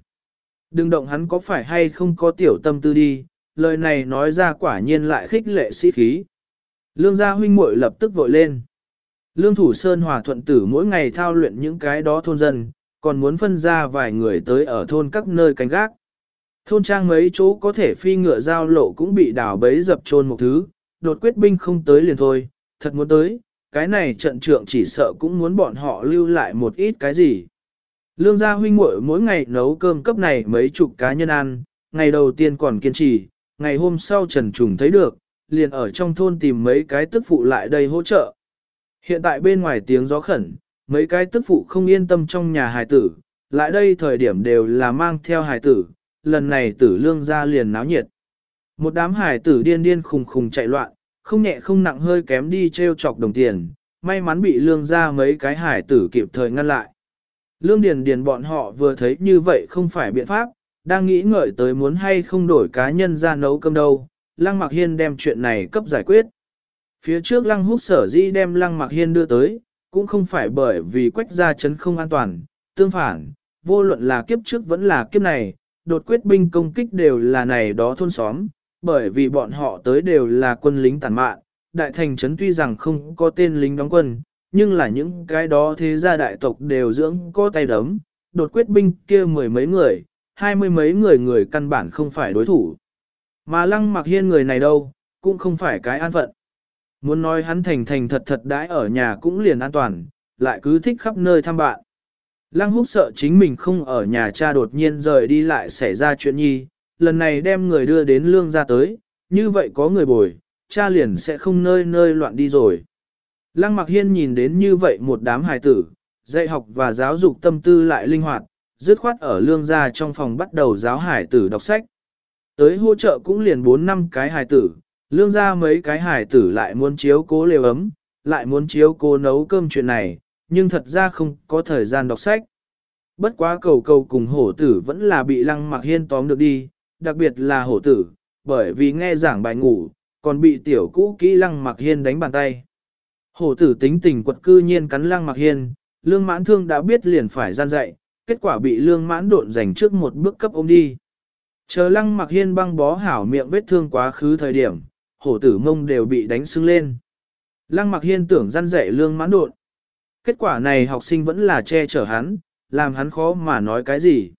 Đừng động hắn có phải hay không có tiểu tâm tư đi, lời này nói ra quả nhiên lại khích lệ sĩ khí. Lương gia huynh muội lập tức vội lên. Lương thủ sơn hòa thuận tử mỗi ngày thao luyện những cái đó thôn dân, còn muốn phân ra vài người tới ở thôn các nơi canh gác. Thôn trang mấy chỗ có thể phi ngựa giao lộ cũng bị đào bấy dập trôn một thứ, đột quyết binh không tới liền thôi, thật muốn tới, cái này trận trượng chỉ sợ cũng muốn bọn họ lưu lại một ít cái gì. Lương gia huynh muội mỗi ngày nấu cơm cấp này mấy chục cá nhân ăn, ngày đầu tiên còn kiên trì, ngày hôm sau Trần Trùng thấy được, liền ở trong thôn tìm mấy cái tức phụ lại đây hỗ trợ. Hiện tại bên ngoài tiếng gió khẩn, mấy cái tức phụ không yên tâm trong nhà hài tử, lại đây thời điểm đều là mang theo hài tử, lần này tử lương ra liền náo nhiệt. Một đám hài tử điên điên khùng khùng chạy loạn, không nhẹ không nặng hơi kém đi treo chọc đồng tiền, may mắn bị lương ra mấy cái hải tử kịp thời ngăn lại. Lương Điền Điền bọn họ vừa thấy như vậy không phải biện pháp, đang nghĩ ngợi tới muốn hay không đổi cá nhân ra nấu cơm đâu, Lăng Mặc Hiên đem chuyện này cấp giải quyết. Phía trước Lăng Húc sở dĩ đem Lăng Mặc Hiên đưa tới, cũng không phải bởi vì quách gia chấn không an toàn, tương phản, vô luận là kiếp trước vẫn là kiếp này, đột quyết binh công kích đều là này đó thôn xóm, bởi vì bọn họ tới đều là quân lính tàn mạn, đại thành trấn tuy rằng không có tên lính đóng quân, nhưng là những cái đó thế gia đại tộc đều dưỡng có tay đấm, đột quyết binh kia mười mấy người, hai mươi mấy người người căn bản không phải đối thủ. Mà lăng mặc hiên người này đâu, cũng không phải cái an phận. Muốn nói hắn thành thành thật thật đãi ở nhà cũng liền an toàn, lại cứ thích khắp nơi thăm bạn. Lăng húc sợ chính mình không ở nhà cha đột nhiên rời đi lại xảy ra chuyện nhi, lần này đem người đưa đến lương ra tới, như vậy có người bồi, cha liền sẽ không nơi nơi loạn đi rồi. Lăng mặc hiên nhìn đến như vậy một đám hài tử, dạy học và giáo dục tâm tư lại linh hoạt, dứt khoát ở lương gia trong phòng bắt đầu giáo hải tử đọc sách. Tới hỗ trợ cũng liền 4 năm cái hài tử, lương gia mấy cái hài tử lại muốn chiếu cố lều ấm, lại muốn chiếu cố nấu cơm chuyện này, nhưng thật ra không có thời gian đọc sách. Bất quá cầu cầu cùng hổ tử vẫn là bị lăng mặc hiên tóm được đi, đặc biệt là hổ tử, bởi vì nghe giảng bài ngủ, còn bị tiểu cũ kỹ lăng mặc hiên đánh bàn tay. Hổ tử tính tình quật cư nhiên cắn lăng mặc hiên, lương mãn thương đã biết liền phải gian dạy, kết quả bị lương mãn độn giành trước một bước cấp ôm đi. Chờ lăng mặc hiên băng bó hảo miệng vết thương quá khứ thời điểm, hổ tử mông đều bị đánh sưng lên. Lăng mặc hiên tưởng gian dạy lương mãn độn. Kết quả này học sinh vẫn là che chở hắn, làm hắn khó mà nói cái gì.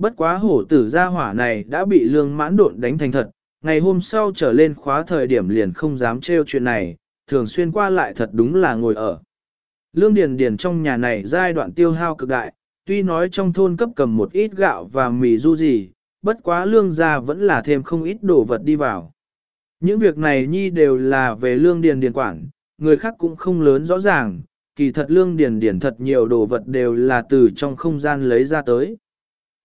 Bất quá hổ tử gia hỏa này đã bị lương mãn độn đánh thành thật, ngày hôm sau trở lên khóa thời điểm liền không dám trêu chuyện này, thường xuyên qua lại thật đúng là ngồi ở. Lương Điền Điền trong nhà này giai đoạn tiêu hao cực đại, tuy nói trong thôn cấp cầm một ít gạo và mì du gì, bất quá lương gia vẫn là thêm không ít đồ vật đi vào. Những việc này nhi đều là về lương điền điền quản, người khác cũng không lớn rõ ràng, kỳ thật lương điền điền thật nhiều đồ vật đều là từ trong không gian lấy ra tới.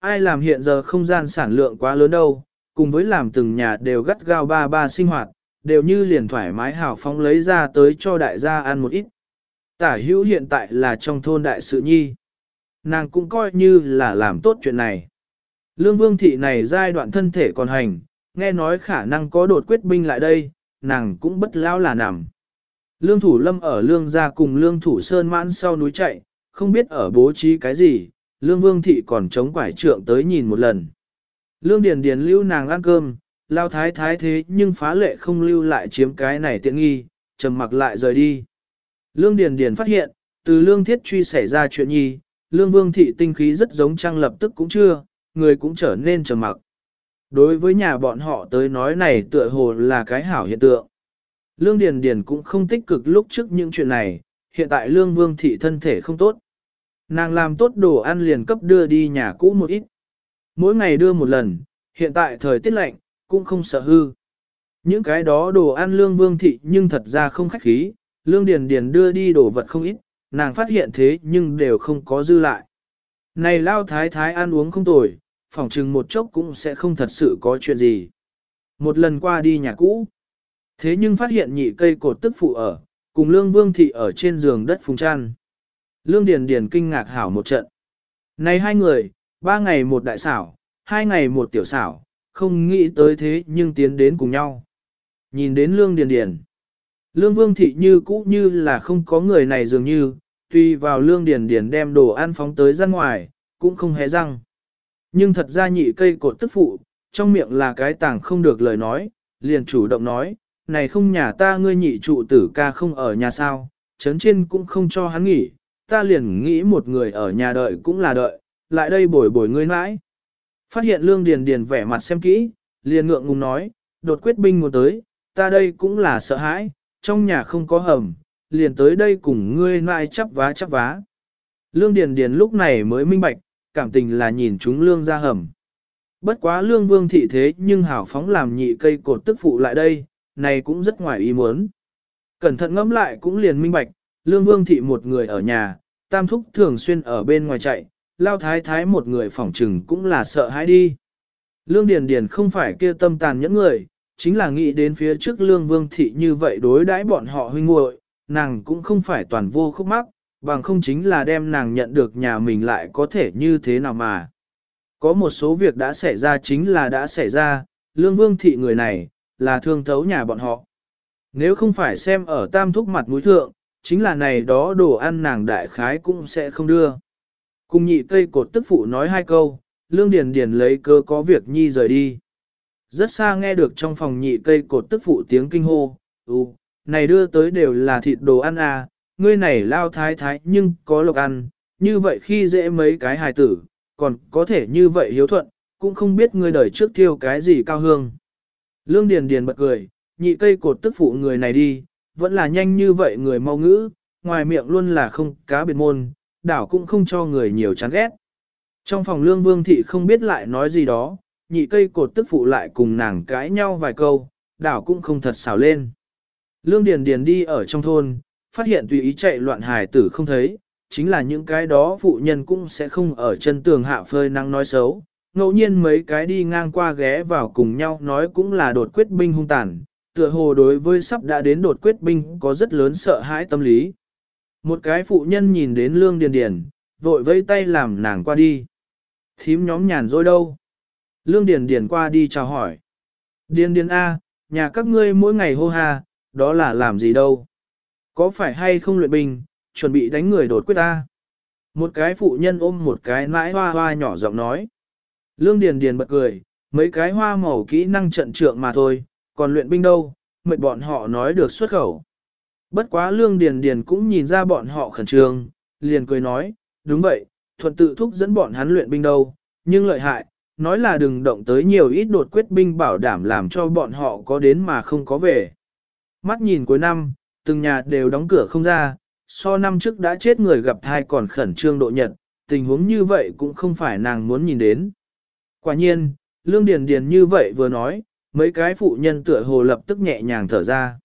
Ai làm hiện giờ không gian sản lượng quá lớn đâu, cùng với làm từng nhà đều gắt gao ba ba sinh hoạt, đều như liền thoải mái hào phóng lấy ra tới cho đại gia ăn một ít. Tả hữu hiện tại là trong thôn đại sự nhi. Nàng cũng coi như là làm tốt chuyện này. Lương vương thị này giai đoạn thân thể còn hành, nghe nói khả năng có đột quyết binh lại đây, nàng cũng bất lao là nằm. Lương thủ lâm ở lương gia cùng lương thủ sơn mãn sau núi chạy, không biết ở bố trí cái gì, lương vương thị còn chống quải trượng tới nhìn một lần. Lương điền điền lưu nàng ăn cơm, lao thái thái thế nhưng phá lệ không lưu lại chiếm cái này tiện nghi, trầm mặc lại rời đi. Lương điền điền phát hiện, từ lương thiết truy xảy ra chuyện nhi, lương vương thị tinh khí rất giống trăng lập tức cũng chưa, người cũng trở nên trầm mặc. Đối với nhà bọn họ tới nói này tựa hồ là cái hảo hiện tượng. Lương Điền Điền cũng không tích cực lúc trước những chuyện này, hiện tại Lương Vương Thị thân thể không tốt. Nàng làm tốt đồ ăn liền cấp đưa đi nhà cũ một ít. Mỗi ngày đưa một lần, hiện tại thời tiết lạnh, cũng không sợ hư. Những cái đó đồ ăn Lương Vương Thị nhưng thật ra không khách khí, Lương Điền Điền đưa đi đồ vật không ít, nàng phát hiện thế nhưng đều không có dư lại. Này lao thái thái ăn uống không tồi, phỏng chừng một chốc cũng sẽ không thật sự có chuyện gì. Một lần qua đi nhà cũ, thế nhưng phát hiện nhị cây cột tức phụ ở, cùng lương vương thị ở trên giường đất phùng chăn. Lương Điền Điền kinh ngạc hảo một trận. Này hai người, ba ngày một đại xảo, hai ngày một tiểu xảo, không nghĩ tới thế nhưng tiến đến cùng nhau. Nhìn đến Lương Điền Điền. Lương Vương Thị như cũ như là không có người này dường như, tuy vào Lương Điền Điền đem đồ ăn phóng tới ra ngoài, cũng không hé răng. Nhưng thật ra nhị cây cột tức phụ, trong miệng là cái tàng không được lời nói, liền chủ động nói, này không nhà ta ngươi nhị trụ tử ca không ở nhà sao, chấn trên cũng không cho hắn nghỉ, ta liền nghĩ một người ở nhà đợi cũng là đợi, lại đây bồi bồi ngươi mãi. Phát hiện lương điền điền vẻ mặt xem kỹ, liền ngượng ngùng nói, đột quyết binh một tới, ta đây cũng là sợ hãi, trong nhà không có hầm, liền tới đây cùng ngươi mãi chắp vá chắp vá. Lương điền điền lúc này mới minh bạch, cảm tình là nhìn chúng lương ra hầm. Bất quá lương vương thị thế nhưng hảo phóng làm nhị cây cột tức phụ lại đây, này cũng rất ngoài ý muốn. Cẩn thận ngẫm lại cũng liền minh bạch, lương vương thị một người ở nhà, tam thúc thường xuyên ở bên ngoài chạy, lao thái thái một người phỏng trừng cũng là sợ hãi đi. Lương Điền Điền không phải kia tâm tàn nhẫn người, chính là nghĩ đến phía trước lương vương thị như vậy đối đãi bọn họ huynh muội, nàng cũng không phải toàn vô khúc mắc, bằng không chính là đem nàng nhận được nhà mình lại có thể như thế nào mà. Có một số việc đã xảy ra chính là đã xảy ra, lương vương thị người này, là thương thấu nhà bọn họ. Nếu không phải xem ở tam thúc mặt mũi thượng, chính là này đó đồ ăn nàng đại khái cũng sẽ không đưa. Cùng nhị cây cột tức phụ nói hai câu, lương điền điền lấy cơ có việc nhi rời đi. Rất xa nghe được trong phòng nhị cây cột tức phụ tiếng kinh hô, ừ, này đưa tới đều là thịt đồ ăn à, ngươi này lao thái thái nhưng có lộc ăn, như vậy khi dễ mấy cái hài tử, còn có thể như vậy hiếu thuận, cũng không biết ngươi đời trước thiêu cái gì cao hương. Lương Điền Điền bật cười, nhị cây cột tức phụ người này đi, vẫn là nhanh như vậy người mau ngữ, ngoài miệng luôn là không cá biệt môn, đảo cũng không cho người nhiều chán ghét. Trong phòng lương vương thị không biết lại nói gì đó, nhị cây cột tức phụ lại cùng nàng cãi nhau vài câu, đảo cũng không thật xào lên. Lương Điền Điền đi ở trong thôn, phát hiện tùy ý chạy loạn hài tử không thấy, chính là những cái đó phụ nhân cũng sẽ không ở chân tường hạ phơi nắng nói xấu. Ngẫu nhiên mấy cái đi ngang qua ghé vào cùng nhau nói cũng là đột quyết binh hung tàn, tựa hồ đối với sắp đã đến đột quyết binh có rất lớn sợ hãi tâm lý. Một cái phụ nhân nhìn đến lương điền điền, vội vẫy tay làm nàng qua đi. Thím nhóm nhàn rồi đâu? Lương điền điền qua đi chào hỏi. Điền điền A, nhà các ngươi mỗi ngày hô ha, đó là làm gì đâu? Có phải hay không luyện binh, chuẩn bị đánh người đột quyết ta? Một cái phụ nhân ôm một cái nãi hoa hoa nhỏ giọng nói. Lương Điền Điền bật cười, mấy cái hoa màu kỹ năng trận trượng mà thôi, còn luyện binh đâu, mệt bọn họ nói được xuất khẩu. Bất quá Lương Điền Điền cũng nhìn ra bọn họ khẩn trương, liền cười nói, đúng vậy, thuận tự thúc dẫn bọn hắn luyện binh đâu, nhưng lợi hại, nói là đừng động tới nhiều ít đột quyết binh bảo đảm làm cho bọn họ có đến mà không có về. Mắt nhìn cuối năm, từng nhà đều đóng cửa không ra, so năm trước đã chết người gặp thai còn khẩn trương độ nhật, tình huống như vậy cũng không phải nàng muốn nhìn đến. Quả nhiên, Lương Điền Điền như vậy vừa nói, mấy cái phụ nhân tựa hồ lập tức nhẹ nhàng thở ra.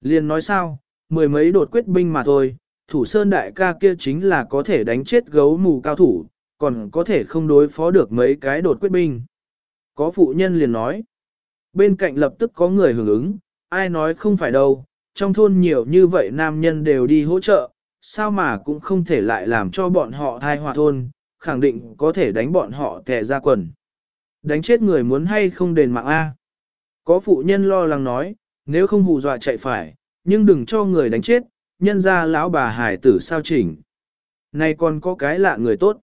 Liền nói sao, mười mấy đột quyết binh mà thôi, thủ sơn đại ca kia chính là có thể đánh chết gấu mù cao thủ, còn có thể không đối phó được mấy cái đột quyết binh. Có phụ nhân liền nói, bên cạnh lập tức có người hưởng ứng, ai nói không phải đâu, trong thôn nhiều như vậy nam nhân đều đi hỗ trợ, sao mà cũng không thể lại làm cho bọn họ thai hòa thôn, khẳng định có thể đánh bọn họ tè ra quần. Đánh chết người muốn hay không đền mạng A. Có phụ nhân lo lắng nói, nếu không hù dọa chạy phải, nhưng đừng cho người đánh chết, nhân ra lão bà hải tử sao chỉnh. Này còn có cái lạ người tốt.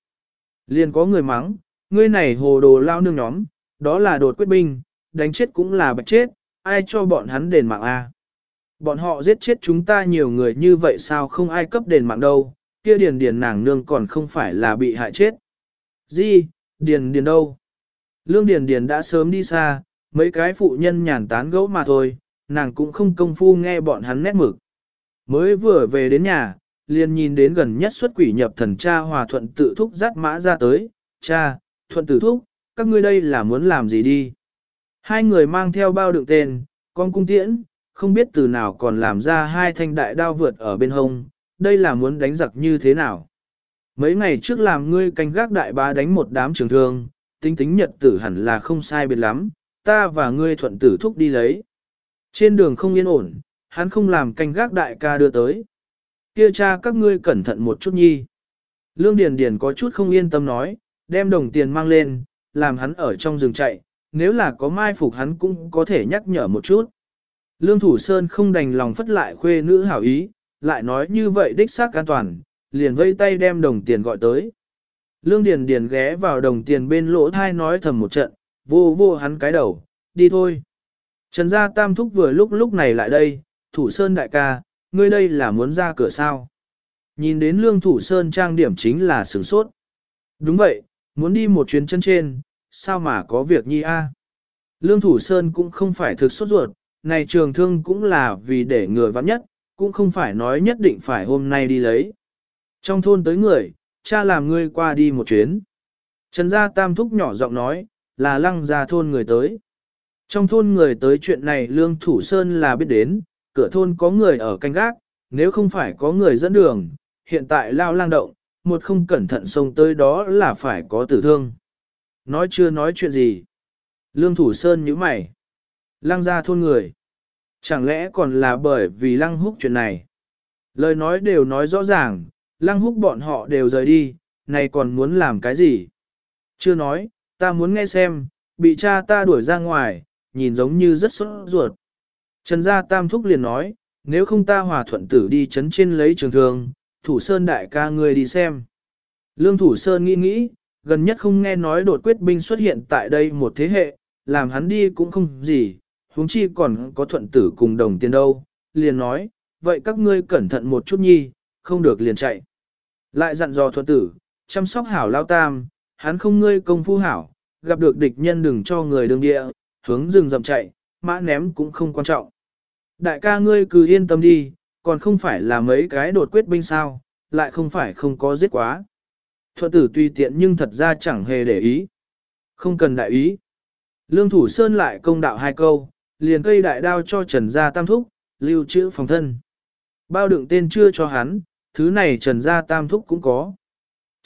Liền có người mắng, ngươi này hồ đồ lao nương nhóm, đó là đột quyết binh, đánh chết cũng là bạch chết, ai cho bọn hắn đền mạng a? Bọn họ giết chết chúng ta nhiều người như vậy sao không ai cấp đền mạng đâu, kia điền điền nàng nương còn không phải là bị hại chết. Di, điền điền đâu? Lương điền điền đã sớm đi xa, mấy cái phụ nhân nhàn tán gẫu mà thôi, nàng cũng không công phu nghe bọn hắn nét mực. Mới vừa về đến nhà, liền nhìn đến gần nhất xuất quỷ nhập thần cha hòa thuận tự thúc dắt mã ra tới, cha, thuận tử thúc, các ngươi đây là muốn làm gì đi. Hai người mang theo bao đựng tên, con cung tiễn, không biết từ nào còn làm ra hai thanh đại đao vượt ở bên hông, đây là muốn đánh giặc như thế nào. Mấy ngày trước làm ngươi canh gác đại bá đánh một đám trường thương, tính tính nhật tử hẳn là không sai biệt lắm, ta và ngươi thuận tử thúc đi lấy. Trên đường không yên ổn, hắn không làm canh gác đại ca đưa tới. Kia cha các ngươi cẩn thận một chút nhi. Lương Điền Điền có chút không yên tâm nói, đem đồng tiền mang lên, làm hắn ở trong rừng chạy, nếu là có mai phục hắn cũng có thể nhắc nhở một chút. Lương Thủ Sơn không đành lòng phất lại khuê nữ hảo ý, lại nói như vậy đích xác an toàn, liền vây tay đem đồng tiền gọi tới. Lương Điền Điền ghé vào đồng tiền bên lỗ thai nói thầm một trận, vô vô hắn cái đầu, đi thôi. Trần gia tam thúc vừa lúc lúc này lại đây, Thủ Sơn đại ca, ngươi đây là muốn ra cửa sao. Nhìn đến Lương Thủ Sơn trang điểm chính là sửng sốt. Đúng vậy, muốn đi một chuyến chân trên, sao mà có việc nhi a? Lương Thủ Sơn cũng không phải thực sốt ruột, này trường thương cũng là vì để người vắng nhất, cũng không phải nói nhất định phải hôm nay đi lấy. Trong thôn tới người, cha làm ngươi qua đi một chuyến. Trần gia tam thúc nhỏ giọng nói, là lăng ra thôn người tới. Trong thôn người tới chuyện này Lương Thủ Sơn là biết đến, cửa thôn có người ở canh gác, nếu không phải có người dẫn đường, hiện tại lao lang động, một không cẩn thận xông tới đó là phải có tử thương. Nói chưa nói chuyện gì. Lương Thủ Sơn nhíu mày. Lăng ra thôn người. Chẳng lẽ còn là bởi vì lăng húc chuyện này? Lời nói đều nói rõ ràng, lăng húc bọn họ đều rời đi, này còn muốn làm cái gì? Chưa nói, ta muốn nghe xem, bị cha ta đuổi ra ngoài, nhìn giống như rất sốt ruột. Trần gia tam thúc liền nói, nếu không ta hòa thuận tử đi chấn trên lấy trường thương, thủ sơn đại ca người đi xem. Lương thủ sơn nghĩ nghĩ, gần nhất không nghe nói đột quyết binh xuất hiện tại đây một thế hệ, làm hắn đi cũng không gì, huống chi còn có thuận tử cùng đồng tiền đâu, liền nói, vậy các ngươi cẩn thận một chút nhi, không được liền chạy. Lại dặn dò thuận tử, chăm sóc hảo lao tam, hắn không ngươi công phu hảo, gặp được địch nhân đừng cho người đường địa, hướng rừng rậm chạy, mã ném cũng không quan trọng. Đại ca ngươi cứ yên tâm đi, còn không phải là mấy cái đột quyết binh sao, lại không phải không có giết quá. Thuận tử tùy tiện nhưng thật ra chẳng hề để ý. Không cần đại ý. Lương Thủ Sơn lại công đạo hai câu, liền cây đại đao cho Trần Gia Tam Thúc, lưu trữ phòng thân. Bao đựng tên chưa cho hắn, thứ này Trần Gia Tam Thúc cũng có.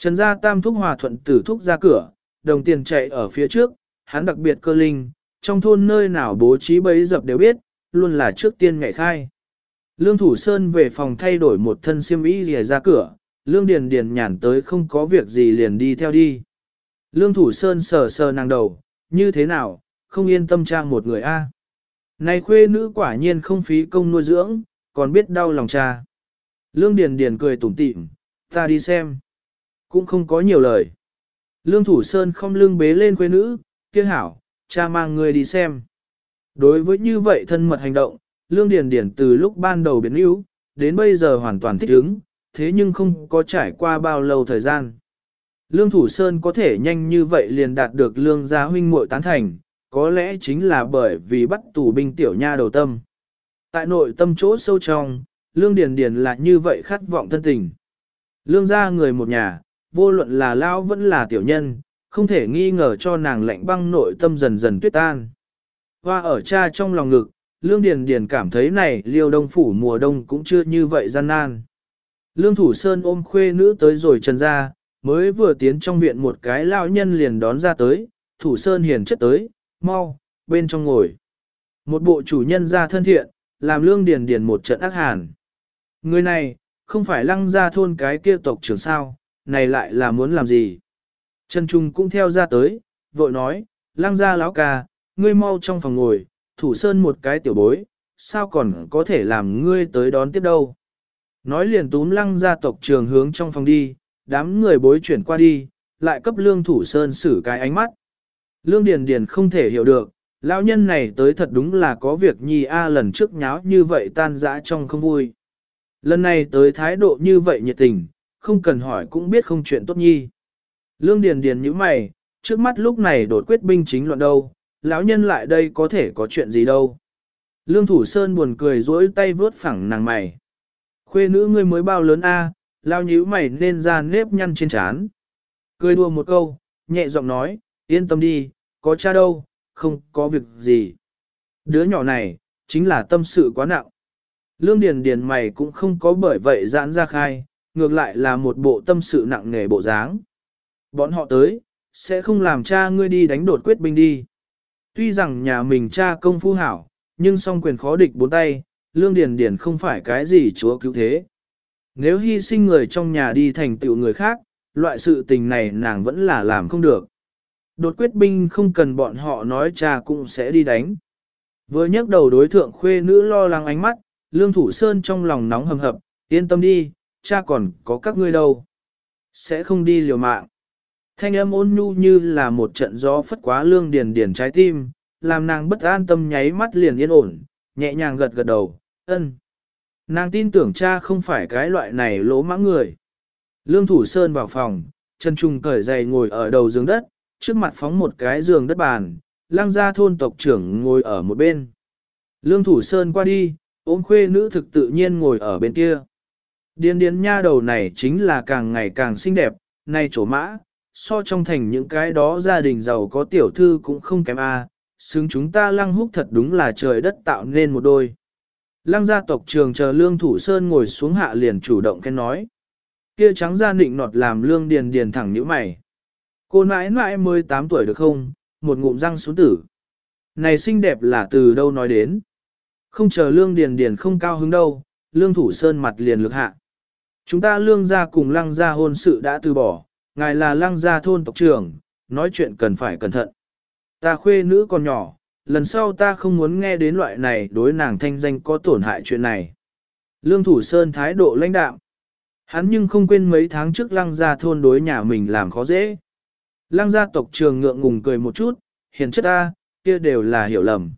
Trần Gia Tam Thúc hòa thuận tử thúc ra cửa, đồng tiền chạy ở phía trước, hắn đặc biệt cơ linh, trong thôn nơi nào bố trí bấy dập đều biết, luôn là trước tiên ngày khai. Lương Thủ Sơn về phòng thay đổi một thân xiêm y rìa ra cửa, Lương Điền Điền nhàn tới không có việc gì liền đi theo đi. Lương Thủ Sơn sờ sờ nàng đầu, như thế nào, không yên tâm trang một người a. Này khuê nữ quả nhiên không phí công nuôi dưỡng, còn biết đau lòng cha. Lương Điền Điền cười tủm tỉm, ta đi xem. Cũng không có nhiều lời. Lương Thủ Sơn không lưng bế lên quê nữ, kia hảo, cha mang người đi xem. Đối với như vậy thân mật hành động, Lương Điền Điền từ lúc ban đầu biến yếu, đến bây giờ hoàn toàn thích ứng, thế nhưng không có trải qua bao lâu thời gian. Lương Thủ Sơn có thể nhanh như vậy liền đạt được lương gia huynh muội tán thành, có lẽ chính là bởi vì bắt tù binh tiểu nha đầu tâm. Tại nội tâm chỗ sâu trong, Lương Điền Điền là như vậy khát vọng thân tình. Lương gia người một nhà, vô luận là lao vẫn là tiểu nhân, không thể nghi ngờ cho nàng lạnh băng nội tâm dần dần tuyết tan. Hoa ở cha trong lòng ngực, Lương Điền Điền cảm thấy này liêu đông phủ mùa đông cũng chưa như vậy gian nan. Lương Thủ Sơn ôm khuê nữ tới rồi trần ra, mới vừa tiến trong viện một cái lão nhân liền đón ra tới, Thủ Sơn hiền chất tới, mau, bên trong ngồi. Một bộ chủ nhân ra thân thiện, làm Lương Điền Điền một trận ác hàn. Người này, không phải lăng ra thôn cái kia tộc trưởng sao, này lại là muốn làm gì? Trần Trung cũng theo ra tới, vội nói, lăng ra lão ca, ngươi mau trong phòng ngồi, thủ sơn một cái tiểu bối, sao còn có thể làm ngươi tới đón tiếp đâu. Nói liền túm lăng ra tộc trường hướng trong phòng đi, đám người bối chuyển qua đi, lại cấp lương thủ sơn xử cái ánh mắt. Lương Điền Điền không thể hiểu được, lão nhân này tới thật đúng là có việc nhi a à, lần trước nháo như vậy tan dã trong không vui. Lần này tới thái độ như vậy nhiệt tình, không cần hỏi cũng biết không chuyện tốt nhi. Lương Điền Điền như mày, trước mắt lúc này đột quyết binh chính loạn đâu, lão nhân lại đây có thể có chuyện gì đâu. Lương Thủ Sơn buồn cười duỗi tay vớt phẳng nàng mày. Khuê nữ ngươi mới bao lớn a, lao nhíu mày nên ra nếp nhăn trên trán. Cười đùa một câu, nhẹ giọng nói, yên tâm đi, có cha đâu, không có việc gì. Đứa nhỏ này, chính là tâm sự quá nặng. Lương Điền Điền mày cũng không có bởi vậy giãn ra khai, ngược lại là một bộ tâm sự nặng nề bộ dáng. Bọn họ tới, sẽ không làm cha ngươi đi đánh đột quyết binh đi. Tuy rằng nhà mình cha công phu hảo, nhưng song quyền khó địch bốn tay, Lương Điền Điền không phải cái gì chúa cứu thế. Nếu hy sinh người trong nhà đi thành tựu người khác, loại sự tình này nàng vẫn là làm không được. Đột quyết binh không cần bọn họ nói cha cũng sẽ đi đánh. Vừa nhắc đầu đối thượng khuê nữ lo lắng ánh mắt, Lương Thủ Sơn trong lòng nóng hầm hập, yên tâm đi, cha còn có các ngươi đâu. Sẽ không đi liều mạng. Thanh âm ôn nhu như là một trận gió phất quá lương điền điền trái tim, làm nàng bất an tâm nháy mắt liền yên ổn, nhẹ nhàng gật gật đầu, ân. Nàng tin tưởng cha không phải cái loại này lỗ mãng người. Lương Thủ Sơn vào phòng, chân trung cởi giày ngồi ở đầu giường đất, trước mặt phóng một cái giường đất bàn, lang gia thôn tộc trưởng ngồi ở một bên. Lương Thủ Sơn qua đi, ôm khuê nữ thực tự nhiên ngồi ở bên kia. Điên điên nha đầu này chính là càng ngày càng xinh đẹp, nay chỗ mã, so trong thành những cái đó gia đình giàu có tiểu thư cũng không kém a, xứng chúng ta lăng húc thật đúng là trời đất tạo nên một đôi. Lăng gia tộc trường chờ lương thủ sơn ngồi xuống hạ liền chủ động khen nói. Kia trắng da nịnh nọt làm lương điền điền thẳng nhíu mày. Cô nãi nãi 18 tuổi được không, một ngụm răng xuống tử. Này xinh đẹp là từ đâu nói đến. Không chờ lương điền điền không cao hứng đâu, lương thủ sơn mặt liền lực hạ. Chúng ta lương gia cùng lăng gia hôn sự đã từ bỏ, ngài là lăng gia thôn tộc trưởng, nói chuyện cần phải cẩn thận. Ta khuê nữ còn nhỏ, lần sau ta không muốn nghe đến loại này đối nàng thanh danh có tổn hại chuyện này. Lương Thủ Sơn thái độ lãnh đạm. Hắn nhưng không quên mấy tháng trước lăng gia thôn đối nhà mình làm khó dễ. Lăng gia tộc trường ngượng ngùng cười một chút, hiền chất ta, kia đều là hiểu lầm.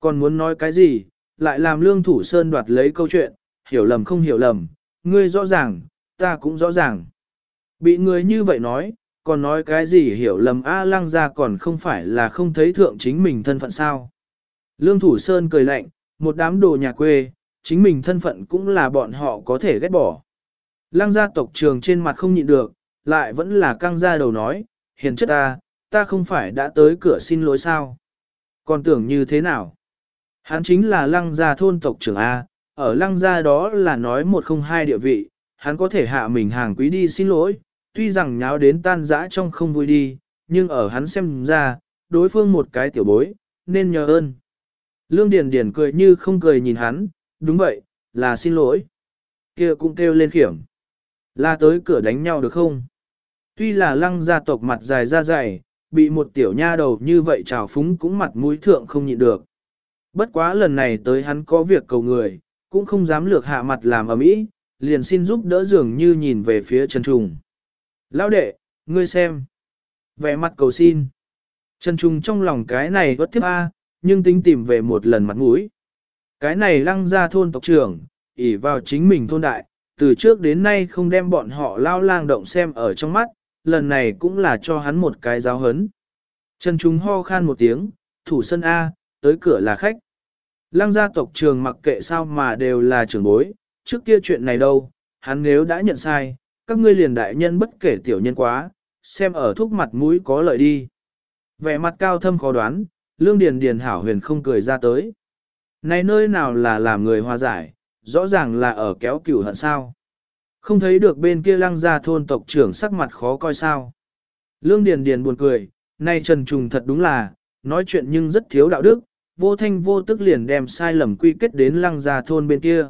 Còn muốn nói cái gì, lại làm lương thủ sơn đoạt lấy câu chuyện, hiểu lầm không hiểu lầm, ngươi rõ ràng, ta cũng rõ ràng. Bị người như vậy nói, còn nói cái gì hiểu lầm A lăng ra còn không phải là không thấy thượng chính mình thân phận sao. Lương Thủ Sơn cười lạnh, một đám đồ nhà quê, chính mình thân phận cũng là bọn họ có thể ghét bỏ. Lăng gia tộc trường trên mặt không nhịn được, lại vẫn là căng ra đầu nói, hiền chất ta, ta không phải đã tới cửa xin lỗi sao. Còn tưởng như thế nào? Hắn chính là lăng gia thôn tộc trưởng A, ở lăng gia đó là nói một không hai địa vị, hắn có thể hạ mình hàng quý đi xin lỗi, tuy rằng nháo đến tan rã trong không vui đi, nhưng ở hắn xem ra, đối phương một cái tiểu bối, nên nhờ ơn. Lương Điền Điền cười như không cười nhìn hắn, đúng vậy, là xin lỗi. kia cũng kêu lên khiểm. Là tới cửa đánh nhau được không? Tuy là lăng gia tộc mặt dài ra dày, bị một tiểu nha đầu như vậy trào phúng cũng mặt mũi thượng không nhịn được. Bất quá lần này tới hắn có việc cầu người, cũng không dám lược hạ mặt làm ở mỹ, liền xin giúp đỡ dường như nhìn về phía Trần Trùng. Lão đệ, ngươi xem. Vẻ mặt cầu xin. Trần Trùng trong lòng cái này bất tiếp A, nhưng tính tìm về một lần mặt mũi. Cái này lăng ra thôn tộc trưởng, ỉ vào chính mình thôn đại, từ trước đến nay không đem bọn họ lao lang động xem ở trong mắt, lần này cũng là cho hắn một cái giáo hấn. Trần Trung ho khan một tiếng, thủ sân A, tới cửa là khách. Lăng gia tộc trường mặc kệ sao mà đều là trưởng bối, trước kia chuyện này đâu, hắn nếu đã nhận sai, các ngươi liền đại nhân bất kể tiểu nhân quá, xem ở thuốc mặt mũi có lợi đi. Vẻ mặt cao thâm khó đoán, lương điền điền hảo huyền không cười ra tới. Này nơi nào là làm người hòa giải, rõ ràng là ở kéo cửu hận sao. Không thấy được bên kia lăng gia thôn tộc trưởng sắc mặt khó coi sao. Lương điền điền buồn cười, nay trần trùng thật đúng là, nói chuyện nhưng rất thiếu đạo đức, vô thanh vô tức liền đem sai lầm quy kết đến lăng gia thôn bên kia.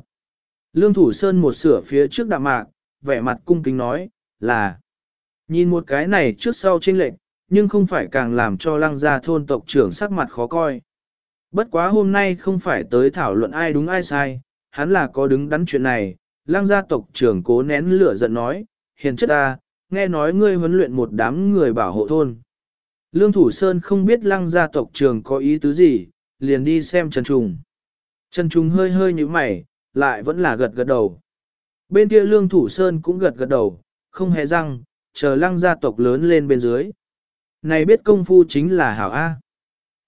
Lương Thủ Sơn một sửa phía trước đạm mạc, vẻ mặt cung kính nói, là nhìn một cái này trước sau chênh lệnh, nhưng không phải càng làm cho lăng gia thôn tộc trưởng sắc mặt khó coi. Bất quá hôm nay không phải tới thảo luận ai đúng ai sai, hắn là có đứng đắn chuyện này, lăng gia tộc trưởng cố nén lửa giận nói, hiền chất ta, nghe nói ngươi huấn luyện một đám người bảo hộ thôn. Lương Thủ Sơn không biết lăng gia tộc trưởng có ý tứ gì, liền đi xem Trần Trùng. Trần Trùng hơi hơi như mày, lại vẫn là gật gật đầu. Bên kia Lương Thủ Sơn cũng gật gật đầu, không hề răng, chờ lăng gia tộc lớn lên bên dưới. Này biết công phu chính là hảo A.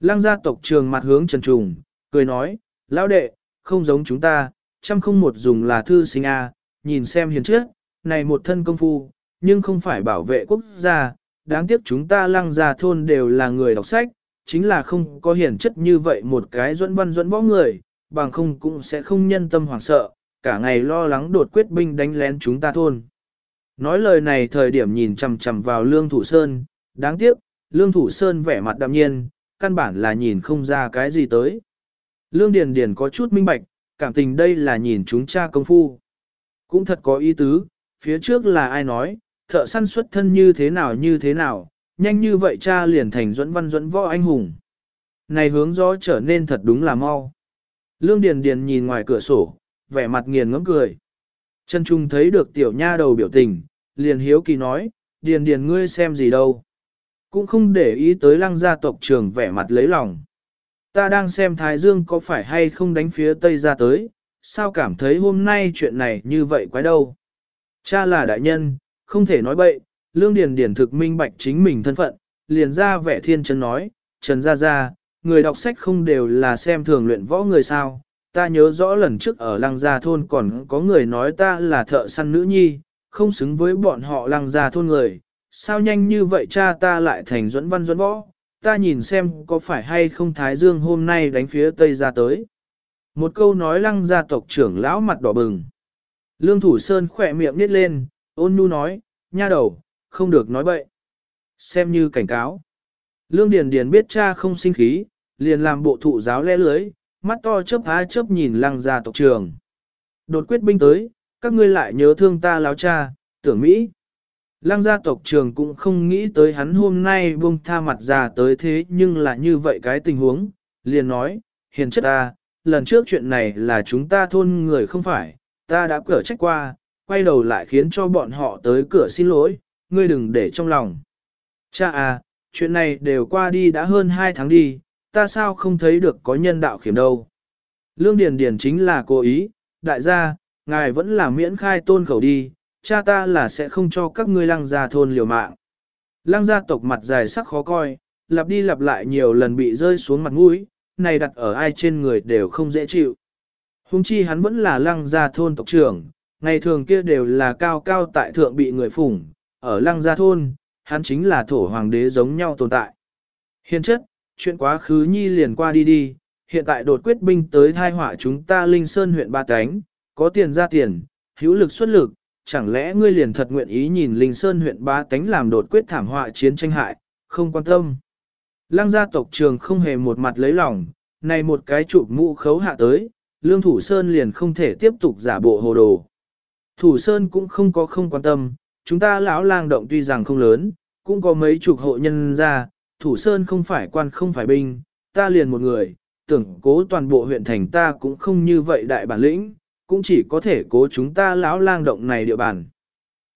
Lăng gia tộc trường mặt hướng Trần Trùng, cười nói, lão đệ, không giống chúng ta, trăm không một dùng là thư sinh A, nhìn xem hiền trước, này một thân công phu, nhưng không phải bảo vệ quốc gia, đáng tiếc chúng ta lăng gia thôn đều là người đọc sách, chính là không có hiển chất như vậy một cái duẫn văn duẫn võ người, bằng không cũng sẽ không nhân tâm hoảng sợ, cả ngày lo lắng đột quyết binh đánh lén chúng ta thôn. Nói lời này thời điểm nhìn chằm chằm vào Lương Thủ Sơn, đáng tiếc, Lương Thủ Sơn vẻ mặt đạm nhiên, căn bản là nhìn không ra cái gì tới. Lương Điền Điền có chút minh bạch, cảm tình đây là nhìn chúng cha công phu. Cũng thật có ý tứ, phía trước là ai nói, thợ săn xuất thân như thế nào như thế nào, nhanh như vậy cha liền thành duẫn văn duẫn võ anh hùng. Này hướng gió trở nên thật đúng là mau. Lương Điền Điền nhìn ngoài cửa sổ, vẻ mặt nghiền ngẫm cười. Trần Trung thấy được tiểu nha đầu biểu tình, liền hiếu kỳ nói, Điền Điền ngươi xem gì đâu. Cũng không để ý tới lăng gia tộc trưởng vẻ mặt lấy lòng. Ta đang xem Thái Dương có phải hay không đánh phía Tây ra tới, sao cảm thấy hôm nay chuyện này như vậy quái đâu. Cha là đại nhân, không thể nói bậy, Lương Điền Điền thực minh bạch chính mình thân phận, liền ra vẻ thiên chân nói, Trần Gia Gia, người đọc sách không đều là xem thường luyện võ người sao, ta nhớ rõ lần trước ở Lăng Gia Thôn còn có người nói ta là thợ săn nữ nhi, không xứng với bọn họ Lăng Gia Thôn người, sao nhanh như vậy cha ta lại thành dẫn văn dẫn võ, ta nhìn xem có phải hay không Thái Dương hôm nay đánh phía Tây ra tới. Một câu nói Lăng gia tộc trưởng lão mặt đỏ bừng. Lương Thủ Sơn khỏe miệng nít lên, ôn nhu nói, nha đầu, không được nói bậy. Xem như cảnh cáo. Lương Điền Điền biết cha không sinh khí, liền làm bộ thụ giáo lẽ lưới, mắt to chớp há chớp nhìn lăng gia tộc trường. Đột quyết binh tới, các ngươi lại nhớ thương ta láo cha, tưởng Mỹ. Lăng gia tộc trường cũng không nghĩ tới hắn hôm nay buông tha mặt già tới thế nhưng là như vậy cái tình huống, liền nói, hiền chất ta, lần trước chuyện này là chúng ta thôn người không phải, ta đã cửa trách qua, quay đầu lại khiến cho bọn họ tới cửa xin lỗi, ngươi đừng để trong lòng. Cha à, chuyện này đều qua đi đã hơn 2 tháng đi, ta sao không thấy được có nhân đạo khiểm đâu. Lương Điền Điền chính là cố ý, đại gia, ngài vẫn là miễn khai tôn khẩu đi, cha ta là sẽ không cho các ngươi lăng gia thôn liều mạng. Lăng gia tộc mặt dài sắc khó coi, lặp đi lặp lại nhiều lần bị rơi xuống mặt mũi, này đặt ở ai trên người đều không dễ chịu. Hùng chi hắn vẫn là lăng gia thôn tộc trưởng, ngày thường kia đều là cao cao tại thượng bị người phủng, ở lăng gia thôn, hắn chính là thổ hoàng đế giống nhau tồn tại. Hiện chất, chuyện quá khứ nhi liền qua đi đi, hiện tại đột quyết binh tới thai họa chúng ta Linh Sơn huyện Ba Cánh, có tiền ra tiền, hữu lực xuất lực, chẳng lẽ ngươi liền thật nguyện ý nhìn Linh Sơn huyện Ba Cánh làm đột quyết thảm họa chiến tranh hại, không quan tâm. Lăng gia tộc trường không hề một mặt lấy lòng, này một cái chụp mũ khấu hạ tới, Lương Thủ Sơn liền không thể tiếp tục giả bộ hồ đồ. Thủ Sơn cũng không có không quan tâm, chúng ta lão lang động tuy rằng không lớn, cũng có mấy chục hộ nhân ra, Thủ Sơn không phải quan không phải binh, ta liền một người, tưởng cố toàn bộ huyện thành ta cũng không như vậy đại bản lĩnh, cũng chỉ có thể cố chúng ta lão lang động này địa bàn.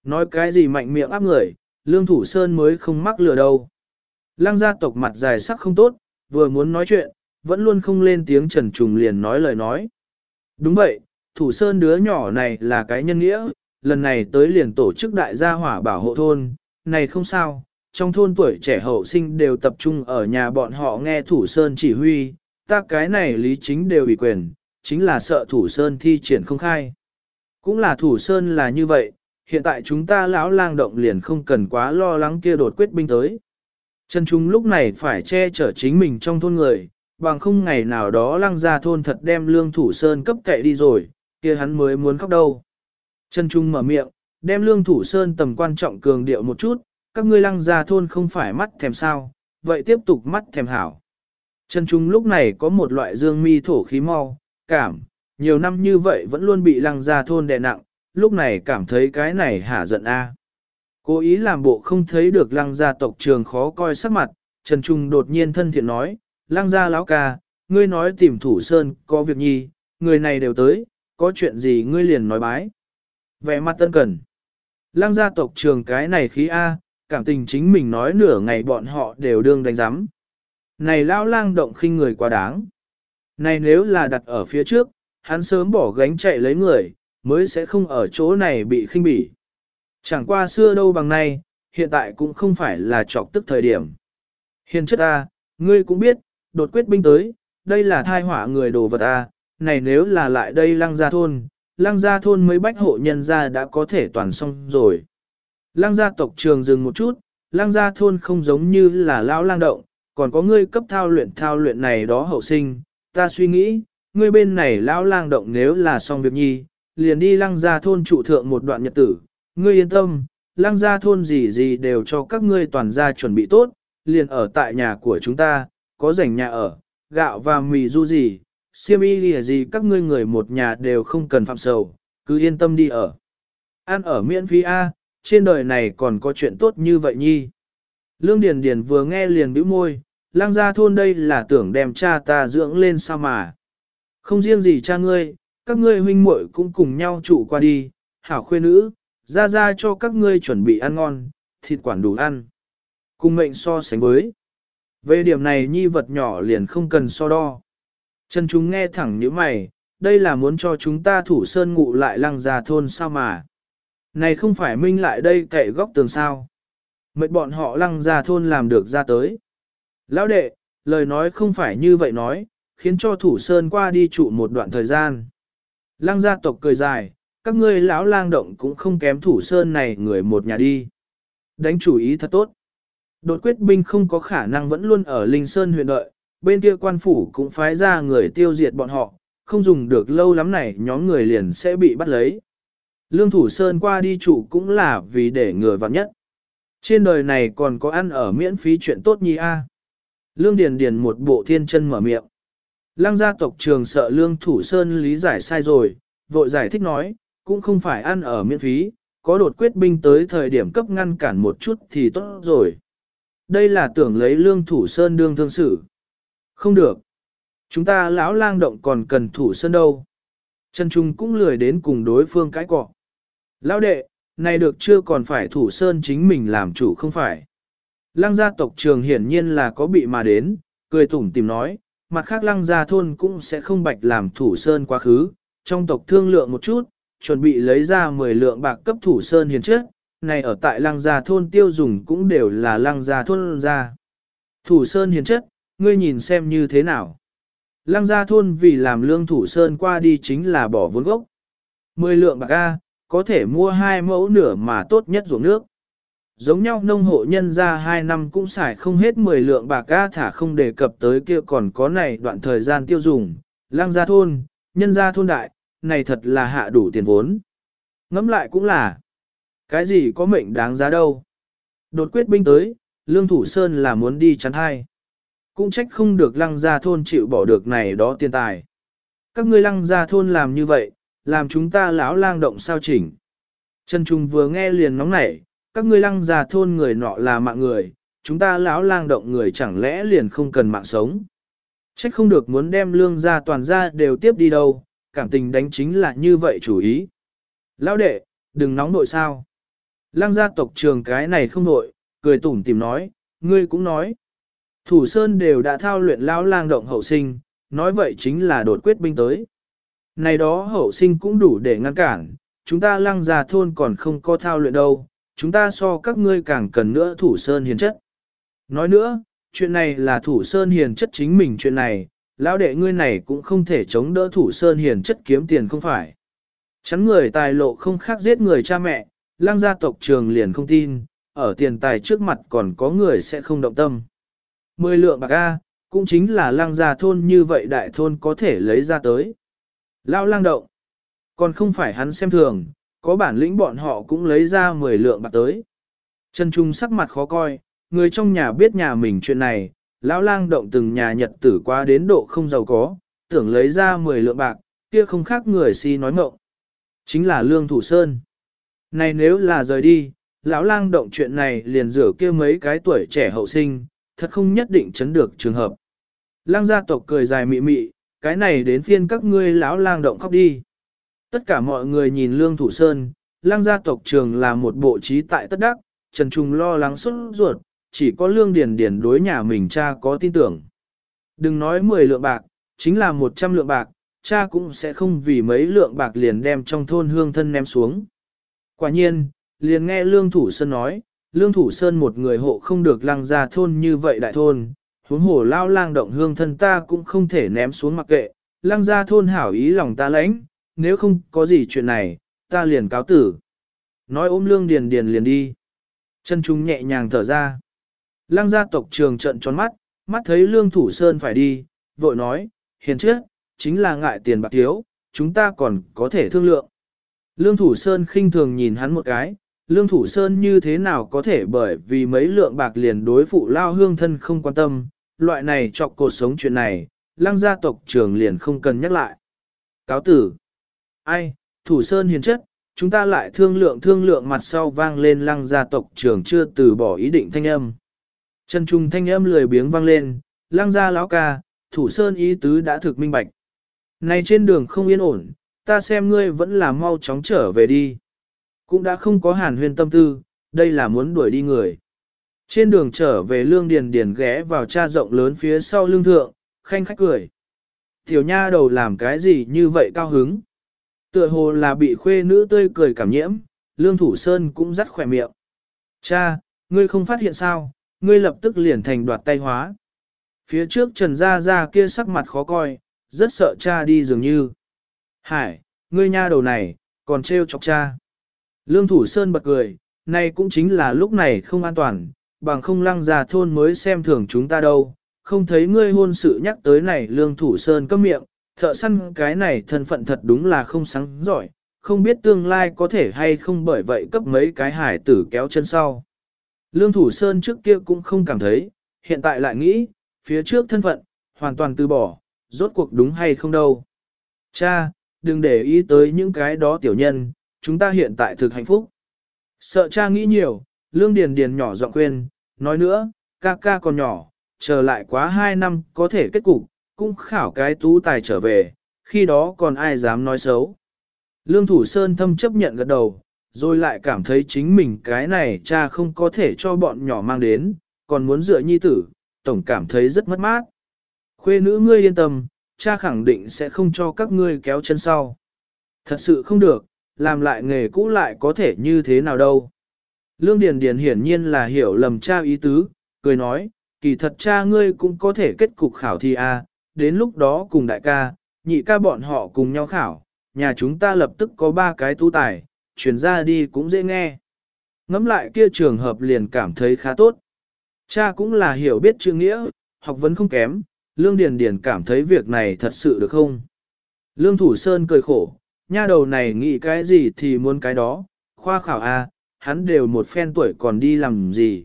Nói cái gì mạnh miệng áp người, Lương Thủ Sơn mới không mắc lừa đâu. Lang gia tộc mặt dài sắc không tốt, vừa muốn nói chuyện, vẫn luôn không lên tiếng trần trùng liền nói lời nói. Đúng vậy, Thủ Sơn đứa nhỏ này là cái nhân nghĩa, lần này tới liền tổ chức đại gia hỏa bảo hộ thôn, này không sao, trong thôn tuổi trẻ hậu sinh đều tập trung ở nhà bọn họ nghe Thủ Sơn chỉ huy, ta cái này lý chính đều ủy quyền, chính là sợ Thủ Sơn thi triển không khai. Cũng là Thủ Sơn là như vậy, hiện tại chúng ta lão lang động liền không cần quá lo lắng kia đột quyết binh tới. Trần Trung lúc này phải che chở chính mình trong thôn người, bằng không ngày nào đó lăng ra thôn thật đem lương thủ sơn cấp kệ đi rồi, kia hắn mới muốn khóc đâu. Trần Trung mở miệng, đem lương thủ sơn tầm quan trọng cường điệu một chút, các ngươi lăng ra thôn không phải mắt thèm sao, vậy tiếp tục mắt thèm hảo. Trần Trung lúc này có một loại dương mi thổ khí mau, cảm, nhiều năm như vậy vẫn luôn bị lăng ra thôn đè nặng, lúc này cảm thấy cái này hả giận a. Cố ý làm bộ không thấy được lăng gia tộc trường khó coi sắc mặt, Trần Trung đột nhiên thân thiện nói, lăng gia lão ca, ngươi nói tìm thủ sơn có việc nhi, người này đều tới, có chuyện gì ngươi liền nói bái. Vẻ mặt tân cần. Lăng gia tộc trường cái này khí A, cảm tình chính mình nói nửa ngày bọn họ đều đương đánh giám. Này lão lang động khinh người quá đáng. Này nếu là đặt ở phía trước, hắn sớm bỏ gánh chạy lấy người, mới sẽ không ở chỗ này bị khinh bỉ. Chẳng qua xưa đâu bằng nay, hiện tại cũng không phải là trọc tức thời điểm. Hiền chất A, ngươi cũng biết, đột quyết binh tới, đây là thai họa người đồ vật A, này nếu là lại đây lăng gia thôn, Lang gia thôn mấy bách hộ nhân gia đã có thể toàn xong rồi. Lang gia tộc trường dừng một chút, Lang gia thôn không giống như là lão lang động, còn có ngươi cấp thao luyện thao luyện này đó hậu sinh, ta suy nghĩ, ngươi bên này lão lang động nếu là xong việc nhi, liền đi Lang gia thôn trụ thượng một đoạn nhật tử, ngươi yên tâm, Lang gia thôn gì gì đều cho các ngươi toàn gia chuẩn bị tốt, liền ở tại nhà của chúng ta, có rảnh nhà ở, gạo và mì du gì, siêm y gì gì các ngươi người một nhà đều không cần phạm sầu, cứ yên tâm đi ở. Ăn ở miễn phí A, trên đời này còn có chuyện tốt như vậy nhi. Lương Điền Điền vừa nghe liền bĩu môi, lang gia thôn đây là tưởng đem cha ta dưỡng lên sao mà. Không riêng gì cha ngươi, các ngươi huynh muội cũng cùng nhau trụ qua đi, hảo khuê nữ, ra ra cho các ngươi chuẩn bị ăn ngon, thịt quản đủ ăn. Cùng mệnh so sánh với. Về điểm này nhi vật nhỏ liền không cần so đo. Trần chúng nghe thẳng như mày, đây là muốn cho chúng ta thủ sơn ngụ lại lăng già thôn sao mà. Này không phải minh lại đây cậy góc tường sao. mệt bọn họ lăng già thôn làm được ra tới. Lão đệ, lời nói không phải như vậy nói, khiến cho thủ sơn qua đi trụ một đoạn thời gian. Lăng gia tộc cười dài, các ngươi lão lang động cũng không kém thủ sơn này người một nhà đi. Đánh chủ ý thật tốt. Đột quyết binh không có khả năng vẫn luôn ở Linh Sơn huyện đợi, bên kia quan phủ cũng phái ra người tiêu diệt bọn họ, không dùng được lâu lắm này nhóm người liền sẽ bị bắt lấy. Lương Thủ Sơn qua đi trụ cũng là vì để người vặn nhất. Trên đời này còn có ăn ở miễn phí chuyện tốt nhi a. Lương Điền Điền một bộ thiên chân mở miệng. Lăng gia tộc trường sợ Lương Thủ Sơn lý giải sai rồi, vội giải thích nói, cũng không phải ăn ở miễn phí, có đột quyết binh tới thời điểm cấp ngăn cản một chút thì tốt rồi. Đây là tưởng lấy Lương Thủ Sơn đương thương xử. Không được. Chúng ta lão lang động còn cần Thủ Sơn đâu. Trần Trung cũng lười đến cùng đối phương cãi cọ. Lão đệ, này được chưa còn phải Thủ Sơn chính mình làm chủ không phải. Lăng gia tộc trường hiển nhiên là có bị mà đến, cười tủm tìm nói, mặt khác lăng gia thôn cũng sẽ không bạch làm thủ sơn quá khứ, trong tộc thương lượng một chút, chuẩn bị lấy ra 10 lượng bạc cấp thủ sơn hiền trước, này ở tại lăng gia thôn tiêu dùng cũng đều là lăng gia thôn gia. Thủ sơn hiền chất, ngươi nhìn xem như thế nào. Lăng gia thôn vì làm lương thủ sơn qua đi chính là bỏ vốn gốc. 10 lượng bạc A, có thể mua hai mẫu nửa mà tốt nhất ruộng nước. Giống nhau nông hộ nhân ra hai năm cũng xài không hết 10 lượng bạc A thả không đề cập tới kia còn có này đoạn thời gian tiêu dùng. Lăng gia thôn, nhân gia thôn đại, này thật là hạ đủ tiền vốn. Ngẫm lại cũng là, cái gì có mệnh đáng giá đâu. Đột quyết binh tới, Lương Thủ Sơn là muốn đi chắn hai. Cũng trách không được lăng gia thôn chịu bỏ được này đó tiền tài. Các ngươi lăng gia thôn làm như vậy, làm chúng ta lão lang động sao chỉnh. Trần Trung vừa nghe liền nóng nảy, các ngươi lăng gia thôn người nọ là mạng người, chúng ta lão lang động người chẳng lẽ liền không cần mạng sống. Trách không được muốn đem lương gia toàn gia đều tiếp đi đâu, cảm tình đánh chính là như vậy chủ ý. Lão đệ, đừng nóng nội sao. Lăng gia tộc trường cái này không nội, cười tủm tìm nói, ngươi cũng nói. Thủ Sơn đều đã thao luyện lão lang động hậu sinh, nói vậy chính là đột quyết binh tới. Này đó hậu sinh cũng đủ để ngăn cản, chúng ta lăng gia thôn còn không có thao luyện đâu, chúng ta so các ngươi càng cần nữa Thủ Sơn hiền chất. Nói nữa, chuyện này là Thủ Sơn hiền chất chính mình chuyện này, lão đệ ngươi này cũng không thể chống đỡ Thủ Sơn hiền chất kiếm tiền không phải. Chắn người tài lộ không khác giết người cha mẹ, lăng gia tộc trường liền không tin, ở tiền tài trước mặt còn có người sẽ không động tâm. Mười lượng bạc A, cũng chính là lăng gia thôn như vậy đại thôn có thể lấy ra tới. Lao lang động, còn không phải hắn xem thường, có bản lĩnh bọn họ cũng lấy ra mười lượng bạc tới. Trần Trung sắc mặt khó coi, người trong nhà biết nhà mình chuyện này, lão lang động từng nhà nhật tử quá đến độ không giàu có, tưởng lấy ra 10 lượng bạc, kia không khác người si nói ngộng. Chính là Lương Thủ Sơn. Này nếu là rời đi, lão lang động chuyện này liền rửa kia mấy cái tuổi trẻ hậu sinh, thật không nhất định chấn được trường hợp. Lang gia tộc cười dài mị mị, cái này đến phiên các ngươi lão lang động khóc đi. Tất cả mọi người nhìn Lương Thủ Sơn, lang gia tộc trường là một bộ trí tại tất đắc, Trần Trung lo lắng xuất ruột, chỉ có Lương Điền Điền đối nhà mình cha có tin tưởng. Đừng nói 10 lượng bạc, chính là 100 lượng bạc, cha cũng sẽ không vì mấy lượng bạc liền đem trong thôn hương thân ném xuống. Quả nhiên, liền nghe Lương Thủ Sơn nói, Lương Thủ Sơn một người hộ không được lăng ra thôn như vậy đại thôn, huống hồ lao lang động hương thân ta cũng không thể ném xuống mặc kệ, lăng ra thôn hảo ý lòng ta lãnh, nếu không có gì chuyện này, ta liền cáo tử. Nói ôm Lương Điền Điền liền đi. Chân chúng nhẹ nhàng thở ra. Lăng gia tộc trường trận tròn mắt, mắt thấy Lương Thủ Sơn phải đi, vội nói, hiền trước, chính là ngại tiền bạc thiếu, chúng ta còn có thể thương lượng. Lương Thủ Sơn khinh thường nhìn hắn một cái, Lương Thủ Sơn như thế nào có thể bởi vì mấy lượng bạc liền đối phụ lao hương thân không quan tâm, loại này chọc cuộc sống chuyện này, lăng gia tộc trưởng liền không cần nhắc lại. Cáo tử. Ai, Thủ Sơn hiền chất, chúng ta lại thương lượng thương lượng mặt sau vang lên lăng gia tộc trưởng chưa từ bỏ ý định thanh âm. chân Trung thanh âm lười biếng vang lên, lăng gia lão ca, Thủ Sơn ý tứ đã thực minh bạch. Này trên đường không yên ổn, ta xem ngươi vẫn là mau chóng trở về đi. Cũng đã không có hàn huyên tâm tư, đây là muốn đuổi đi người. Trên đường trở về lương điền điền ghé vào cha rộng lớn phía sau lương thượng, khanh khách cười. Tiểu nha đầu làm cái gì như vậy cao hứng. Tựa hồ là bị khuê nữ tươi cười cảm nhiễm, lương thủ sơn cũng rắt khỏe miệng. Cha, ngươi không phát hiện sao, ngươi lập tức liền thành đoạt tay hóa. Phía trước Trần Gia Gia kia sắc mặt khó coi, rất sợ cha đi dường như. Hải, ngươi nha đầu này, còn treo chọc cha. Lương Thủ Sơn bật cười, nay cũng chính là lúc này không an toàn, bằng không lăng ra thôn mới xem thường chúng ta đâu. Không thấy ngươi hôn sự nhắc tới này Lương Thủ Sơn cấm miệng, thợ săn cái này thân phận thật đúng là không sáng giỏi, không biết tương lai có thể hay không bởi vậy cấp mấy cái hải tử kéo chân sau. Lương Thủ Sơn trước kia cũng không cảm thấy, hiện tại lại nghĩ, phía trước thân phận, hoàn toàn từ bỏ, rốt cuộc đúng hay không đâu. Cha, đừng để ý tới những cái đó tiểu nhân, chúng ta hiện tại thực hạnh phúc. Sợ cha nghĩ nhiều, Lương Điền Điền nhỏ giọng khuyên, nói nữa, ca ca còn nhỏ, chờ lại quá 2 năm có thể kết cục, cũng khảo cái tú tài trở về, khi đó còn ai dám nói xấu. Lương Thủ Sơn thâm chấp nhận gật đầu, rồi lại cảm thấy chính mình cái này cha không có thể cho bọn nhỏ mang đến, còn muốn dựa nhi tử, tổng cảm thấy rất mất mát. Khuê nữ ngươi yên tâm, cha khẳng định sẽ không cho các ngươi kéo chân sau. Thật sự không được, làm lại nghề cũ lại có thể như thế nào đâu. Lương Điền Điền hiển nhiên là hiểu lầm cha ý tứ, cười nói, kỳ thật cha ngươi cũng có thể kết cục khảo thi a, đến lúc đó cùng đại ca, nhị ca bọn họ cùng nhau khảo, nhà chúng ta lập tức có ba cái tu tài, chuyển ra đi cũng dễ nghe. Ngắm lại kia trường hợp liền cảm thấy khá tốt. Cha cũng là hiểu biết chữ nghĩa, học vấn không kém, Lương Điền Điền cảm thấy việc này thật sự được không? Lương Thủ Sơn cười khổ, nha đầu này nghĩ cái gì thì muốn cái đó, khoa khảo a, hắn đều một phen tuổi còn đi làm gì.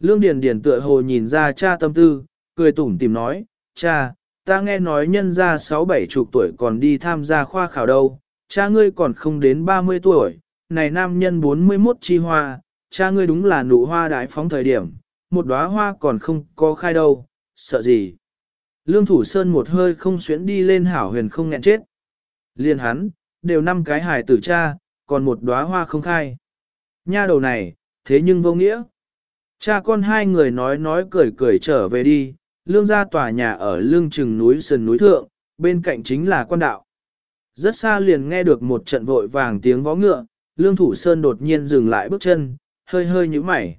Lương Điền Điền tựa hồ nhìn ra cha tâm tư, cười tủm tỉm nói, cha, ta nghe nói nhân gia sáu bảy chục tuổi còn đi tham gia khoa khảo đâu, cha ngươi còn không đến 30 tuổi, này nam nhân 41 chi hoa, cha ngươi đúng là nụ hoa đại phóng thời điểm, một đóa hoa còn không có khai đâu, sợ gì. Lương Thủ Sơn một hơi không xuyến đi lên hảo huyền không nghẹn chết. Liên hắn, đều năm cái hài tử cha, còn một đóa hoa không khai. Nha đầu này, thế nhưng vô nghĩa. Cha con hai người nói nói cười cười trở về đi, lương gia tòa nhà ở lương trừng núi sườn núi thượng, bên cạnh chính là quan đạo. Rất xa liền nghe được một trận vội vàng tiếng vó ngựa, lương thủ sơn đột nhiên dừng lại bước chân, hơi hơi nhíu mày.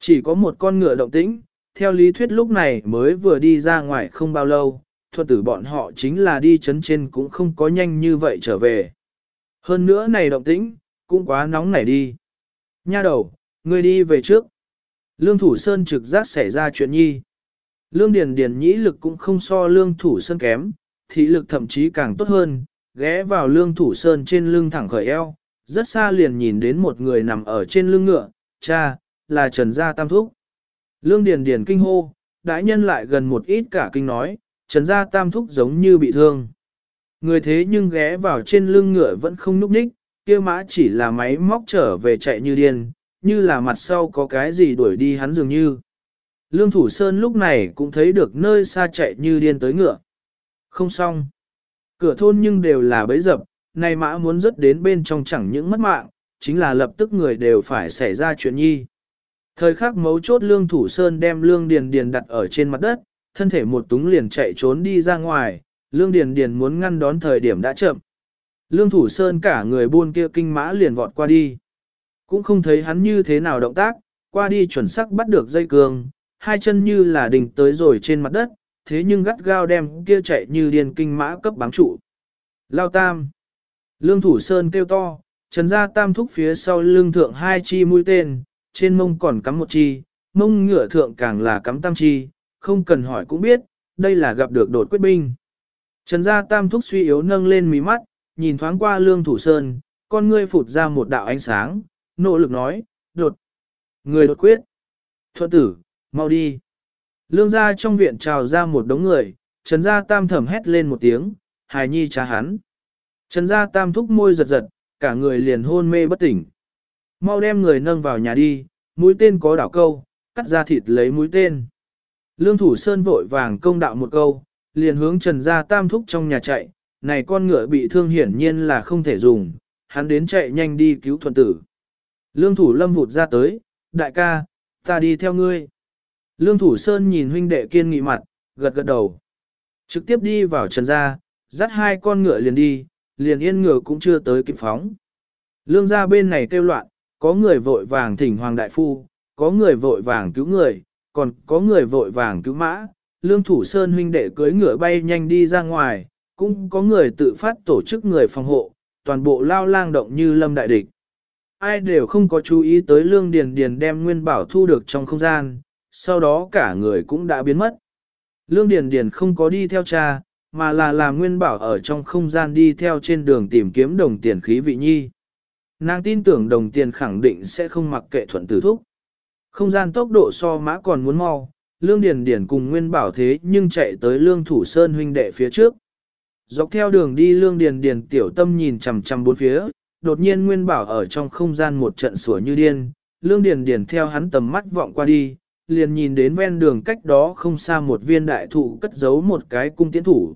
Chỉ có một con ngựa động tĩnh, theo lý thuyết lúc này mới vừa đi ra ngoài không bao lâu, thuận tử bọn họ chính là đi chấn trên cũng không có nhanh như vậy trở về. Hơn nữa này động tĩnh, cũng quá nóng nảy đi. Nha đầu, ngươi đi về trước. Lương Thủ Sơn trực giác xảy ra chuyện nhi. Lương Điền Điền nhĩ lực cũng không so Lương Thủ Sơn kém, thị lực thậm chí càng tốt hơn, ghé vào Lương Thủ Sơn trên lưng thẳng khởi eo, rất xa liền nhìn đến một người nằm ở trên lưng ngựa, cha, là Trần Gia Tam Thúc. Lương Điền Điền kinh hô, đại nhân lại gần một ít cả kinh nói, Trần Gia Tam Thúc giống như bị thương. Người thế nhưng ghé vào trên lưng ngựa vẫn không núp ních, kia mã chỉ là máy móc trở về chạy như điên, như là mặt sau có cái gì đuổi đi hắn dường như. Lương Thủ Sơn lúc này cũng thấy được nơi xa chạy như điên tới ngựa. Không xong. Cửa thôn nhưng đều là bấy dập, nay mã muốn rớt đến bên trong chẳng những mất mạng, chính là lập tức người đều phải xảy ra chuyện nhi. Thời khắc mấu chốt Lương Thủ Sơn đem Lương Điền Điền đặt ở trên mặt đất, thân thể một túng liền chạy trốn đi ra ngoài, Lương Điền Điền muốn ngăn đón thời điểm đã chậm. Lương Thủ Sơn cả người buôn kia kinh mã liền vọt qua đi. Cũng không thấy hắn như thế nào động tác, qua đi chuẩn xác bắt được dây cương, hai chân như là đình tới rồi trên mặt đất, thế nhưng gắt gao đem kia chạy như điên kinh mã cấp bám trụ. Lao tam. Lương Thủ Sơn kêu to, trần ra tam thúc phía sau lưng thượng hai chi mũi tên, trên mông còn cắm một chi, mông ngựa thượng càng là cắm tam chi, không cần hỏi cũng biết, đây là gặp được đột quyết binh. Trần gia tam thúc suy yếu nâng lên mí mắt, nhìn thoáng qua lương thủ sơn, con ngươi phụt ra một đạo ánh sáng, nỗ lực nói, đột, người đột quyết, thuận tử, mau đi. Lương gia trong viện trào ra một đống người, trần gia tam thẩm hét lên một tiếng, hài nhi trá hắn. Trần gia tam thúc môi giật giật, cả người liền hôn mê bất tỉnh. Mau đem người nâng vào nhà đi, mũi tên có đảo câu, cắt ra thịt lấy mũi tên. Lương thủ sơn vội vàng công đạo một câu, liền hướng trần gia tam thúc trong nhà chạy, này con ngựa bị thương hiển nhiên là không thể dùng, hắn đến chạy nhanh đi cứu thuận tử. Lương thủ lâm vụt ra tới, đại ca, ta đi theo ngươi. Lương thủ sơn nhìn huynh đệ kiên nghị mặt, gật gật đầu. Trực tiếp đi vào trần gia, dắt hai con ngựa liền đi, liền yên ngựa cũng chưa tới kịp phóng. Lương gia bên này kêu loạn, có người vội vàng thỉnh hoàng đại phu, có người vội vàng cứu người, còn có người vội vàng cứu mã. Lương thủ sơn huynh đệ cưới ngựa bay nhanh đi ra ngoài, cũng có người tự phát tổ chức người phòng hộ, toàn bộ lao lang động như lâm đại địch. Ai đều không có chú ý tới lương điền điền đem nguyên bảo thu được trong không gian, sau đó cả người cũng đã biến mất. Lương điền điền không có đi theo cha, mà là làm nguyên bảo ở trong không gian đi theo trên đường tìm kiếm đồng tiền khí vị nhi. Nàng tin tưởng đồng tiền khẳng định sẽ không mặc kệ thuận tử thúc. Không gian tốc độ so mã còn muốn mau, lương điền điền cùng nguyên bảo thế nhưng chạy tới lương thủ sơn huynh đệ phía trước. Dọc theo đường đi lương điền điền tiểu tâm nhìn chằm chằm bốn phía, đột nhiên Nguyên Bảo ở trong không gian một trận sủa như điên, lương điền điền theo hắn tầm mắt vọng qua đi, liền nhìn đến ven đường cách đó không xa một viên đại thụ cất giấu một cái cung tiến thủ.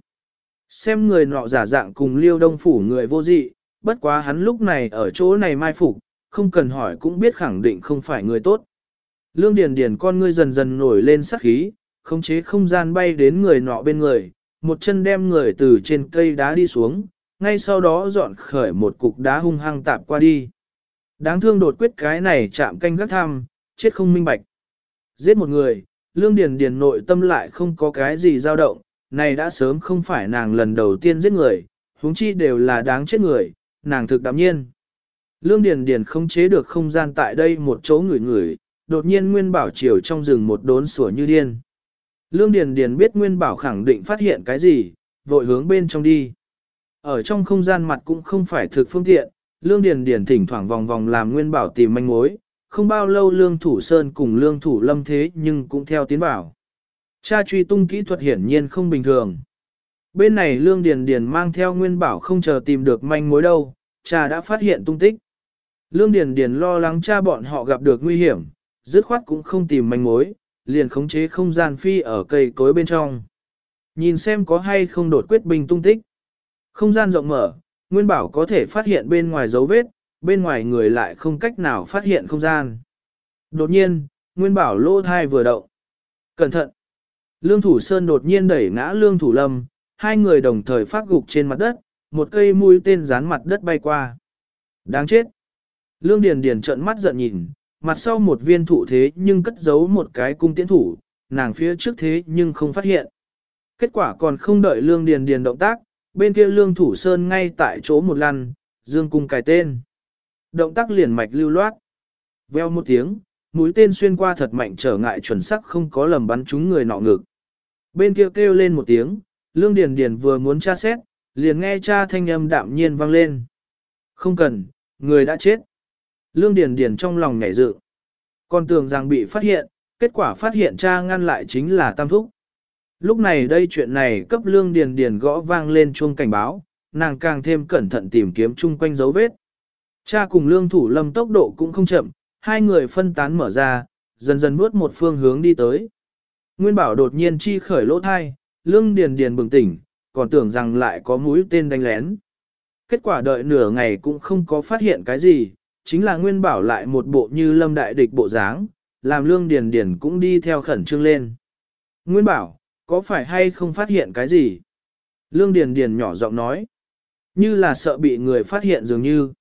Xem người nọ giả dạng cùng liêu đông phủ người vô dị, bất quá hắn lúc này ở chỗ này mai phục, không cần hỏi cũng biết khẳng định không phải người tốt. Lương Điền Điền con ngươi dần dần nổi lên sắc khí, khống chế không gian bay đến người nọ bên người, một chân đem người từ trên cây đá đi xuống, ngay sau đó dọn khởi một cục đá hung hăng tạp qua đi. Đáng thương đột quyết cái này chạm canh gác tham, chết không minh bạch. Giết một người, lương điền điền nội tâm lại không có cái gì dao động, này đã sớm không phải nàng lần đầu tiên giết người, huống chi đều là đáng chết người, nàng thực đạm nhiên. Lương điền điền không chế được không gian tại đây một chỗ người người, đột nhiên nguyên bảo chiều trong rừng một đốn sủa như điên. Lương Điền Điền biết Nguyên Bảo khẳng định phát hiện cái gì, vội hướng bên trong đi. Ở trong không gian mặt cũng không phải thực phương tiện, Lương Điền Điền thỉnh thoảng vòng vòng làm Nguyên Bảo tìm manh mối, không bao lâu Lương Thủ Sơn cùng Lương Thủ Lâm thế nhưng cũng theo tiến bảo Cha truy tung kỹ thuật hiển nhiên không bình thường. Bên này Lương Điền Điền mang theo Nguyên Bảo không chờ tìm được manh mối đâu, cha đã phát hiện tung tích. Lương Điền Điền lo lắng cha bọn họ gặp được nguy hiểm, dứt khoát cũng không tìm manh mối, liền khống chế không gian phi ở cây cối bên trong. Nhìn xem có hay không đột quyết binh tung tích. Không gian rộng mở, Nguyên Bảo có thể phát hiện bên ngoài dấu vết, bên ngoài người lại không cách nào phát hiện không gian. Đột nhiên, Nguyên Bảo lô thai vừa động. Cẩn thận! Lương Thủ Sơn đột nhiên đẩy ngã Lương Thủ Lâm, hai người đồng thời phát gục trên mặt đất, một cây mũi tên dán mặt đất bay qua. Đáng chết! Lương Điền Điền trợn mắt giận nhìn, mặt sau một viên thụ thế nhưng cất giấu một cái cung tiễn thủ, nàng phía trước thế nhưng không phát hiện. Kết quả còn không đợi lương điền điền động tác, bên kia lương thủ sơn ngay tại chỗ một lần, dương cung cài tên. Động tác liền mạch lưu loát. Veo một tiếng, mũi tên xuyên qua thật mạnh trở ngại chuẩn xác không có lầm bắn trúng người nọ ngực. Bên kia kêu lên một tiếng, Lương Điền Điền vừa muốn tra xét, liền nghe cha thanh âm đạm nhiên vang lên. Không cần, người đã chết. Lương Điền Điền trong lòng nhảy dự, Còn tưởng rằng bị phát hiện, kết quả phát hiện cha ngăn lại chính là Tam Thúc. Lúc này đây chuyện này cấp Lương Điền Điền gõ vang lên chuông cảnh báo, nàng càng thêm cẩn thận tìm kiếm chung quanh dấu vết. Cha cùng Lương Thủ Lâm tốc độ cũng không chậm, hai người phân tán mở ra, dần dần bước một phương hướng đi tới. Nguyên Bảo đột nhiên chi khởi lỗ thai, Lương Điền Điền bừng tỉnh, còn tưởng rằng lại có mũi tên đánh lén. Kết quả đợi nửa ngày cũng không có phát hiện cái gì, chính là Nguyên Bảo lại một bộ như lâm đại địch bộ dáng, làm Lương Điền Điền cũng đi theo khẩn trương lên. Nguyên Bảo, có phải hay không phát hiện cái gì? Lương Điền Điền nhỏ giọng nói, như là sợ bị người phát hiện dường như.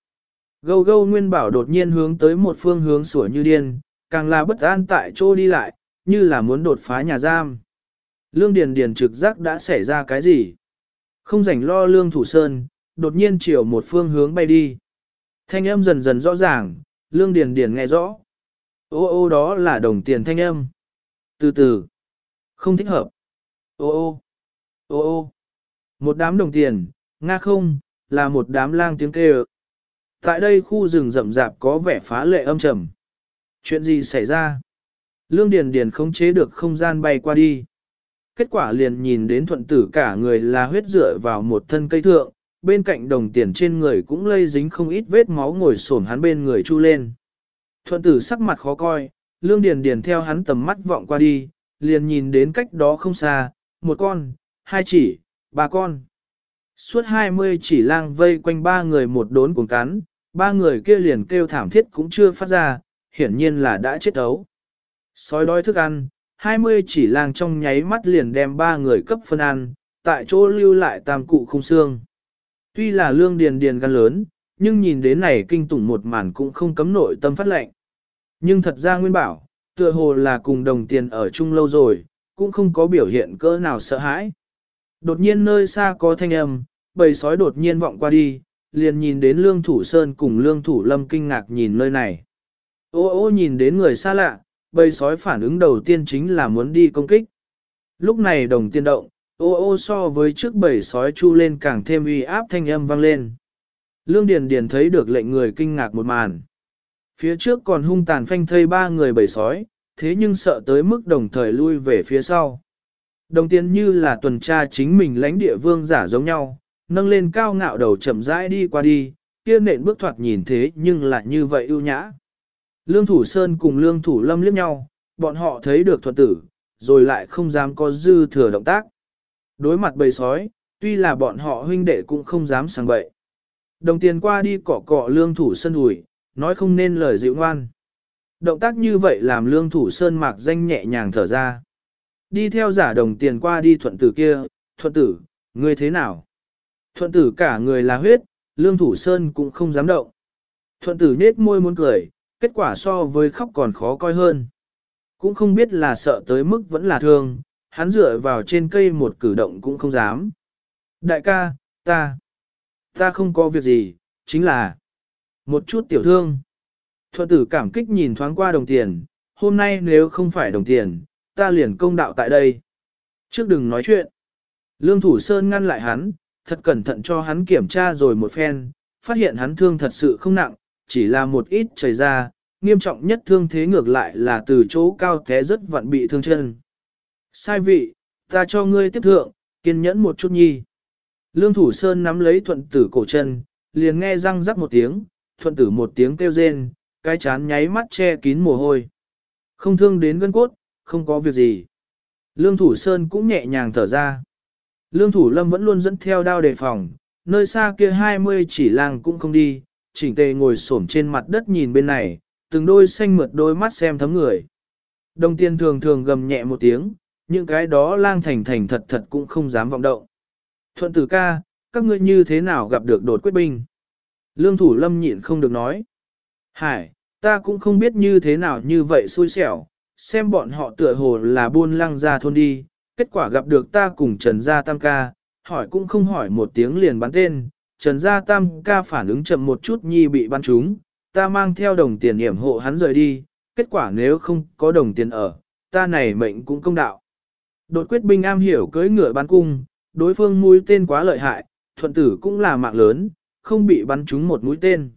Gâu gâu Nguyên Bảo đột nhiên hướng tới một phương hướng sủa như điên, càng là bất an tại chỗ đi lại, như là muốn đột phá nhà giam. Lương Điền Điền trực giác đã xảy ra cái gì? Không rảnh lo Lương Thủ Sơn, đột nhiên chiều một phương hướng bay đi. Thanh âm dần dần rõ ràng, Lương Điền Điền nghe rõ. Ô ô đó là đồng tiền thanh âm. Từ từ. Không thích hợp. Ô ô. Ô ô. Một đám đồng tiền, nga không, là một đám lang tiếng kêu. Tại đây khu rừng rậm rạp có vẻ phá lệ âm trầm. Chuyện gì xảy ra? Lương Điền Điền không chế được không gian bay qua đi. Kết quả liền nhìn đến thuận tử cả người là huyết dựa vào một thân cây thượng, bên cạnh đồng tiền trên người cũng lây dính không ít vết máu ngồi xổm hắn bên người chu lên. Thuận tử sắc mặt khó coi, Lương Điền Điền theo hắn tầm mắt vọng qua đi, liền nhìn đến cách đó không xa, một con, hai chỉ, ba con. Suốt hai mươi chỉ lang vây quanh ba người một đốn cuồng cắn, ba người kia liền kêu thảm thiết cũng chưa phát ra, hiển nhiên là đã chết ấu. Sói đói thức ăn, 20 chỉ lang trong nháy mắt liền đem ba người cấp phân ăn, tại chỗ lưu lại tam cụ không xương. Tuy là lương điền điền gan lớn, nhưng nhìn đến này kinh tủng một màn cũng không cấm nội tâm phát lệnh. Nhưng thật ra nguyên bảo, tựa hồ là cùng đồng tiền ở chung lâu rồi, cũng không có biểu hiện cỡ nào sợ hãi. Đột nhiên nơi xa có thanh âm, bầy sói đột nhiên vọng qua đi, liền nhìn đến lương thủ sơn cùng lương thủ lâm kinh ngạc nhìn nơi này. Ô ô nhìn đến người xa lạ, bầy sói phản ứng đầu tiên chính là muốn đi công kích. Lúc này đồng tiên động, ô ô so với trước bầy sói chu lên càng thêm uy áp thanh âm vang lên. Lương Điền Điền thấy được lệnh người kinh ngạc một màn. Phía trước còn hung tàn phanh thây ba người bầy sói, thế nhưng sợ tới mức đồng thời lui về phía sau. Đồng tiên như là tuần tra chính mình lãnh địa vương giả giống nhau, nâng lên cao ngạo đầu chậm rãi đi qua đi, kia nện bước thoạt nhìn thế nhưng lại như vậy ưu nhã. Lương Thủ Sơn cùng Lương Thủ Lâm liếc nhau, bọn họ thấy được thuật tử, rồi lại không dám có dư thừa động tác. Đối mặt bầy sói, tuy là bọn họ huynh đệ cũng không dám sang bậy. Đồng tiền qua đi cọ cọ Lương Thủ Sơn ủi, nói không nên lời dịu ngoan. Động tác như vậy làm Lương Thủ Sơn mạc danh nhẹ nhàng thở ra. Đi theo giả đồng tiền qua đi thuận tử kia, thuận tử, ngươi thế nào? Thuận tử cả người là huyết, Lương Thủ Sơn cũng không dám động. Thuận tử nết môi muốn cười, kết quả so với khóc còn khó coi hơn. Cũng không biết là sợ tới mức vẫn là thương, hắn dựa vào trên cây một cử động cũng không dám. Đại ca, ta, ta không có việc gì, chính là một chút tiểu thương. Thuận tử cảm kích nhìn thoáng qua đồng tiền, hôm nay nếu không phải đồng tiền, ta liền công đạo tại đây. Trước đừng nói chuyện. Lương Thủ Sơn ngăn lại hắn, thật cẩn thận cho hắn kiểm tra rồi một phen, phát hiện hắn thương thật sự không nặng, chỉ là một ít chảy ra, nghiêm trọng nhất thương thế ngược lại là từ chỗ cao té rất vặn bị thương chân. Sai vị, ta cho ngươi tiếp thượng, kiên nhẫn một chút nhi. Lương Thủ Sơn nắm lấy thuận tử cổ chân, liền nghe răng rắc một tiếng, thuận tử một tiếng kêu rên, cái chán nháy mắt che kín mồ hôi. Không thương đến gân cốt, không có việc gì. Lương Thủ Sơn cũng nhẹ nhàng thở ra. Lương Thủ Lâm vẫn luôn dẫn theo đao đề phòng, nơi xa kia 20 chỉ lang cũng không đi, chỉnh tề ngồi xổm trên mặt đất nhìn bên này, từng đôi xanh mượt đôi mắt xem thấm người. Đồng tiền thường thường gầm nhẹ một tiếng, những cái đó lang thành thành thật thật cũng không dám vọng động. Thuận tử ca, các ngươi như thế nào gặp được đột quyết binh? Lương thủ lâm nhịn không được nói. Hải, ta cũng không biết như thế nào như vậy xui xẻo, xem bọn họ tựa hồ là buôn lang ra thôn đi, kết quả gặp được ta cùng Trần Gia Tam ca, hỏi cũng không hỏi một tiếng liền bắn tên, Trần Gia Tam ca phản ứng chậm một chút nhi bị bắn trúng, ta mang theo đồng tiền hiểm hộ hắn rời đi, kết quả nếu không có đồng tiền ở, ta này mệnh cũng công đạo. Đột quyết binh am hiểu cưỡi ngựa bắn cung, đối phương mũi tên quá lợi hại, thuận tử cũng là mạng lớn, không bị bắn trúng một mũi tên.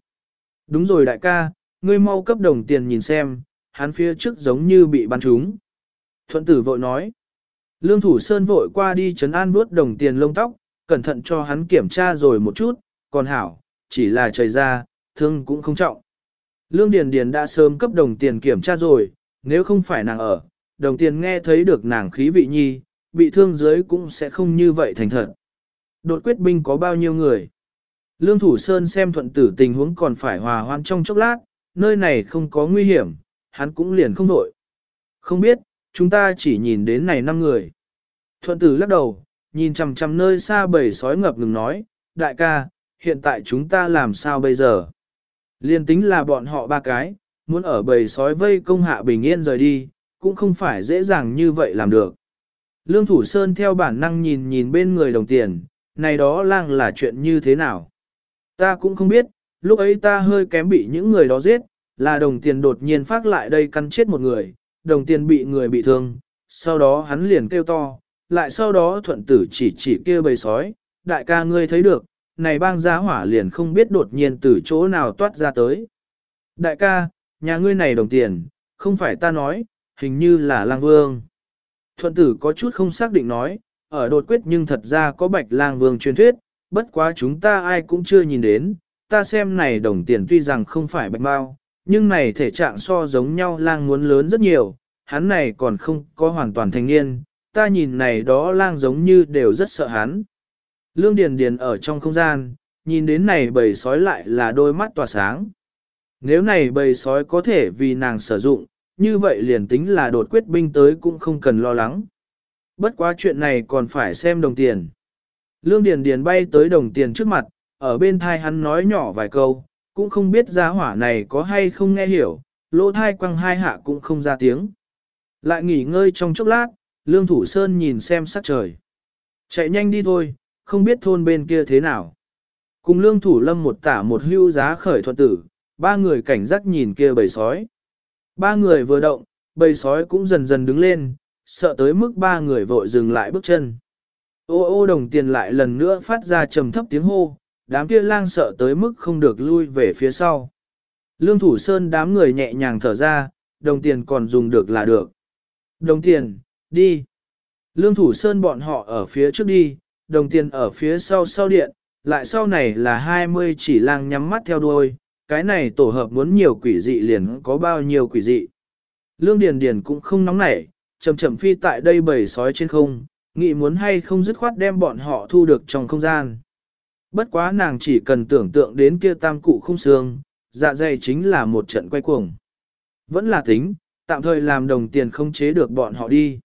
Đúng rồi đại ca, ngươi mau cấp đồng tiền nhìn xem, hắn phía trước giống như bị bắn trúng. Thuận tử vội nói. Lương thủ sơn vội qua đi chấn an vuốt đồng tiền lông tóc, cẩn thận cho hắn kiểm tra rồi một chút, còn hảo, chỉ là trời ra, thương cũng không trọng. Lương Điền Điền đã sớm cấp đồng tiền kiểm tra rồi, nếu không phải nàng ở, đồng tiền nghe thấy được nàng khí vị nhi, bị thương dưới cũng sẽ không như vậy thành thật. Đột quyết binh có bao nhiêu người? Lương Thủ Sơn xem thuận tử tình huống còn phải hòa hoan trong chốc lát, nơi này không có nguy hiểm, hắn cũng liền không đổi. Không biết, chúng ta chỉ nhìn đến này năm người. Thuận tử lắc đầu, nhìn chằm chằm nơi xa bầy sói ngập ngừng nói, đại ca, hiện tại chúng ta làm sao bây giờ? Liên tính là bọn họ ba cái, muốn ở bầy sói vây công hạ bình yên rời đi, cũng không phải dễ dàng như vậy làm được. Lương Thủ Sơn theo bản năng nhìn nhìn bên người đồng tiền, này đó lang là chuyện như thế nào? Ta cũng không biết, lúc ấy ta hơi kém bị những người đó giết, là đồng tiền đột nhiên phát lại đây cắn chết một người, đồng tiền bị người bị thương, sau đó hắn liền kêu to, lại sau đó thuận tử chỉ chỉ kêu bầy sói, đại ca ngươi thấy được, này bang giá hỏa liền không biết đột nhiên từ chỗ nào toát ra tới. Đại ca, nhà ngươi này đồng tiền, không phải ta nói, hình như là lang vương. Thuận tử có chút không xác định nói, ở đột quyết nhưng thật ra có bạch lang vương truyền thuyết, bất quá chúng ta ai cũng chưa nhìn đến, ta xem này đồng tiền tuy rằng không phải bạch bao, nhưng này thể trạng so giống nhau lang muốn lớn rất nhiều, hắn này còn không có hoàn toàn thành niên, ta nhìn này đó lang giống như đều rất sợ hắn. Lương Điền Điền ở trong không gian, nhìn đến này bầy sói lại là đôi mắt tỏa sáng. Nếu này bầy sói có thể vì nàng sử dụng, như vậy liền tính là đột quyết binh tới cũng không cần lo lắng. Bất quá chuyện này còn phải xem đồng tiền. Lương Điền Điền bay tới đồng tiền trước mặt, ở bên thai hắn nói nhỏ vài câu, cũng không biết gia hỏa này có hay không nghe hiểu, lỗ thai quăng hai hạ cũng không ra tiếng. Lại nghỉ ngơi trong chốc lát, Lương Thủ Sơn nhìn xem sắc trời. Chạy nhanh đi thôi, không biết thôn bên kia thế nào. Cùng Lương Thủ Lâm một tả một hưu giá khởi thuận tử, ba người cảnh giác nhìn kia bầy sói. Ba người vừa động, bầy sói cũng dần dần đứng lên, sợ tới mức ba người vội dừng lại bước chân. Ô ô đồng tiền lại lần nữa phát ra trầm thấp tiếng hô, đám kia lang sợ tới mức không được lui về phía sau. Lương Thủ Sơn đám người nhẹ nhàng thở ra, đồng tiền còn dùng được là được. Đồng tiền, đi. Lương Thủ Sơn bọn họ ở phía trước đi, đồng tiền ở phía sau sau điện, lại sau này là 20 chỉ lang nhắm mắt theo đuôi, cái này tổ hợp muốn nhiều quỷ dị liền có bao nhiêu quỷ dị. Lương Điền Điền cũng không nóng nảy, chậm chậm phi tại đây bầy sói trên không, nghĩ muốn hay không dứt khoát đem bọn họ thu được trong không gian. Bất quá nàng chỉ cần tưởng tượng đến kia tam cụ không xương, dạ dày chính là một trận quay cuồng. Vẫn là tính, tạm thời làm đồng tiền không chế được bọn họ đi.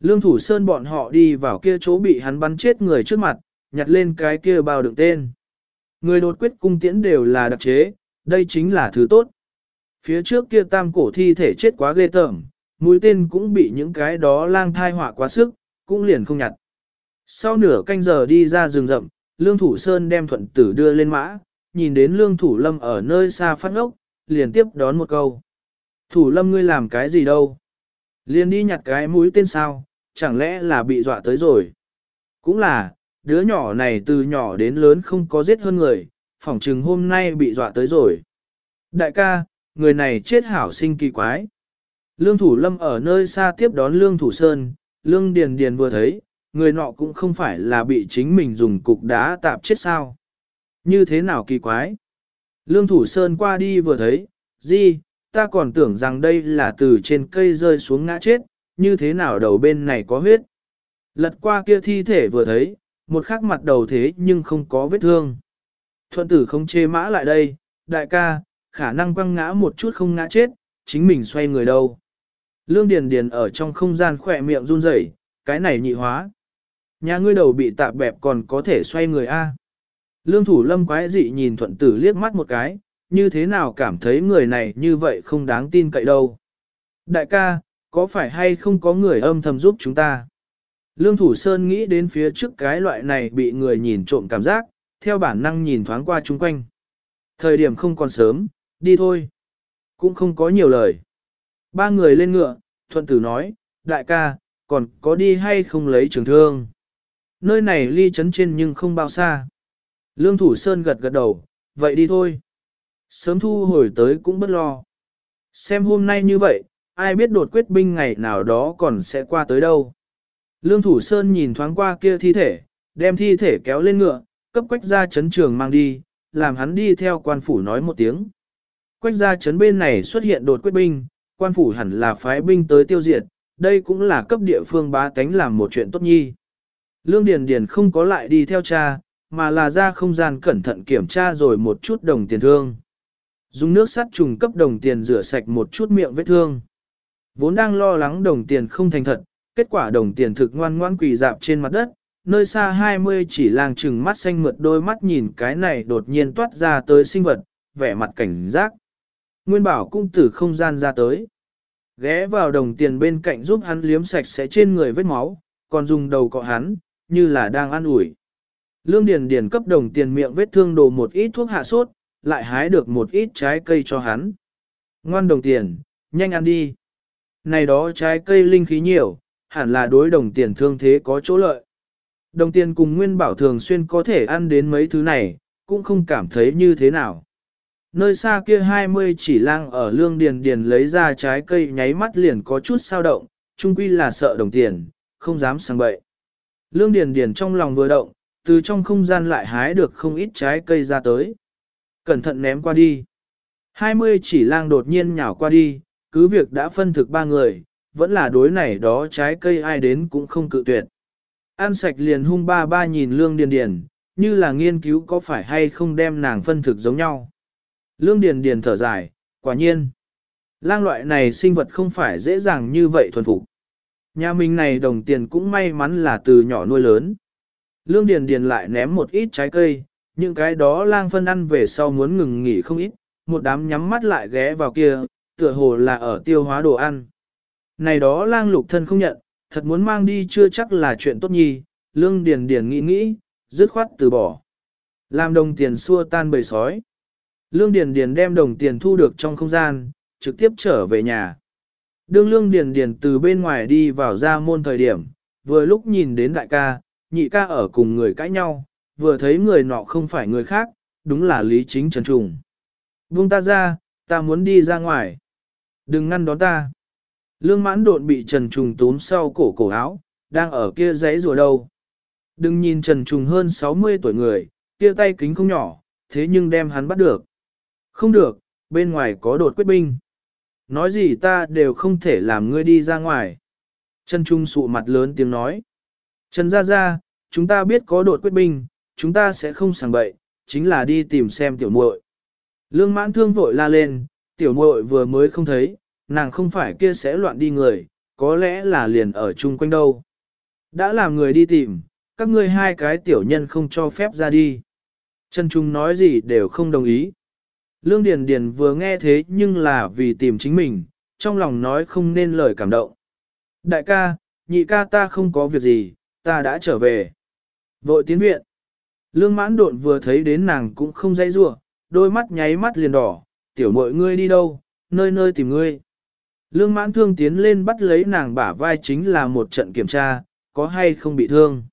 Lương Thủ Sơn bọn họ đi vào kia chỗ bị hắn bắn chết người trước mặt, nhặt lên cái kia bao đựng tên. Người đột quyết cung tiễn đều là đặc chế, đây chính là thứ tốt. Phía trước kia tam cổ thi thể chết quá ghê tởm, mũi tên cũng bị những cái đó lang thai họa quá sức, cũng liền không nhặt. Sau nửa canh giờ đi ra rừng rậm, Lương Thủ Sơn đem thuận tử đưa lên mã, nhìn đến Lương Thủ Lâm ở nơi xa phát ngốc, liền tiếp đón một câu. Thủ Lâm ngươi làm cái gì đâu? Liền đi nhặt cái mũi tên sao, chẳng lẽ là bị dọa tới rồi? Cũng là, đứa nhỏ này từ nhỏ đến lớn không có giết hơn người, phỏng chừng hôm nay bị dọa tới rồi. Đại ca, người này chết hảo sinh kỳ quái. Lương Thủ Lâm ở nơi xa tiếp đón Lương Thủ Sơn, Lương Điền Điền vừa thấy, người nọ cũng không phải là bị chính mình dùng cục đá tạp chết sao. Như thế nào kỳ quái? Lương Thủ Sơn qua đi vừa thấy, gì, ta còn tưởng rằng đây là từ trên cây rơi xuống ngã chết, như thế nào đầu bên này có huyết. Lật qua kia thi thể vừa thấy, một khắc mặt đầu thế nhưng không có vết thương. Thuận tử không chê mã lại đây, đại ca, khả năng quăng ngã một chút không ngã chết, chính mình xoay người đâu. Lương Điền Điền ở trong không gian khỏe miệng run rẩy, cái này nhị hóa. Nhà ngươi đầu bị tạp bẹp còn có thể xoay người A. Lương thủ lâm quái dị nhìn thuận tử liếc mắt một cái, như thế nào cảm thấy người này như vậy không đáng tin cậy đâu. Đại ca, có phải hay không có người âm thầm giúp chúng ta? Lương thủ sơn nghĩ đến phía trước cái loại này bị người nhìn trộm cảm giác, theo bản năng nhìn thoáng qua chung quanh. Thời điểm không còn sớm, Đi thôi. Cũng không có nhiều lời. Ba người lên ngựa, thuận tử nói, đại ca, còn có đi hay không lấy trường thương. Nơi này ly chấn trên nhưng không bao xa. Lương Thủ Sơn gật gật đầu, vậy đi thôi. Sớm thu hồi tới cũng bất lo. Xem hôm nay như vậy, ai biết đột quyết binh ngày nào đó còn sẽ qua tới đâu. Lương Thủ Sơn nhìn thoáng qua kia thi thể, đem thi thể kéo lên ngựa, cấp quách gia chấn trường mang đi, làm hắn đi theo quan phủ nói một tiếng. Quách gia chấn bên này xuất hiện đột quyết binh, quan phủ hẳn là phái binh tới tiêu diệt, đây cũng là cấp địa phương bá tánh làm một chuyện tốt nhi. Lương Điền Điền không có lại đi theo cha, mà là ra không gian cẩn thận kiểm tra rồi một chút đồng tiền thương. Dùng nước sắt trùng cấp đồng tiền rửa sạch một chút miệng vết thương. Vốn đang lo lắng đồng tiền không thành thật, kết quả đồng tiền thực ngoan ngoãn quỳ dạp trên mặt đất, nơi xa 20 chỉ làng trừng mắt xanh mượt đôi mắt nhìn cái này đột nhiên toát ra tới sinh vật, vẻ mặt cảnh giác. Nguyên bảo cung tử không gian ra tới. Ghé vào đồng tiền bên cạnh giúp hắn liếm sạch sẽ trên người vết máu, còn dùng đầu cọ hắn, như là đang ăn ủi. Lương Điền Điền cấp đồng tiền miệng vết thương đồ một ít thuốc hạ sốt, lại hái được một ít trái cây cho hắn. Ngoan đồng tiền, nhanh ăn đi. Này đó trái cây linh khí nhiều, hẳn là đối đồng tiền thương thế có chỗ lợi. Đồng tiền cùng nguyên bảo thường xuyên có thể ăn đến mấy thứ này, cũng không cảm thấy như thế nào. Nơi xa kia 20 chỉ lang ở lương điền điền lấy ra trái cây nháy mắt liền có chút sao động, chung quy là sợ đồng tiền, không dám sang bậy. Lương điền điền trong lòng vừa động, từ trong không gian lại hái được không ít trái cây ra tới. Cẩn thận ném qua đi. 20 chỉ lang đột nhiên nhào qua đi, cứ việc đã phân thực ba người, vẫn là đối này đó trái cây ai đến cũng không cự tuyệt. Ăn sạch liền hung ba ba nhìn lương điền điền, như là nghiên cứu có phải hay không đem nàng phân thực giống nhau. Lương điền điền thở dài, quả nhiên. Lang loại này sinh vật không phải dễ dàng như vậy thuần phục. Nhà mình này đồng tiền cũng may mắn là từ nhỏ nuôi lớn. Lương điền điền lại ném một ít trái cây, những cái đó lang phân ăn về sau muốn ngừng nghỉ không ít, một đám nhắm mắt lại ghé vào kia, tựa hồ là ở tiêu hóa đồ ăn. Này đó lang lục thân không nhận, thật muốn mang đi chưa chắc là chuyện tốt nhi, lương điền điền nghĩ nghĩ, dứt khoát từ bỏ. Làm đồng tiền xua tan bầy sói. Lương điền điền đem đồng tiền thu được trong không gian, trực tiếp trở về nhà. Đương lương điền điền từ bên ngoài đi vào ra môn thời điểm, vừa lúc nhìn đến đại ca, nhị ca ở cùng người cãi nhau, vừa thấy người nọ không phải người khác, đúng là Lý Chính Trần Trùng. Buông ta ra, ta muốn đi ra ngoài. Đừng ngăn đón ta. Lương mãn độn bị Trần Trùng túm sau cổ cổ áo, đang ở kia giấy rùa đâu. Đừng nhìn Trần Trùng hơn 60 tuổi người, kia tay kính không nhỏ, thế nhưng đem hắn bắt được. Không được, bên ngoài có đột quyết binh. Nói gì ta đều không thể làm ngươi đi ra ngoài. Trần Trung sụ mặt lớn tiếng nói. Trần Gia Gia, chúng ta biết có đột quyết binh, chúng ta sẽ không sàng bậy, chính là đi tìm xem tiểu muội. Lương mãn thương vội la lên, tiểu muội vừa mới không thấy, nàng không phải kia sẽ loạn đi người, có lẽ là liền ở chung quanh đâu. Đã làm người đi tìm, các ngươi hai cái tiểu nhân không cho phép ra đi. Trần Trung nói gì đều không đồng ý. Lương Điền Điền vừa nghe thế nhưng là vì tìm chính mình, trong lòng nói không nên lời cảm động. Đại ca, nhị ca ta không có việc gì, ta đã trở về. Vội tiến viện. Lương mãn độn vừa thấy đến nàng cũng không dây rua, đôi mắt nháy mắt liền đỏ, tiểu mội ngươi đi đâu, nơi nơi tìm ngươi. Lương mãn thương tiến lên bắt lấy nàng bả vai chính là một trận kiểm tra, có hay không bị thương.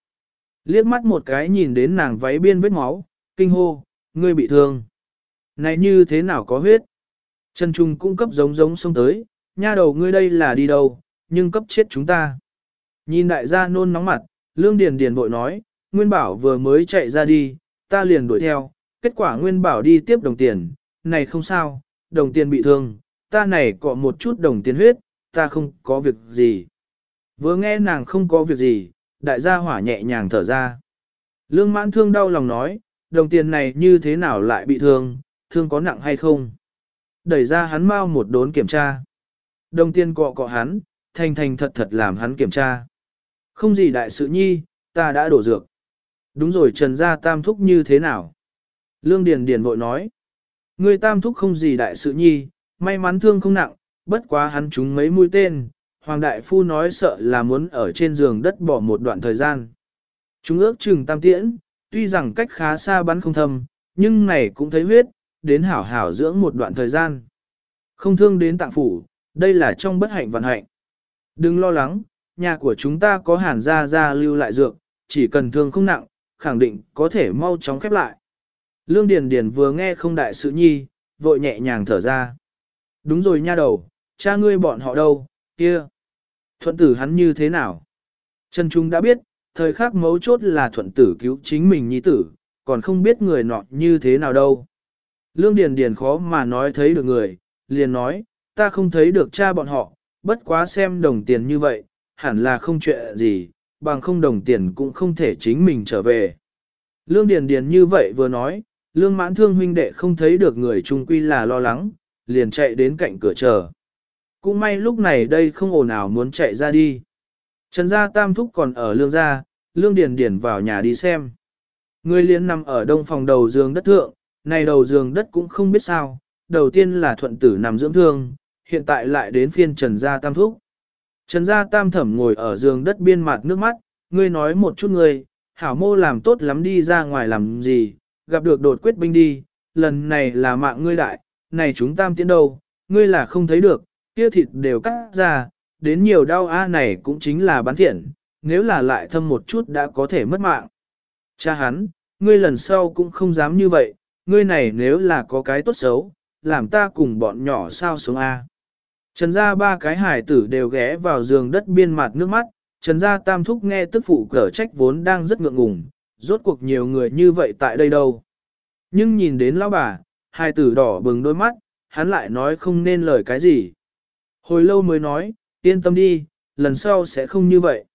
Liếc mắt một cái nhìn đến nàng váy biên vết máu, kinh hô, ngươi bị thương. Này như thế nào có huyết? Trần Trung cung cấp giống giống xông tới, nha đầu ngươi đây là đi đâu, nhưng cấp chết chúng ta. Nhìn đại gia nôn nóng mặt, Lương Điền Điền vội nói, Nguyên Bảo vừa mới chạy ra đi, ta liền đuổi theo, kết quả Nguyên Bảo đi tiếp đồng tiền, này không sao, đồng tiền bị thương, ta này cọ một chút đồng tiền huyết, ta không có việc gì. Vừa nghe nàng không có việc gì, đại gia hỏa nhẹ nhàng thở ra. Lương mãn thương đau lòng nói, đồng tiền này như thế nào lại bị thương, thương có nặng hay không? Đẩy ra hắn mau một đốn kiểm tra. Đồng tiền cọ cọ hắn, thành thành thật thật làm hắn kiểm tra. Không gì đại sự nhi, ta đã đổ dược. Đúng rồi trần gia tam thúc như thế nào? Lương Điền Điền vội nói. Người tam thúc không gì đại sự nhi, may mắn thương không nặng, bất quá hắn trúng mấy mũi tên. Hoàng đại phu nói sợ là muốn ở trên giường đất bỏ một đoạn thời gian. Chúng ước chừng tam tiễn, tuy rằng cách khá xa bắn không thâm, nhưng này cũng thấy huyết, đến hảo hảo dưỡng một đoạn thời gian. Không thương đến tạng phủ, đây là trong bất hạnh vận hạnh. Đừng lo lắng, nhà của chúng ta có hàn gia gia lưu lại dược, chỉ cần thương không nặng, khẳng định có thể mau chóng khép lại. Lương Điền Điền vừa nghe không đại sự nhi, vội nhẹ nhàng thở ra. Đúng rồi nha đầu, cha ngươi bọn họ đâu, kia. Thuận tử hắn như thế nào? Trần Trung đã biết, thời khắc mấu chốt là thuận tử cứu chính mình nhi tử, còn không biết người nọ như thế nào đâu. Lương Điền Điền khó mà nói thấy được người, liền nói, ta không thấy được cha bọn họ, bất quá xem đồng tiền như vậy, hẳn là không chuyện gì, bằng không đồng tiền cũng không thể chính mình trở về. Lương Điền Điền như vậy vừa nói, lương mãn thương huynh đệ không thấy được người trung quy là lo lắng, liền chạy đến cạnh cửa chờ. Cũng may lúc này đây không ồn ào muốn chạy ra đi. Trần gia tam thúc còn ở lương gia, lương điền điền vào nhà đi xem. Người liền nằm ở đông phòng đầu giường đất thượng, này đầu giường đất cũng không biết sao, đầu tiên là thuận tử nằm dưỡng thương, hiện tại lại đến phiên trần gia tam thúc. Trần gia tam thẩm ngồi ở giường đất biên mặt nước mắt, ngươi nói một chút ngươi, hảo mô làm tốt lắm đi ra ngoài làm gì, gặp được đột quyết binh đi, lần này là mạng ngươi đại, này chúng tam tiến đâu, ngươi là không thấy được, kia thịt đều cắt ra, đến nhiều đau a này cũng chính là bán thiện, nếu là lại thâm một chút đã có thể mất mạng. Cha hắn, ngươi lần sau cũng không dám như vậy, ngươi này nếu là có cái tốt xấu, làm ta cùng bọn nhỏ sao sống a. Trần gia ba cái hải tử đều ghé vào giường đất biên mặt nước mắt, Trần gia tam thúc nghe tức phụ cở trách vốn đang rất ngượng ngùng, rốt cuộc nhiều người như vậy tại đây đâu. Nhưng nhìn đến lão bà, hai tử đỏ bừng đôi mắt, hắn lại nói không nên lời cái gì. Hồi lâu mới nói, yên tâm đi, lần sau sẽ không như vậy.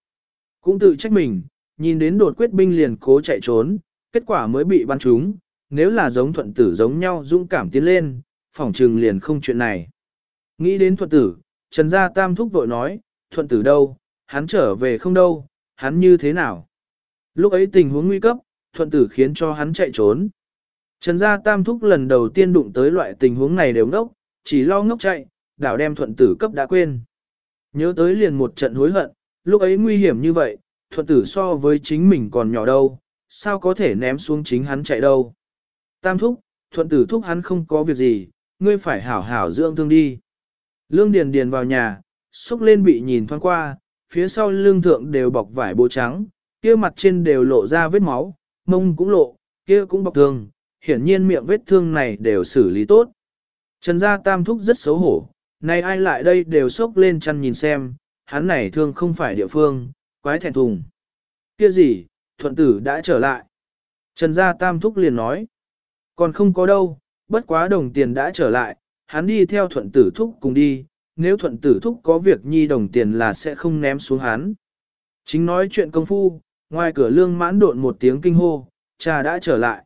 Cũng tự trách mình, nhìn đến đột quyết binh liền cố chạy trốn, kết quả mới bị bắn trúng, nếu là giống thuận tử giống nhau dũng cảm tiến lên, phỏng trừng liền không chuyện này. Nghĩ đến thuận tử, Trần Gia Tam thúc vội nói, thuận tử đâu, hắn trở về không đâu, hắn như thế nào. Lúc ấy tình huống nguy cấp, thuận tử khiến cho hắn chạy trốn. Trần gia tam thúc lần đầu tiên đụng tới loại tình huống này đều ngốc, chỉ lo ngốc chạy, đảo đem thuận tử cấp đã quên. Nhớ tới liền một trận hối hận, lúc ấy nguy hiểm như vậy, thuận tử so với chính mình còn nhỏ đâu, sao có thể ném xuống chính hắn chạy đâu. Tam thúc, thuận tử thúc hắn không có việc gì, ngươi phải hảo hảo dưỡng thương đi. Lương Điền Điền vào nhà, xúc lên bị nhìn thoáng qua, phía sau lương thượng đều bọc vải bố trắng, kia mặt trên đều lộ ra vết máu, mông cũng lộ, kia cũng bọc thương, hiển nhiên miệng vết thương này đều xử lý tốt. Trần gia tam thúc rất xấu hổ, này ai lại đây đều sốc lên chăn nhìn xem, hắn này thương không phải địa phương, quái thẹn thùng. Kia gì, thuận tử đã trở lại. Trần gia tam thúc liền nói, còn không có đâu, bất quá đồng tiền đã trở lại, hắn đi theo thuận tử thúc cùng đi, nếu thuận tử thúc có việc nhi đồng tiền là sẽ không ném xuống hắn. Chính nói chuyện công phu, ngoài cửa lương mãn độn một tiếng kinh hô, cha đã trở lại.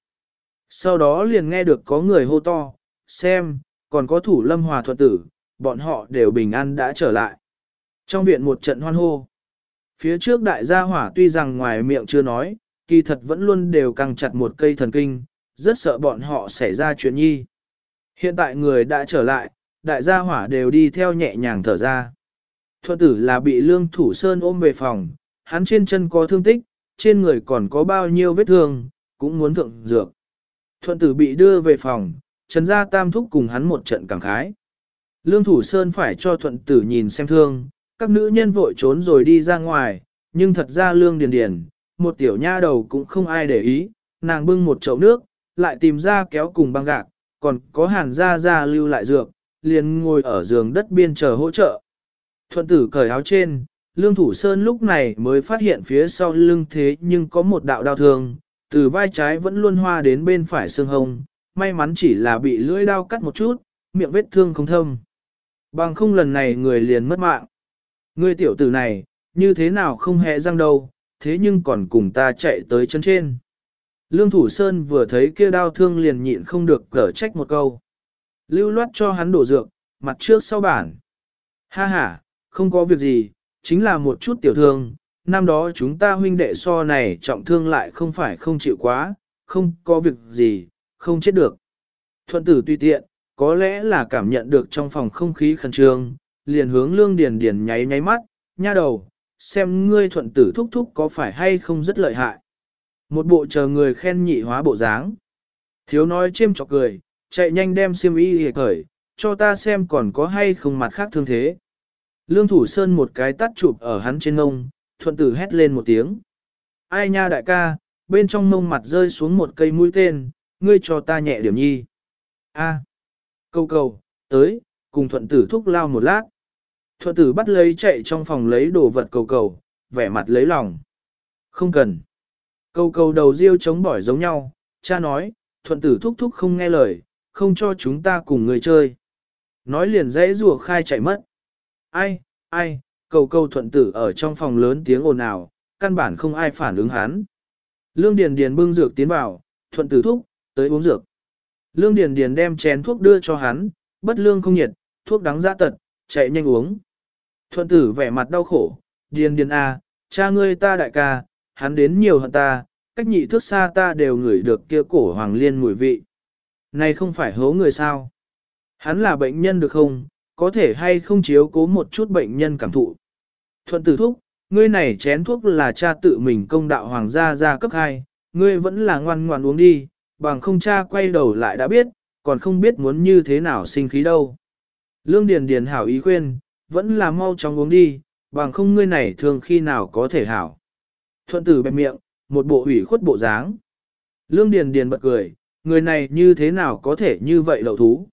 Sau đó liền nghe được có người hô to, xem, còn có thủ lâm hòa thuật tử, bọn họ đều bình an đã trở lại. Trong viện một trận hoan hô, phía trước đại gia hỏa tuy rằng ngoài miệng chưa nói, kỳ thật vẫn luôn đều căng chặt một cây thần kinh, rất sợ bọn họ xảy ra chuyện nhi. Hiện tại người đã trở lại, đại gia hỏa đều đi theo nhẹ nhàng thở ra. Thuận tử là bị lương thủ sơn ôm về phòng, hắn trên chân có thương tích, trên người còn có bao nhiêu vết thương, cũng muốn thượng dược. Thuận tử bị đưa về phòng, Trần Gia Tam thúc cùng hắn một trận cảm khái. Lương Thủ Sơn phải cho thuận tử nhìn xem thương, các nữ nhân vội trốn rồi đi ra ngoài, nhưng thật ra Lương Điền Điền, một tiểu nha đầu cũng không ai để ý, nàng bưng một chậu nước, lại tìm ra kéo cùng băng gạc, còn có hàn gia gia lưu lại dược, liền ngồi ở giường đất biên chờ hỗ trợ. Thuận tử cởi áo trên, Lương Thủ Sơn lúc này mới phát hiện phía sau lưng thế nhưng có một đạo đau thương, từ vai trái vẫn luôn hoa đến bên phải xương hông, may mắn chỉ là bị lưỡi đao cắt một chút, miệng vết thương không thâm. Bằng không lần này người liền mất mạng. Người tiểu tử này, như thế nào không hề răng đâu, thế nhưng còn cùng ta chạy tới chân trên. Lương Thủ Sơn vừa thấy kia đao thương liền nhịn không được cở trách một câu. Lưu loát cho hắn đổ dược, mặt trước sau bản. Ha ha, không có việc gì, chính là một chút tiểu thương, năm đó chúng ta huynh đệ so này trọng thương lại không phải không chịu quá, không có việc gì, không chết được. Thuận tử tùy tiện, có lẽ là cảm nhận được trong phòng không khí khẩn trương, liền hướng lương điền điền nháy nháy mắt, nha đầu, xem ngươi thuận tử thúc thúc có phải hay không rất lợi hại. Một bộ chờ người khen nhị hóa bộ dáng. Thiếu nói chêm chọc cười, chạy nhanh đem xiêm y hề khởi, cho ta xem còn có hay không mặt khác thương thế. Lương Thủ Sơn một cái tắt chụp ở hắn trên ngông, thuận tử hét lên một tiếng. Ai nha đại ca, bên trong mông mặt rơi xuống một cây mũi tên, ngươi cho ta nhẹ điểm nhi. A. Câu cầu, tới, cùng thuận tử thúc lao một lát. Thuận tử bắt lấy chạy trong phòng lấy đồ vật cầu cầu, vẻ mặt lấy lòng. Không cần. Cầu cầu đầu riêu chống bỏi giống nhau, cha nói, thuận tử thúc thúc không nghe lời, không cho chúng ta cùng người chơi. Nói liền dãy rùa khai chạy mất. Ai, ai, cầu cầu thuận tử ở trong phòng lớn tiếng ồn ào, căn bản không ai phản ứng hắn. Lương Điền Điền bưng dược tiến vào, thuận tử thúc, tới uống dược. Lương Điền Điền đem chén thuốc đưa cho hắn, bất lương không nhiệt, thuốc đắng dã tật, chạy nhanh uống. Thuận tử vẻ mặt đau khổ, Điền Điền a, à, cha ngươi ta đại ca, hắn đến nhiều hơn ta, cách nhị thước xa ta đều ngửi được kia cổ hoàng liên mùi vị. Này không phải hố người sao? Hắn là bệnh nhân được không? Có thể hay không chiếu cố một chút bệnh nhân cảm thụ. Thuận tử thuốc, ngươi này chén thuốc là cha tự mình công đạo hoàng gia gia cấp 2, ngươi vẫn là ngoan ngoan uống đi, bằng không cha quay đầu lại đã biết, còn không biết muốn như thế nào sinh khí đâu. Lương Điền Điền hảo ý khuyên, vẫn là mau chóng uống đi, bằng không ngươi này thường khi nào có thể hảo. Thuận tử bẹp miệng, một bộ ủy khuất bộ dáng. Lương Điền Điền bật cười, người này như thế nào có thể như vậy lậu thú.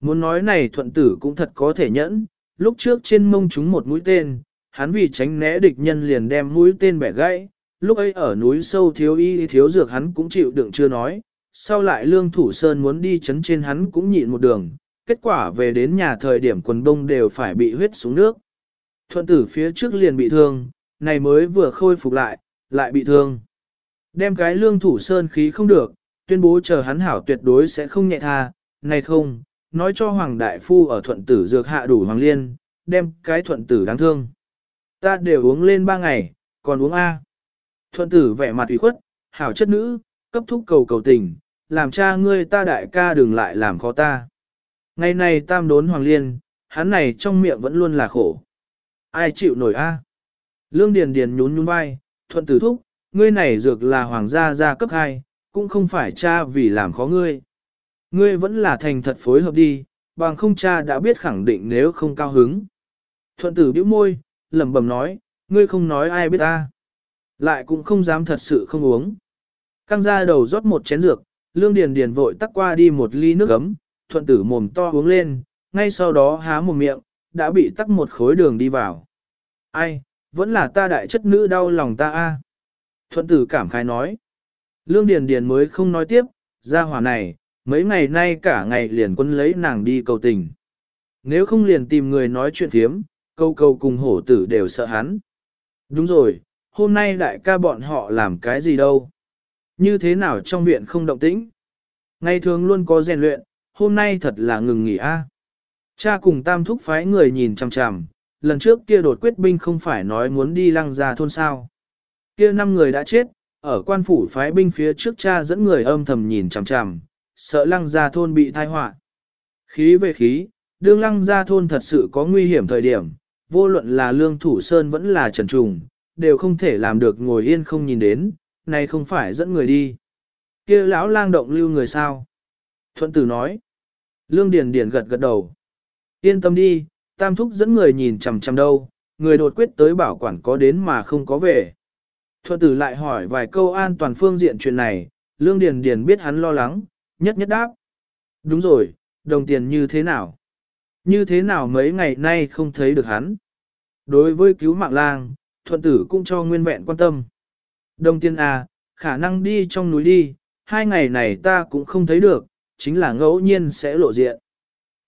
Muốn nói này thuận tử cũng thật có thể nhẫn, lúc trước trên mông chúng một mũi tên, hắn vì tránh né địch nhân liền đem mũi tên bẻ gãy, lúc ấy ở núi sâu thiếu y thiếu dược hắn cũng chịu đựng chưa nói, sau lại lương thủ sơn muốn đi chấn trên hắn cũng nhịn một đường, kết quả về đến nhà thời điểm quần đông đều phải bị huyết xuống nước. Thuận tử phía trước liền bị thương, này mới vừa khôi phục lại, lại bị thương. Đem cái lương thủ sơn khí không được, tuyên bố chờ hắn hảo tuyệt đối sẽ không nhẹ tha, này không, nói cho Hoàng Đại Phu ở thuận tử dược hạ đủ Hoàng Liên, đem cái thuận tử đáng thương. Ta đều uống lên ba ngày, còn uống A. Thuận tử vẻ mặt ủy khuất, hảo chất nữ, cấp thúc cầu cầu tình, làm cha ngươi ta đại ca đừng lại làm khó ta. Ngày này tam đốn Hoàng Liên, hắn này trong miệng vẫn luôn là khổ. Ai chịu nổi A. Lương Điền Điền nhún nhún vai, thuận tử thúc, ngươi này dược là hoàng gia gia cấp 2, cũng không phải cha vì làm khó ngươi. Ngươi vẫn là thành thật phối hợp đi, bằng không cha đã biết khẳng định nếu không cao hứng. Thuận tử bĩu môi, lẩm bẩm nói, ngươi không nói ai biết ta. Lại cũng không dám thật sự không uống. Căng ra đầu rót một chén dược, lương điền điền vội tắc qua đi một ly nước ấm, thuận tử mồm to uống lên, ngay sau đó há một miệng, đã bị tắc một khối đường đi vào. Ai, vẫn là ta đại chất nữ đau lòng ta a. Thuận tử cảm khái nói. Lương Điền Điền mới không nói tiếp, ra hỏa này, mấy ngày nay cả ngày liền quân lấy nàng đi cầu tình. Nếu không liền tìm người nói chuyện thiếm, câu câu cùng hổ tử đều sợ hắn. Đúng rồi, hôm nay đại ca bọn họ làm cái gì đâu? Như thế nào trong viện không động tĩnh? Ngày thường luôn có rèn luyện, hôm nay thật là ngừng nghỉ a. Cha cùng tam thúc phái người nhìn chằm chằm, lần trước kia đột quyết binh không phải nói muốn đi lăng ra thôn sao. Kia năm người đã chết, ở quan phủ phái binh phía trước cha dẫn người âm thầm nhìn chằm chằm, sợ lăng ra thôn bị thai họa. Khí về khí, đương lăng ra thôn thật sự có nguy hiểm thời điểm, vô luận là lương thủ sơn vẫn là trần trùng, đều không thể làm được ngồi yên không nhìn đến, này không phải dẫn người đi. kia lão lang động lưu người sao? Thuận tử nói. Lương Điền Điền gật gật đầu. Yên tâm đi, tam thúc dẫn người nhìn chằm chằm đâu, người đột quyết tới bảo quản có đến mà không có về. Thuận tử lại hỏi vài câu an toàn phương diện chuyện này, Lương Điền Điền biết hắn lo lắng, nhất nhất đáp. Đúng rồi, đồng tiền như thế nào? Như thế nào mấy ngày nay không thấy được hắn? Đối với cứu mạng lang, thuận tử cũng cho nguyên vẹn quan tâm. Đồng tiên à, khả năng đi trong núi đi, hai ngày này ta cũng không thấy được, chính là ngẫu nhiên sẽ lộ diện.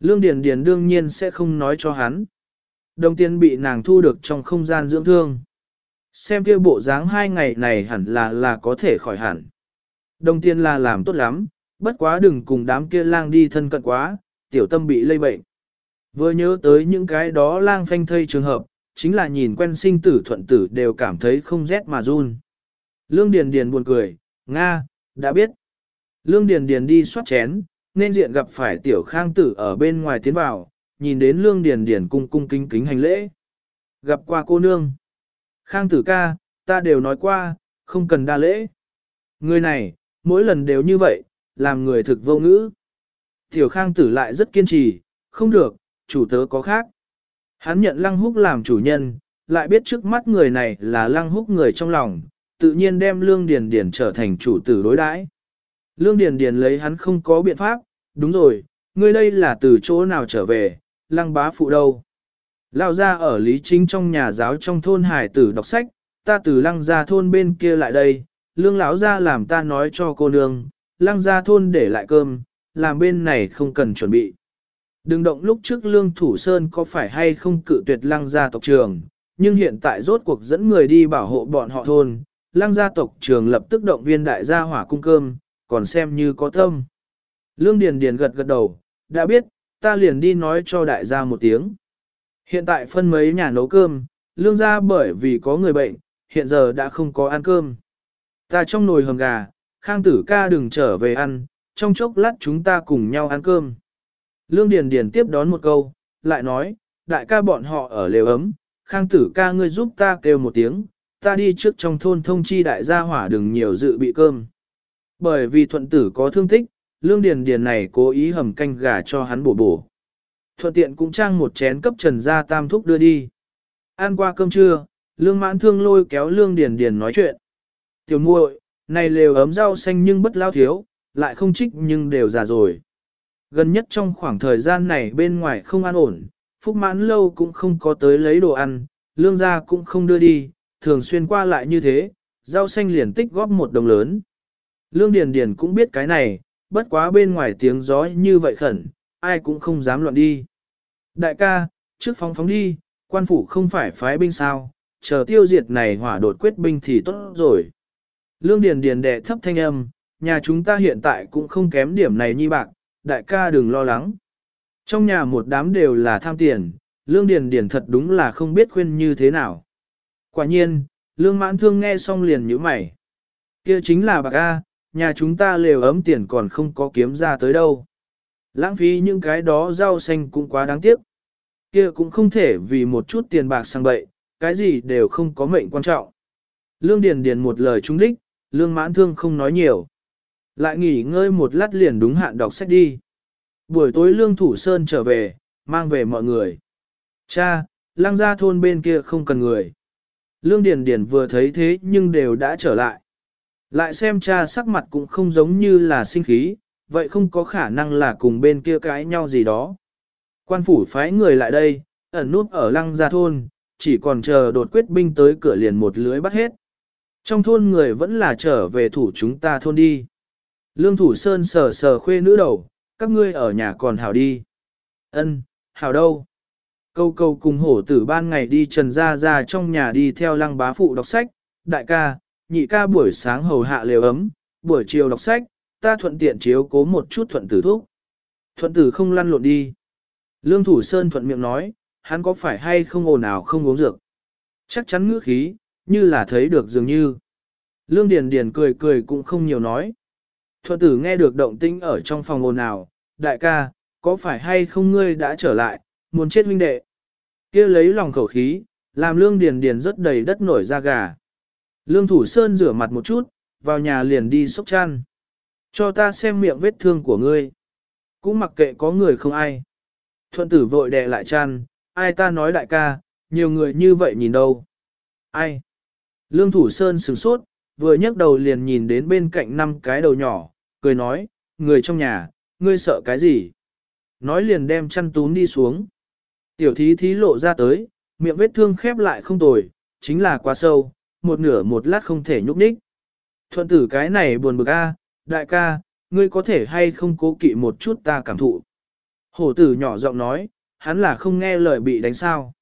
Lương Điền Điền đương nhiên sẽ không nói cho hắn. Đồng tiền bị nàng thu được trong không gian dưỡng thương. Xem kia bộ dáng hai ngày này hẳn là là có thể khỏi hẳn. Đồng tiền là làm tốt lắm, bất quá đừng cùng đám kia lang đi thân cận quá, tiểu tâm bị lây bệnh. Vừa nhớ tới những cái đó lang phanh thây trường hợp, chính là nhìn quen sinh tử thuận tử đều cảm thấy không rét mà run. Lương Điền Điền buồn cười, Nga, đã biết. Lương Điền Điền đi soát chén, nên diện gặp phải tiểu khang tử ở bên ngoài tiến vào, nhìn đến Lương Điền Điền cung cung kính kính hành lễ. Gặp qua cô nương. Khang tử ca, ta đều nói qua, không cần đa lễ. Người này, mỗi lần đều như vậy, làm người thực vô ngữ. Tiểu khang tử lại rất kiên trì, không được, chủ tớ có khác. Hắn nhận lăng húc làm chủ nhân, lại biết trước mắt người này là lăng húc người trong lòng, tự nhiên đem lương điền điền trở thành chủ tử đối đãi. Lương điền điền lấy hắn không có biện pháp, đúng rồi, ngươi đây là từ chỗ nào trở về, lăng bá phụ đâu. Lao ra ở Lý Chính trong nhà giáo trong thôn hải tử đọc sách, ta từ lăng ra thôn bên kia lại đây, lương lão ra làm ta nói cho cô nương, lăng ra thôn để lại cơm, làm bên này không cần chuẩn bị. Đừng động lúc trước lương thủ sơn có phải hay không cự tuyệt lăng gia tộc trường, nhưng hiện tại rốt cuộc dẫn người đi bảo hộ bọn họ thôn, lăng gia tộc trường lập tức động viên đại gia hỏa cung cơm, còn xem như có tâm. Lương Điền Điền gật gật đầu, đã biết, ta liền đi nói cho đại gia một tiếng. Hiện tại phân mấy nhà nấu cơm, lương gia bởi vì có người bệnh, hiện giờ đã không có ăn cơm. Ta trong nồi hầm gà, khang tử ca đừng trở về ăn, trong chốc lát chúng ta cùng nhau ăn cơm. Lương Điền Điền tiếp đón một câu, lại nói, đại ca bọn họ ở lều ấm, khang tử ca ngươi giúp ta kêu một tiếng, ta đi trước trong thôn thông chi đại gia hỏa đừng nhiều dự bị cơm. Bởi vì thuận tử có thương tích, lương điền điền này cố ý hầm canh gà cho hắn bổ bổ. Thuận tiện cũng trang một chén cấp trần gia tam thúc đưa đi. Ăn qua cơm trưa, lương mãn thương lôi kéo lương điền điền nói chuyện. Tiểu muội, này lều ấm rau xanh nhưng bất lao thiếu, lại không trích nhưng đều già rồi. Gần nhất trong khoảng thời gian này bên ngoài không an ổn, phúc mãn lâu cũng không có tới lấy đồ ăn, lương gia cũng không đưa đi, thường xuyên qua lại như thế, rau xanh liền tích góp một đồng lớn. Lương Điền Điền cũng biết cái này, bất quá bên ngoài tiếng gió như vậy khẩn, ai cũng không dám loạn đi. Đại ca, trước phóng phóng đi, quan phủ không phải phái binh sao, chờ tiêu diệt này hỏa đột quyết binh thì tốt rồi. Lương Điền Điền đệ thấp thanh âm, nhà chúng ta hiện tại cũng không kém điểm này nhi bạc, đại ca đừng lo lắng. Trong nhà một đám đều là tham tiền, Lương Điền Điền thật đúng là không biết khuyên như thế nào. Quả nhiên, Lương Mãn Thương nghe xong liền nhíu mày. Kia chính là bạc A, nhà chúng ta lều ấm tiền còn không có kiếm ra tới đâu. Lãng phí những cái đó rau xanh cũng quá đáng tiếc. Kia cũng không thể vì một chút tiền bạc sang bậy, cái gì đều không có mệnh quan trọng. Lương Điền Điền một lời trung đích, Lương Mãn Thương không nói nhiều. Lại nghỉ ngơi một lát liền đúng hạn đọc sách đi. Buổi tối Lương Thủ Sơn trở về, mang về mọi người. Cha, lang gia thôn bên kia không cần người. Lương Điền Điền vừa thấy thế nhưng đều đã trở lại. Lại xem cha sắc mặt cũng không giống như là sinh khí, vậy không có khả năng là cùng bên kia cãi nhau gì đó. Quan phủ phái người lại đây, ẩn núp ở lăng gia thôn, chỉ còn chờ đột quyết binh tới cửa liền một lưới bắt hết. Trong thôn người vẫn là trở về thủ chúng ta thôn đi. Lương thủ sơn sờ sờ khuê nữ đầu, các ngươi ở nhà còn hảo đi. Ân, hảo đâu? Câu câu cùng hổ tử ban ngày đi trần ra ra trong nhà đi theo lăng bá phụ đọc sách, đại ca, nhị ca buổi sáng hầu hạ lều ấm, buổi chiều đọc sách, ta thuận tiện chiếu cố một chút thuận tử thuốc. Thuận tử không lăn lộn đi. Lương Thủ Sơn thuận miệng nói, hắn có phải hay không ồn ào không uống dược. Chắc chắn ngữ khí, như là thấy được dường như. Lương Điền Điền cười cười cũng không nhiều nói. Thuận tử nghe được động tĩnh ở trong phòng ồn ào, đại ca, có phải hay không ngươi đã trở lại, muốn chết huynh đệ. kia lấy lòng khẩu khí, làm Lương Điền Điền rất đầy đất nổi da gà. Lương Thủ Sơn rửa mặt một chút, vào nhà liền đi sốc chăn. Cho ta xem miệng vết thương của ngươi. Cũng mặc kệ có người không ai. Thuận tử vội đè lại chăn, ai ta nói đại ca, nhiều người như vậy nhìn đâu. Ai? Lương Thủ Sơn sửng sốt, vừa nhấc đầu liền nhìn đến bên cạnh năm cái đầu nhỏ, cười nói, người trong nhà, ngươi sợ cái gì? Nói liền đem chăn tún đi xuống. Tiểu thí thí lộ ra tới, miệng vết thương khép lại không tồi, chính là quá sâu, một nửa một lát không thể nhúc nhích. Thuận tử cái này buồn bực a, đại ca, ngươi có thể hay không cố kỵ một chút ta cảm thụ. Hổ tử nhỏ giọng nói, hắn là không nghe lời bị đánh sao.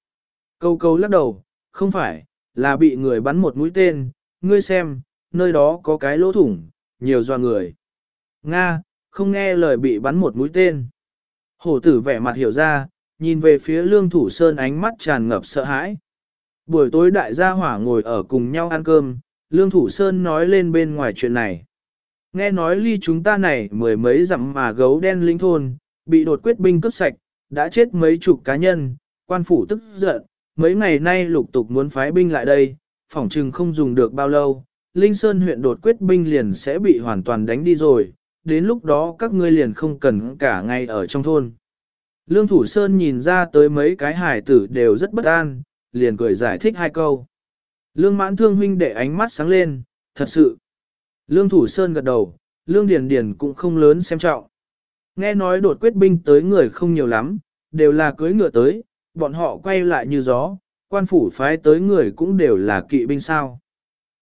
Câu câu lắc đầu, không phải, là bị người bắn một mũi tên, ngươi xem, nơi đó có cái lỗ thủng, nhiều doa người. Nga, không nghe lời bị bắn một mũi tên. Hổ tử vẻ mặt hiểu ra, nhìn về phía lương thủ sơn ánh mắt tràn ngập sợ hãi. Buổi tối đại gia hỏa ngồi ở cùng nhau ăn cơm, Lương Thủ Sơn nói lên bên ngoài chuyện này. Nghe nói ly chúng ta này mười mấy dặm mà gấu đen linh thôn, bị đột quyết binh cướp sạch, đã chết mấy chục cá nhân, quan phủ tức giận, mấy ngày nay lục tục muốn phái binh lại đây, phỏng chừng không dùng được bao lâu, Linh Sơn huyện đột quyết binh liền sẽ bị hoàn toàn đánh đi rồi, đến lúc đó các ngươi liền không cần cả ngày ở trong thôn. Lương Thủ Sơn nhìn ra tới mấy cái hải tử đều rất bất an, liền cười giải thích hai câu. Lương mãn thương huynh để ánh mắt sáng lên, thật sự. Lương Thủ Sơn gật đầu, Lương Điền Điền cũng không lớn xem trọng. Nghe nói đột quyết binh tới người không nhiều lắm, đều là cưới ngựa tới, bọn họ quay lại như gió, quan phủ phái tới người cũng đều là kỵ binh sao.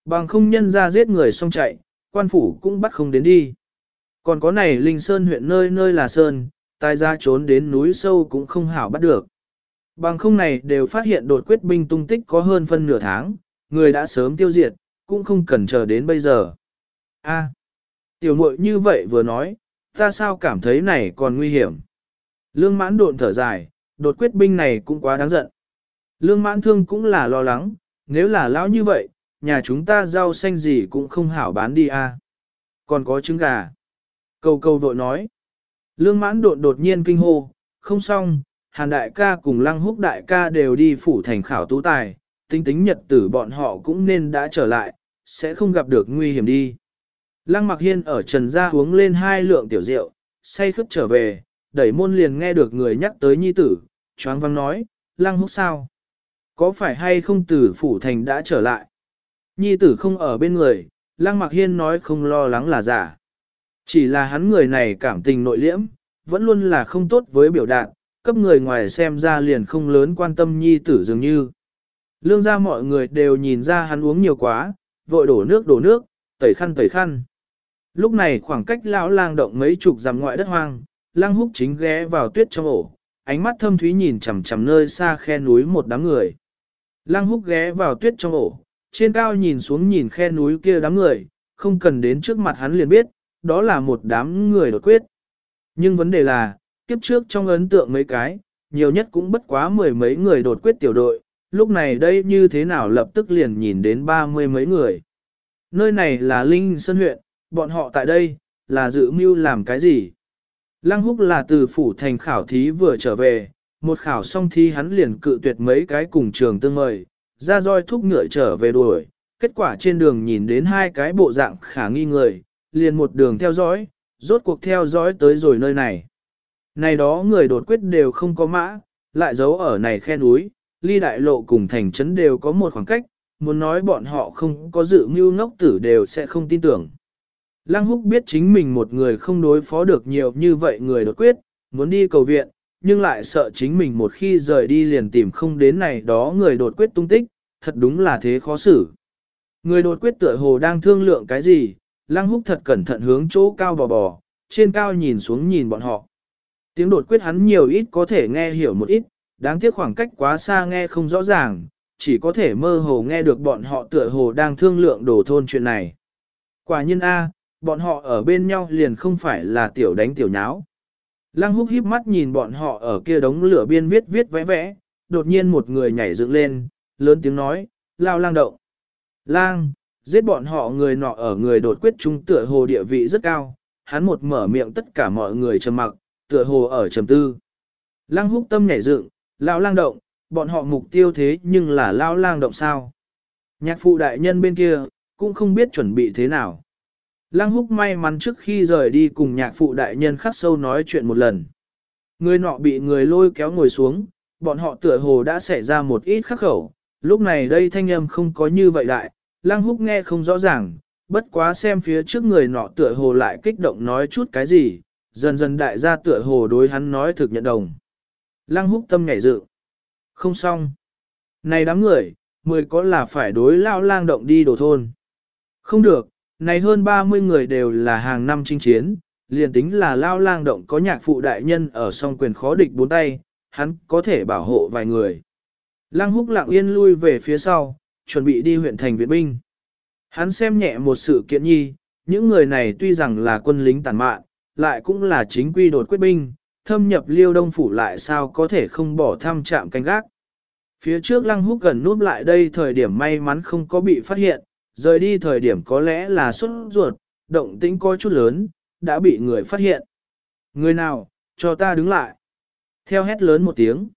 Bằng không nhân ra giết người xong chạy, quan phủ cũng bắt không đến đi. Còn có này Linh Sơn huyện nơi nơi là Sơn, tai ra trốn đến núi sâu cũng không hảo bắt được. Bằng không này đều phát hiện đột quyết binh tung tích có hơn phân nửa tháng, người đã sớm tiêu diệt, cũng không cần chờ đến bây giờ. A, tiểu muội như vậy vừa nói, ta sao cảm thấy này còn nguy hiểm. Lương mãn độn thở dài, đột quyết binh này cũng quá đáng giận. Lương mãn thương cũng là lo lắng, nếu là lão như vậy, nhà chúng ta rau xanh gì cũng không hảo bán đi a. Còn có trứng gà. Cầu cầu vội nói. Lương mãn đột đột nhiên kinh hô, không xong, hàn đại ca cùng lăng húc đại ca đều đi phủ thành khảo tú tài, tính tính nhật tử bọn họ cũng nên đã trở lại, sẽ không gặp được nguy hiểm đi. Lăng mặc hiên ở trần gia uống lên hai lượng tiểu rượu, say khướt trở về, đẩy môn liền nghe được người nhắc tới nhi tử, choáng văng nói, lăng húc sao? Có phải hay không tử phủ thành đã trở lại? Nhi tử không ở bên người, lăng mặc hiên nói không lo lắng là giả. Chỉ là hắn người này cảm tình nội liễm, vẫn luôn là không tốt với biểu đạt, cấp người ngoài xem ra liền không lớn quan tâm nhi tử dường như. Lương ra mọi người đều nhìn ra hắn uống nhiều quá, vội đổ nước đổ nước, tẩy khăn tẩy khăn. Lúc này khoảng cách lão lang động mấy chục dặm ngoại đất hoang, lang húc chính ghé vào tuyết trong ổ, ánh mắt thâm thúy nhìn chằm chằm nơi xa khe núi một đám người. Lang húc ghé vào tuyết trong ổ, trên cao nhìn xuống nhìn khe núi kia đám người, không cần đến trước mặt hắn liền biết, đó là một đám người đột quyết. Nhưng vấn đề là, kiếp trước trong ấn tượng mấy cái, nhiều nhất cũng bất quá mười mấy người đột quyết tiểu đội, lúc này đây như thế nào lập tức liền nhìn đến ba mươi mấy người. Nơi này là Linh Sơn huyện, bọn họ tại đây, là dự mưu làm cái gì? Lăng húc là từ phủ thành khảo thí vừa trở về, một khảo xong thi hắn liền cự tuyệt mấy cái cùng trường tương mời, ra roi thúc ngựa trở về đuổi, kết quả trên đường nhìn đến hai cái bộ dạng khả nghi người, liền một đường theo dõi, rốt cuộc theo dõi tới rồi nơi này. Này đó người đột quyết đều không có mã, lại giấu ở này khe núi, ly đại lộ cùng thành trấn đều có một khoảng cách, muốn nói bọn họ không có dự mưu ngốc tử đều sẽ không tin tưởng. Lăng húc biết chính mình một người không đối phó được nhiều như vậy người đột quyết, muốn đi cầu viện, nhưng lại sợ chính mình một khi rời đi liền tìm không đến này đó người đột quyết tung tích, thật đúng là thế khó xử. Người đột quyết tựa hồ đang thương lượng cái gì, lăng húc thật cẩn thận hướng chỗ cao bò bò, trên cao nhìn xuống nhìn bọn họ. Tiếng đột quyết hắn nhiều ít có thể nghe hiểu một ít, đáng tiếc khoảng cách quá xa nghe không rõ ràng, chỉ có thể mơ hồ nghe được bọn họ tựa hồ đang thương lượng đồ thôn chuyện này. Quả nhiên A, bọn họ ở bên nhau liền không phải là tiểu đánh tiểu nháo. Lăng húc híp mắt nhìn bọn họ ở kia đống lửa biên viết viết vẽ vẽ, đột nhiên một người nhảy dựng lên, lớn tiếng nói, lao lang động. Lang, giết bọn họ người nọ ở người đột quyết trung tựa hồ địa vị rất cao, hắn một mở miệng tất cả mọi người trầm mặc, tựa hồ ở trầm tư. Lăng húc tâm nhảy dựng, lão lang động, bọn họ mục tiêu thế nhưng là lão lang động sao. Nhạc phụ đại nhân bên kia, cũng không biết chuẩn bị thế nào. Lăng húc may mắn trước khi rời đi cùng nhạc phụ đại nhân khắc sâu nói chuyện một lần. Người nọ bị người lôi kéo ngồi xuống, bọn họ tựa hồ đã xảy ra một ít khắc khẩu, lúc này đây thanh âm không có như vậy đại, lăng húc nghe không rõ ràng, bất quá xem phía trước người nọ tựa hồ lại kích động nói chút cái gì, dần dần đại gia tựa hồ đối hắn nói thực nhận đồng. Lăng húc tâm nhảy dự. Không xong. Này đám người, mười có là phải đối lao lang động đi đồ thôn. Không được, này hơn 30 người đều là hàng năm chinh chiến, liền tính là lao lang động có nhạc phụ đại nhân ở song quyền khó địch bốn tay, hắn có thể bảo hộ vài người. Lăng húc lặng yên lui về phía sau, chuẩn bị đi huyện thành viện binh. Hắn xem nhẹ một sự kiện nhi, những người này tuy rằng là quân lính tàn mạn, lại cũng là chính quy đột quyết binh, thâm nhập liêu đông phủ lại sao có thể không bỏ thăm chạm canh gác. Phía trước lăng húc gần núp lại đây thời điểm may mắn không có bị phát hiện, rời đi thời điểm có lẽ là xuất ruột, động tĩnh có chút lớn, đã bị người phát hiện. Người nào, cho ta đứng lại. Theo hét lớn một tiếng.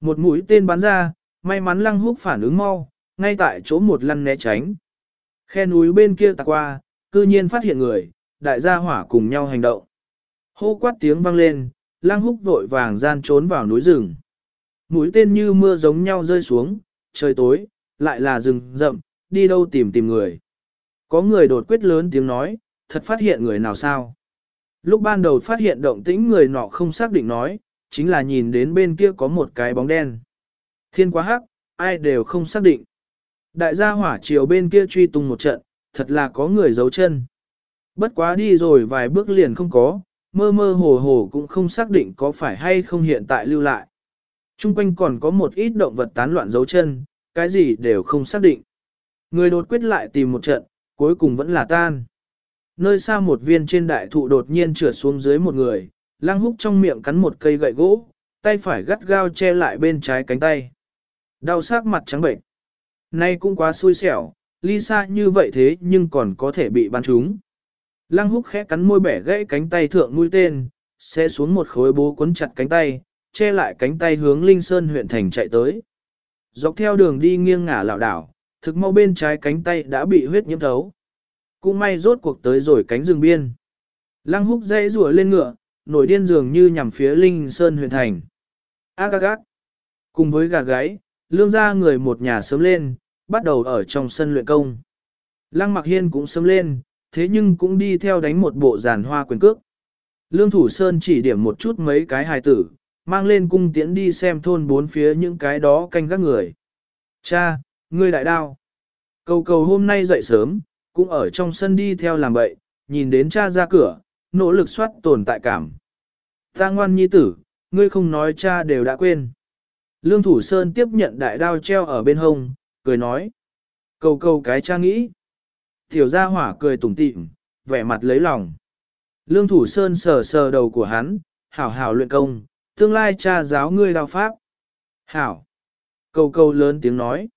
Một mũi tên bắn ra, may mắn lăng húc phản ứng mau, ngay tại chỗ một lăn né tránh. Khe núi bên kia tạc qua, cư nhiên phát hiện người, đại gia hỏa cùng nhau hành động. Hô quát tiếng vang lên, lang húc vội vàng gian trốn vào núi rừng. Mũi tên như mưa giống nhau rơi xuống, trời tối, lại là rừng rậm, đi đâu tìm tìm người. Có người đột quyết lớn tiếng nói, thật phát hiện người nào sao. Lúc ban đầu phát hiện động tĩnh người nọ không xác định nói, chính là nhìn đến bên kia có một cái bóng đen. Thiên quá hắc, ai đều không xác định. Đại gia hỏa chiều bên kia truy tung một trận, thật là có người giấu chân. Bất quá đi rồi vài bước liền không có, mơ mơ hồ hồ cũng không xác định có phải hay không hiện tại lưu lại. Trung quanh còn có một ít động vật tán loạn dấu chân, cái gì đều không xác định. Người đột quyết lại tìm một trận, cuối cùng vẫn là tan. Nơi xa một viên trên đại thụ đột nhiên trượt xuống dưới một người, lang húc trong miệng cắn một cây gậy gỗ, tay phải gắt gao che lại bên trái cánh tay. Đau sắc mặt trắng bệnh. Nay cũng quá xui xẻo, ly xa như vậy thế nhưng còn có thể bị bắn trúng. Lăng húc khẽ cắn môi bẻ gãy cánh tay thượng mũi tên, sẽ xuống một khối bố cuốn chặt cánh tay, che lại cánh tay hướng Linh Sơn huyện thành chạy tới. Dọc theo đường đi nghiêng ngả lảo đảo, thực mau bên trái cánh tay đã bị huyết nhiễm thấu. Cũng may rốt cuộc tới rồi cánh rừng biên. Lăng húc dây rùa lên ngựa, nổi điên dường như nhằm phía Linh Sơn huyện thành. Ác ác. Cùng với gà gáy, lương gia người một nhà sớm lên, bắt đầu ở trong sân luyện công. Lăng mặc hiên cũng sớm lên, thế nhưng cũng đi theo đánh một bộ giàn hoa quyền cước. Lương Thủ Sơn chỉ điểm một chút mấy cái hài tử, mang lên cung tiễn đi xem thôn bốn phía những cái đó canh các người. Cha, ngươi đại đao. Cầu cầu hôm nay dậy sớm, cũng ở trong sân đi theo làm bậy, nhìn đến cha ra cửa, nỗ lực soát tồn tại cảm. Ta ngoan nhi tử, ngươi không nói cha đều đã quên. Lương Thủ Sơn tiếp nhận đại đao treo ở bên hông, cười nói. Cầu cầu cái cha nghĩ. Tiểu gia hỏa cười tủm tỉm, vẻ mặt lấy lòng. Lương Thủ Sơn sờ sờ đầu của hắn, hảo hảo luyện công, tương lai cha giáo ngươi đao pháp. Hảo. Cầu cầu lớn tiếng nói.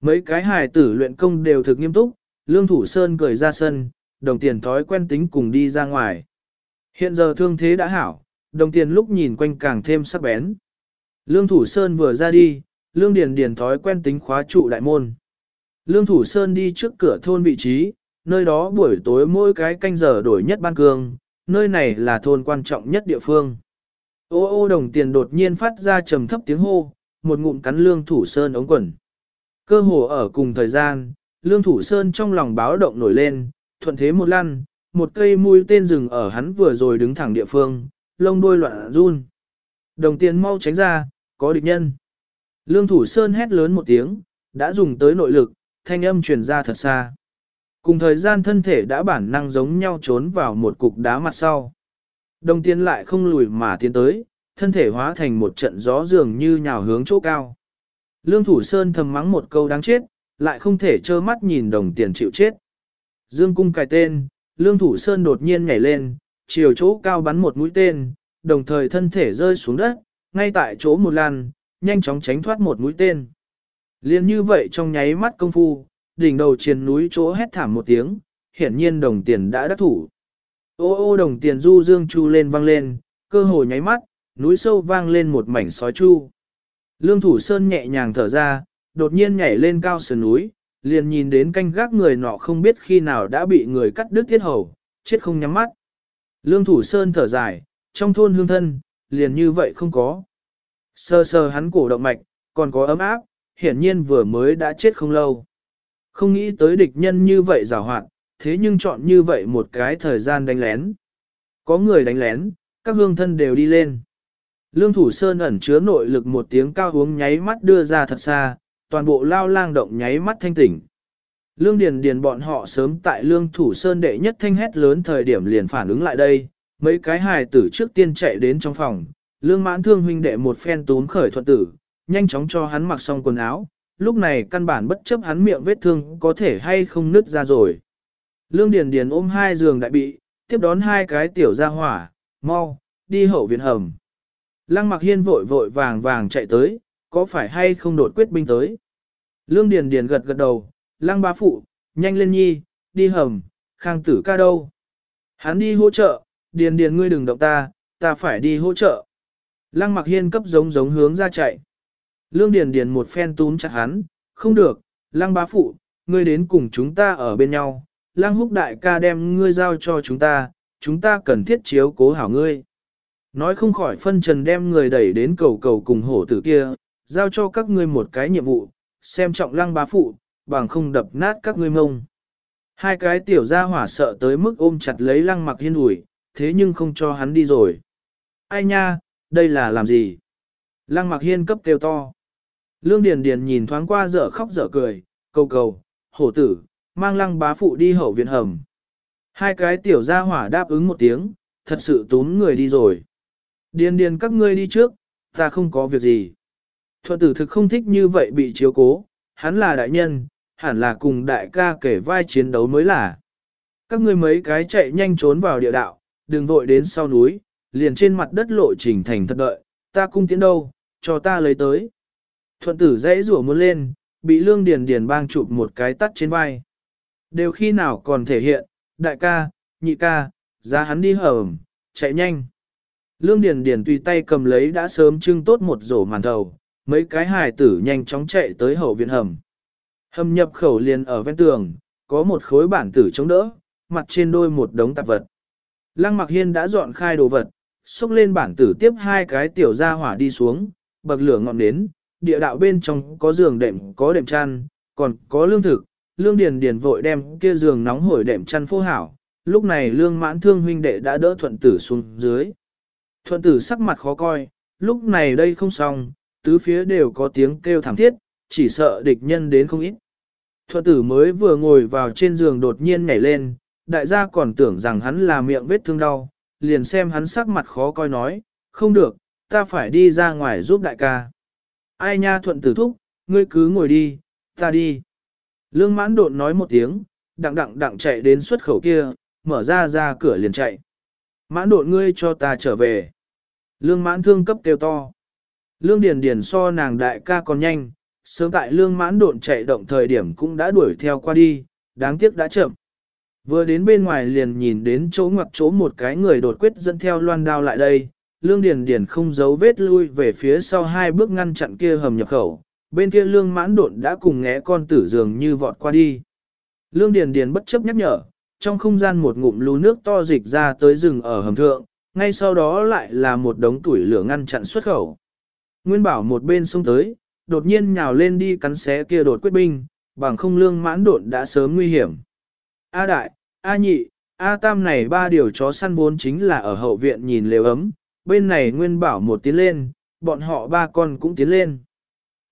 Mấy cái hài tử luyện công đều thực nghiêm túc, Lương Thủ Sơn cười ra sân, đồng tiền thói quen tính cùng đi ra ngoài. Hiện giờ thương thế đã hảo, đồng tiền lúc nhìn quanh càng thêm sắc bén. Lương Thủ Sơn vừa ra đi, Lương Điền Điền thói quen tính khóa trụ đại môn. Lương Thủ Sơn đi trước cửa thôn vị trí, nơi đó buổi tối mỗi cái canh giờ đổi nhất ban cương, nơi này là thôn quan trọng nhất địa phương. Ô ô đồng tiền đột nhiên phát ra trầm thấp tiếng hô, một ngụm cắn Lương Thủ Sơn ống quần. Cơ hồ ở cùng thời gian, Lương Thủ Sơn trong lòng báo động nổi lên, thuận thế một lăn, một cây mũi tên rừng ở hắn vừa rồi đứng thẳng địa phương, lông đuôi loạn run. Đồng tiền mau tránh ra, có địch nhân. Lương Thủ Sơn hét lớn một tiếng, đã dùng tới nội lực, thanh âm truyền ra thật xa. Cùng thời gian thân thể đã bản năng giống nhau trốn vào một cục đá mặt sau. Đồng tiền lại không lùi mà tiến tới, thân thể hóa thành một trận gió dường như nhào hướng chỗ cao. Lương Thủ Sơn thầm mắng một câu đáng chết, lại không thể trơ mắt nhìn đồng tiền chịu chết. Dương cung cài tên, Lương Thủ Sơn đột nhiên nhảy lên, chiều chỗ cao bắn một mũi tên, đồng thời thân thể rơi xuống đất, ngay tại chỗ một lần, nhanh chóng tránh thoát một mũi tên. Liên như vậy trong nháy mắt công phu, đỉnh đầu trên núi chỗ hét thảm một tiếng, hiển nhiên đồng tiền đã đắc thủ. Ô ô đồng tiền du dương chu lên vang lên, cơ hồ nháy mắt, núi sâu vang lên một mảnh sói chu. Lương thủ sơn nhẹ nhàng thở ra, đột nhiên nhảy lên cao sườn núi, liền nhìn đến canh gác người nọ không biết khi nào đã bị người cắt đứt thiết hầu, chết không nhắm mắt. Lương thủ sơn thở dài, trong thôn hương thân, liền như vậy không có. Sơ sơ hắn cổ động mạch, còn có ấm áp, hiển nhiên vừa mới đã chết không lâu. Không nghĩ tới địch nhân như vậy rào hoạt, thế nhưng chọn như vậy một cái thời gian đánh lén. Có người đánh lén, các hương thân đều đi lên. Lương Thủ Sơn ẩn chứa nội lực một tiếng cao uống nháy mắt đưa ra thật xa, toàn bộ lao lang động nháy mắt thanh tỉnh. Lương Điền Điền bọn họ sớm tại Lương Thủ Sơn đệ nhất thanh hét lớn thời điểm liền phản ứng lại đây, mấy cái hài tử trước tiên chạy đến trong phòng, Lương Mãn Thương huynh đệ một phen tún khởi thuận tử, nhanh chóng cho hắn mặc xong quần áo, lúc này căn bản bất chấp hắn miệng vết thương có thể hay không nứt ra rồi. Lương Điền Điền ôm hai giường đại bị, tiếp đón hai cái tiểu gia hỏa, mau, đi hậu viện hầm. Lăng Mặc Hiên vội vội vàng vàng chạy tới, có phải hay không đột quyết binh tới. Lương Điền Điền gật gật đầu, Lăng bá phụ, nhanh lên nhi, đi hầm, khang tử ca đâu. Hắn đi hỗ trợ, Điền Điền ngươi đừng động ta, ta phải đi hỗ trợ. Lăng Mặc Hiên cấp giống giống hướng ra chạy. Lương Điền Điền một phen túm chặt hắn, không được, lăng bá phụ, ngươi đến cùng chúng ta ở bên nhau, Lăng húc đại ca đem ngươi giao cho chúng ta, chúng ta cần thiết chiếu cố hảo ngươi. Nói không khỏi phân trần đem người đẩy đến cầu cầu cùng hổ tử kia, giao cho các ngươi một cái nhiệm vụ, xem trọng lăng bá phụ, bằng không đập nát các ngươi mông. Hai cái tiểu gia hỏa sợ tới mức ôm chặt lấy lăng mặc hiên ủi, thế nhưng không cho hắn đi rồi. Ai nha, đây là làm gì? Lăng mặc hiên cấp kêu to. Lương Điền Điền nhìn thoáng qua dở khóc dở cười, cầu cầu, hổ tử, mang lăng bá phụ đi hậu viện hầm. Hai cái tiểu gia hỏa đáp ứng một tiếng, thật sự tốn người đi rồi. Điền điền các ngươi đi trước, ta không có việc gì. Thuận tử thực không thích như vậy bị chiếu cố, hắn là đại nhân, hẳn là cùng đại ca kể vai chiến đấu mới là. Các ngươi mấy cái chạy nhanh trốn vào địa đạo, đừng vội đến sau núi, liền trên mặt đất lộ trình thành thật đợi, ta cung tiến đâu, cho ta lấy tới. Thuận tử dãy rủa muốn lên, bị lương điền điền bang chụp một cái tắt trên vai. Đều khi nào còn thể hiện, đại ca, nhị ca, ra hắn đi hầm, chạy nhanh. Lương Điền Điền tùy tay cầm lấy đã sớm trưng tốt một rổ màn thầu, mấy cái hài tử nhanh chóng chạy tới hậu viện hầm. Hầm nhập khẩu liền ở ven tường, có một khối bản tử chống đỡ, mặt trên đôi một đống tạp vật. Lăng Mặc Hiên đã dọn khai đồ vật, xúc lên bản tử tiếp hai cái tiểu gia hỏa đi xuống, bậc lửa ngọn nến, địa đạo bên trong có giường đệm, có đệm chăn, còn có lương thực. Lương Điền Điền vội đem kia giường nóng hổi đệm chăn phô hảo, lúc này Lương Mãn Thương huynh đệ đã đỡ thuận tử xuống dưới. Thuận tử sắc mặt khó coi, lúc này đây không xong, tứ phía đều có tiếng kêu thảm thiết, chỉ sợ địch nhân đến không ít. Thuận tử mới vừa ngồi vào trên giường đột nhiên nhảy lên, đại gia còn tưởng rằng hắn là miệng vết thương đau, liền xem hắn sắc mặt khó coi nói, không được, ta phải đi ra ngoài giúp đại ca. Ai nha thuận tử thúc, ngươi cứ ngồi đi, ta đi. Lương mãn độn nói một tiếng, đặng đặng đặng chạy đến xuất khẩu kia, mở ra ra cửa liền chạy. Mãn độn ngươi cho ta trở về. Lương mãn thương cấp kêu to. Lương điền điền so nàng đại ca còn nhanh, sớm tại lương mãn độn chạy động thời điểm cũng đã đuổi theo qua đi, đáng tiếc đã chậm. Vừa đến bên ngoài liền nhìn đến chỗ ngoặc chỗ một cái người đột quyết dẫn theo loan đao lại đây, lương điền điền không giấu vết lui về phía sau hai bước ngăn chặn kia hầm nhập khẩu, bên kia lương mãn đột đã cùng ngẽ con tử dường như vọt qua đi. Lương điền điền bất chấp nhắc nhở, trong không gian một ngụm lú nước to dịch ra tới rừng ở hầm thượng, ngay sau đó lại là một đống tuổi lửa ngăn chặn xuất khẩu. Nguyên bảo một bên xông tới, đột nhiên nhào lên đi cắn xé kia đột quyết binh, bằng không lương mãn đột đã sớm nguy hiểm. A đại, A nhị, A tam này ba điều chó săn vốn chính là ở hậu viện nhìn lều ấm, bên này nguyên bảo một tiến lên, bọn họ ba con cũng tiến lên.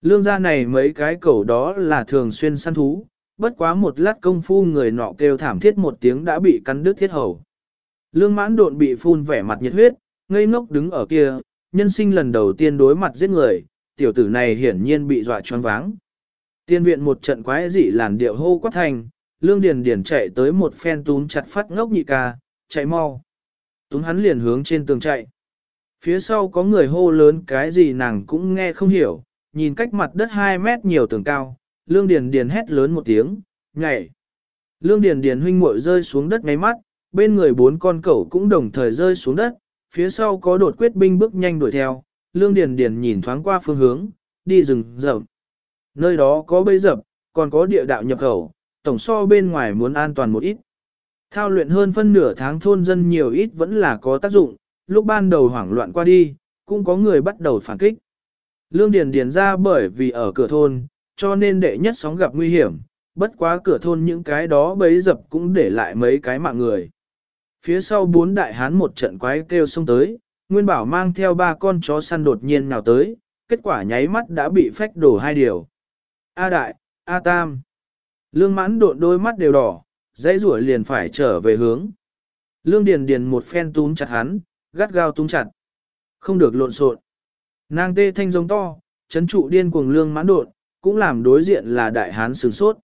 Lương gia này mấy cái cẩu đó là thường xuyên săn thú, bất quá một lát công phu người nọ kêu thảm thiết một tiếng đã bị cắn đứt thiết hầu. Lương mãn độn bị phun vẻ mặt nhiệt huyết, ngây ngốc đứng ở kia, nhân sinh lần đầu tiên đối mặt giết người, tiểu tử này hiển nhiên bị dọa choáng váng. Tiên viện một trận quái dị làn điệu hô quát thành, lương điền điền chạy tới một phen túm chặt phát ngốc nhị ca, chạy mau. Túm hắn liền hướng trên tường chạy. Phía sau có người hô lớn cái gì nàng cũng nghe không hiểu, nhìn cách mặt đất 2 mét nhiều tường cao, lương điền điền hét lớn một tiếng, nhảy. Lương điền điền huynh muội rơi xuống đất ngay mắt, bên người bốn con cẩu cũng đồng thời rơi xuống đất, phía sau có đột quyết binh bước nhanh đuổi theo, lương điền điền nhìn thoáng qua phương hướng, đi rừng rậm. Nơi đó có bẫy dập, còn có địa đạo nhập khẩu, tổng so bên ngoài muốn an toàn một ít. Thao luyện hơn phân nửa tháng thôn dân nhiều ít vẫn là có tác dụng, lúc ban đầu hoảng loạn qua đi, cũng có người bắt đầu phản kích. Lương Điền Điền ra bởi vì ở cửa thôn, cho nên đệ nhất sóng gặp nguy hiểm, bất quá cửa thôn những cái đó bấy dập cũng để lại mấy cái mạng người. Phía sau bốn đại hán một trận quái kêu xông tới, Nguyên Bảo mang theo ba con chó săn đột nhiên nào tới, kết quả nháy mắt đã bị phách đổ hai điều. A đại, A tam. Lương mãn độn đôi mắt đều đỏ, dãy rủa liền phải trở về hướng. Lương Điền Điền một phen túm chặt hắn, gắt gao túm chặt. Không được lộn xộn. Nàng tê thanh giống to, chấn trụ điên cuồng lương mãn độn, cũng làm đối diện là đại hán sửng sốt.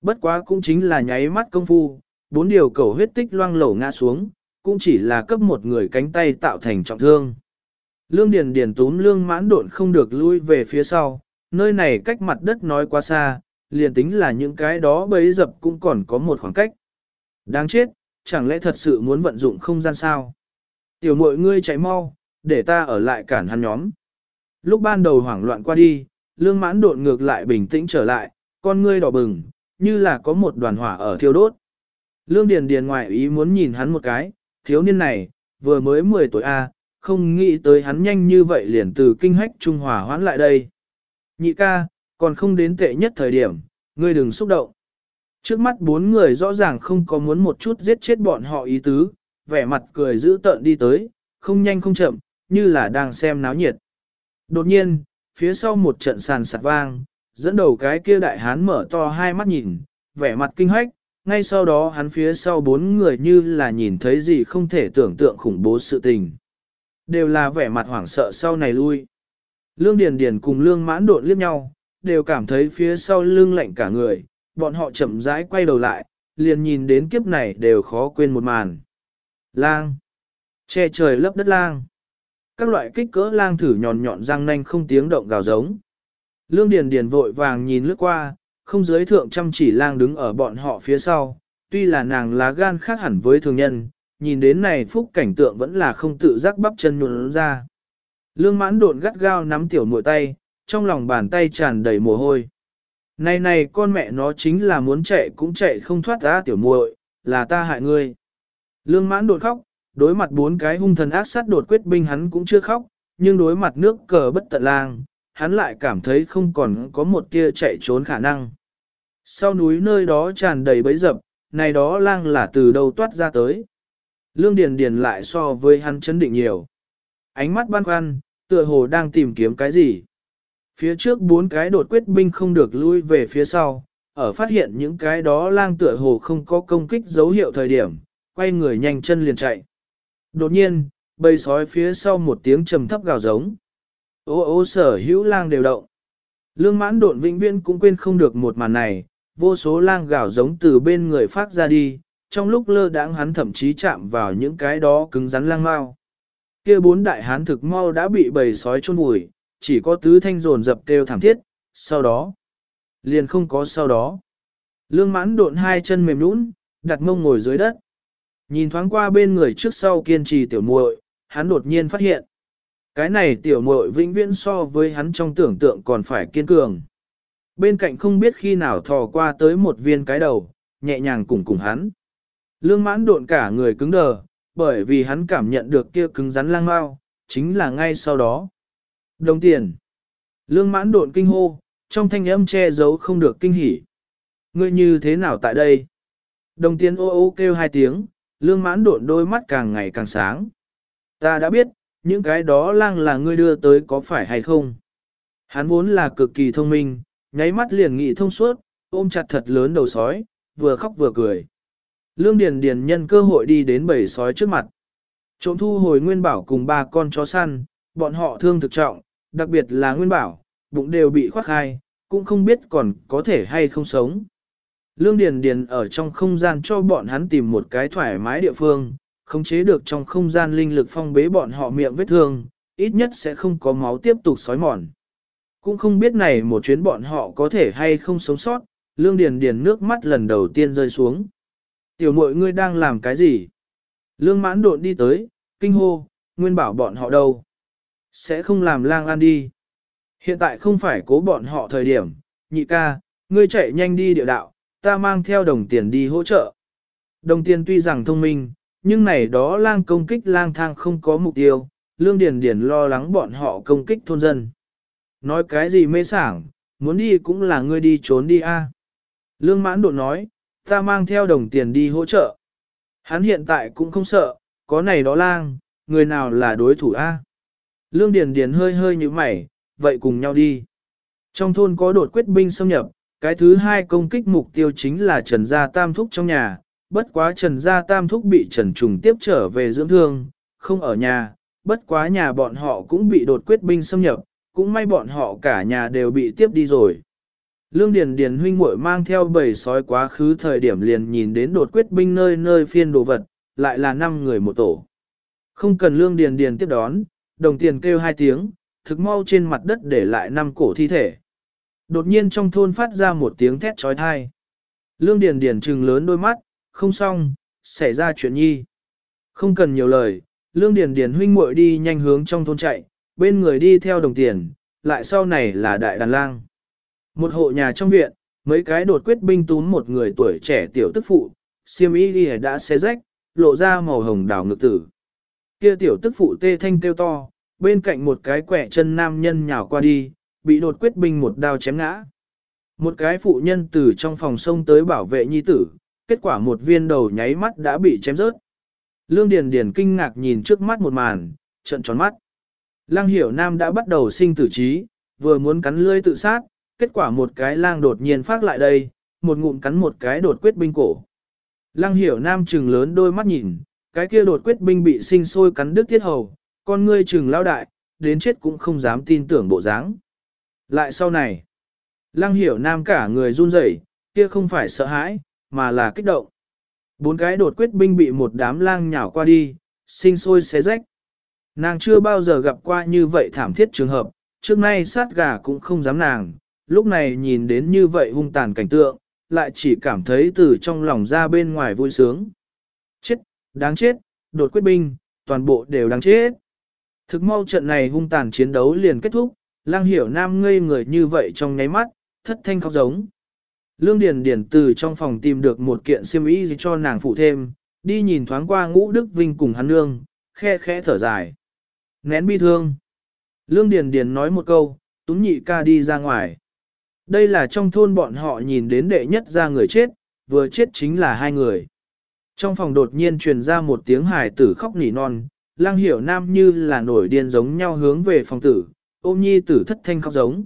Bất quá cũng chính là nháy mắt công phu, bốn điều cầu huyết tích loang lổ ngã xuống, cũng chỉ là cấp một người cánh tay tạo thành trọng thương. Lương Điền Điền túm lương mãn độn không được lui về phía sau, nơi này cách mặt đất nói quá xa, liền tính là những cái đó bấy dập cũng còn có một khoảng cách. Đáng chết, chẳng lẽ thật sự muốn vận dụng không gian sao? Tiểu muội ngươi chạy mau, để ta ở lại cản hắn nhóm. Lúc ban đầu hoảng loạn qua đi, lương mãn đột ngược lại bình tĩnh trở lại, con ngươi đỏ bừng, như là có một đoàn hỏa ở thiêu đốt. Lương Điền Điền ngoại ý muốn nhìn hắn một cái, thiếu niên này, vừa mới 10 tuổi A, không nghĩ tới hắn nhanh như vậy liền từ kinh hách Trung Hòa hoãn lại đây. Nhị ca, còn không đến tệ nhất thời điểm, ngươi đừng xúc động. Trước mắt bốn người rõ ràng không có muốn một chút giết chết bọn họ ý tứ, vẻ mặt cười giữ tợn đi tới, không nhanh không chậm, như là đang xem náo nhiệt. Đột nhiên, phía sau một trận sàn sạt vang, dẫn đầu cái kia đại hán mở to hai mắt nhìn, vẻ mặt kinh hách, ngay sau đó hắn phía sau bốn người như là nhìn thấy gì không thể tưởng tượng khủng bố sự tình. Đều là vẻ mặt hoảng sợ sau này lui. Lương Điền Điền cùng Lương Mãn đột liếc nhau, đều cảm thấy phía sau lưng lạnh cả người, bọn họ chậm rãi quay đầu lại, liền nhìn đến kiếp này đều khó quên một màn. Lang. Che trời lấp đất lang. Các loại kích cỡ lang thử nhọn nhọn răng nanh không tiếng động gào giống. Lương Điền Điền vội vàng nhìn lướt qua, không giới thượng chăm chỉ lang đứng ở bọn họ phía sau, tuy là nàng lá gan khác hẳn với thường nhân, nhìn đến này phúc cảnh tượng vẫn là không tự giác bắp chân nhuận ra. Lương mãn độn gắt gao nắm tiểu muội tay, trong lòng bàn tay tràn đầy mồ hôi. Này này con mẹ nó chính là muốn chạy cũng chạy không thoát ra tiểu muội, là ta hại ngươi. Lương mãn đột khóc, đối mặt bốn cái hung thần ác sát đột quyết binh hắn cũng chưa khóc, nhưng đối mặt nước cờ bất tận lang, hắn lại cảm thấy không còn có một tia chạy trốn khả năng. Sau núi nơi đó tràn đầy bấy dập, này đó lang là từ đâu toát ra tới. Lương Điền Điền lại so với hắn chấn định nhiều. Ánh mắt băn khoăn, tựa hồ đang tìm kiếm cái gì. Phía trước bốn cái đột quyết binh không được lui về phía sau, ở phát hiện những cái đó lang tựa hồ không có công kích dấu hiệu thời điểm, quay người nhanh chân liền chạy. Đột nhiên, bầy sói phía sau một tiếng trầm thấp gào giống. Ô ô sở hữu lang đều động. Lương mãn độn vĩnh viên cũng quên không được một màn này, vô số lang gào giống từ bên người phát ra đi, trong lúc lơ đãng hắn thậm chí chạm vào những cái đó cứng rắn lang mau. Kia bốn đại hán thực mau đã bị bầy sói chôn vùi, chỉ có tứ thanh rồn dập kêu thảm thiết, sau đó, liền không có sau đó. Lương mãn độn hai chân mềm nũng, đặt mông ngồi dưới đất. Nhìn thoáng qua bên người trước sau kiên trì tiểu muội, hắn đột nhiên phát hiện. Cái này tiểu muội vĩnh viễn so với hắn trong tưởng tượng còn phải kiên cường. Bên cạnh không biết khi nào thò qua tới một viên cái đầu, nhẹ nhàng cùng cùng hắn. Lương mãn độn cả người cứng đờ, bởi vì hắn cảm nhận được kia cứng rắn lang mau, chính là ngay sau đó. Đồng tiền. Lương mãn độn kinh hô, trong thanh âm che giấu không được kinh hỉ. Ngươi như thế nào tại đây? Đồng tiền ô ô kêu hai tiếng, lương mãn độn đôi mắt càng ngày càng sáng. Ta đã biết, những cái đó lang là ngươi đưa tới có phải hay không? Hắn vốn là cực kỳ thông minh, nháy mắt liền nghị thông suốt, ôm chặt thật lớn đầu sói, vừa khóc vừa cười. Lương Điền Điền nhân cơ hội đi đến bầy sói trước mặt. Trộm thu hồi Nguyên Bảo cùng ba con chó săn, bọn họ thương thực trọng, đặc biệt là Nguyên Bảo, bụng đều bị khoác hai cũng không biết còn có thể hay không sống. Lương Điền Điền ở trong không gian cho bọn hắn tìm một cái thoải mái địa phương, khống chế được trong không gian linh lực phong bế bọn họ miệng vết thương, ít nhất sẽ không có máu tiếp tục sói mòn. Cũng không biết này một chuyến bọn họ có thể hay không sống sót, Lương Điền Điền nước mắt lần đầu tiên rơi xuống. Tiểu muội ngươi đang làm cái gì? Lương mãn độn đi tới, kinh hô, nguyên bảo bọn họ đâu? Sẽ không làm lang ăn đi. Hiện tại không phải cố bọn họ thời điểm, nhị ca, ngươi chạy nhanh đi địa đạo, ta mang theo đồng tiền đi hỗ trợ. Đồng tiền tuy rằng thông minh, nhưng này đó lang công kích lang thang không có mục tiêu, lương điền điền lo lắng bọn họ công kích thôn dân. Nói cái gì mê sảng, muốn đi cũng là ngươi đi trốn đi a. Lương mãn đột nói, ta mang theo đồng tiền đi hỗ trợ. Hắn hiện tại cũng không sợ, có này đó lang, người nào là đối thủ a? Lương Điền Điền hơi hơi như mày, vậy cùng nhau đi. Trong thôn có đột quyết binh xâm nhập, cái thứ hai công kích mục tiêu chính là Trần Gia Tam Thúc trong nhà, bất quá Trần Gia Tam Thúc bị Trần Trùng tiếp trở về dưỡng thương, không ở nhà, bất quá nhà bọn họ cũng bị đột quyết binh xâm nhập, cũng may bọn họ cả nhà đều bị tiếp đi rồi. Lương Điền Điền huynh muội mang theo bầy sói quá khứ thời điểm liền nhìn đến đột quyết binh nơi nơi phiên đồ vật, lại là năm người một tổ. Không cần Lương Điền Điền tiếp đón, đồng tiền kêu hai tiếng, thực mau trên mặt đất để lại năm cổ thi thể. Đột nhiên trong thôn phát ra một tiếng thét trói thai. Lương Điền Điền trừng lớn đôi mắt, không xong, xảy ra chuyện nhi. Không cần nhiều lời, Lương Điền Điền huynh muội đi nhanh hướng trong thôn chạy, bên người đi theo đồng tiền, lại sau này là đại đàn lang. Một hộ nhà trong viện, mấy cái đột quyết binh túm một người tuổi trẻ tiểu tức phụ, xiêm y đã xé rách, lộ ra màu hồng đào ngực tử. Kia tiểu tức phụ tê thanh kêu to, bên cạnh một cái quẻ chân nam nhân nhào qua đi, bị đột quyết binh một đao chém ngã. Một cái phụ nhân từ trong phòng sông tới bảo vệ nhi tử, kết quả một viên đầu nháy mắt đã bị chém rớt. Lương Điền Điền kinh ngạc nhìn trước mắt một màn, trợn tròn mắt. lang hiểu nam đã bắt đầu sinh tử trí, vừa muốn cắn lưỡi tự sát, kết quả một cái lang đột nhiên phát lại đây, một ngụm cắn một cái đột quyết binh cổ. Lăng hiểu nam trừng lớn đôi mắt nhìn, cái kia đột quyết binh bị sinh sôi cắn đứt thiết hầu, con ngươi trừng lao đại, đến chết cũng không dám tin tưởng bộ dáng. Lại sau này, lăng hiểu nam cả người run rẩy, kia không phải sợ hãi, mà là kích động. Bốn cái đột quyết binh bị một đám lang nhào qua đi, sinh sôi xé rách. Nàng chưa bao giờ gặp qua như vậy thảm thiết trường hợp, trước nay sát gà cũng không dám nàng, lúc này nhìn đến như vậy hung tàn cảnh tượng, lại chỉ cảm thấy từ trong lòng ra bên ngoài vui sướng. Chết, đáng chết, đột quyết binh, toàn bộ đều đáng chết. Thực mau trận này hung tàn chiến đấu liền kết thúc, lang hiểu nam ngây người như vậy trong nháy mắt, thất thanh khóc giống. Lương Điền Điền từ trong phòng tìm được một kiện xiêm y cho nàng phụ thêm, đi nhìn thoáng qua ngũ Đức Vinh cùng hắn nương, khe khẽ thở dài. Nén bi thương. Lương Điền Điền nói một câu, túng nhị ca đi ra ngoài. Đây là trong thôn bọn họ nhìn đến đệ nhất ra người chết, vừa chết chính là hai người. Trong phòng đột nhiên truyền ra một tiếng hài tử khóc nỉ non, lang hiểu nam như là nổi điên giống nhau hướng về phòng tử, ôm nhi tử thất thanh khóc giống.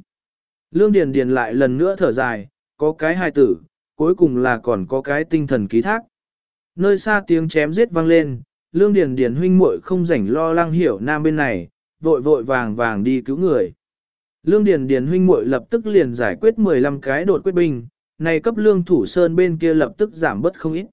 Lương Điền Điền lại lần nữa thở dài, có cái hài tử, cuối cùng là còn có cái tinh thần ký thác. Nơi xa tiếng chém giết vang lên, Lương Điền Điền huynh muội không rảnh lo lang hiểu nam bên này, vội vội vàng vàng đi cứu người. Lương Điền Điền huynh muội lập tức liền giải quyết 15 cái đột quyết binh, này cấp lương thủ sơn bên kia lập tức giảm bớt không ít.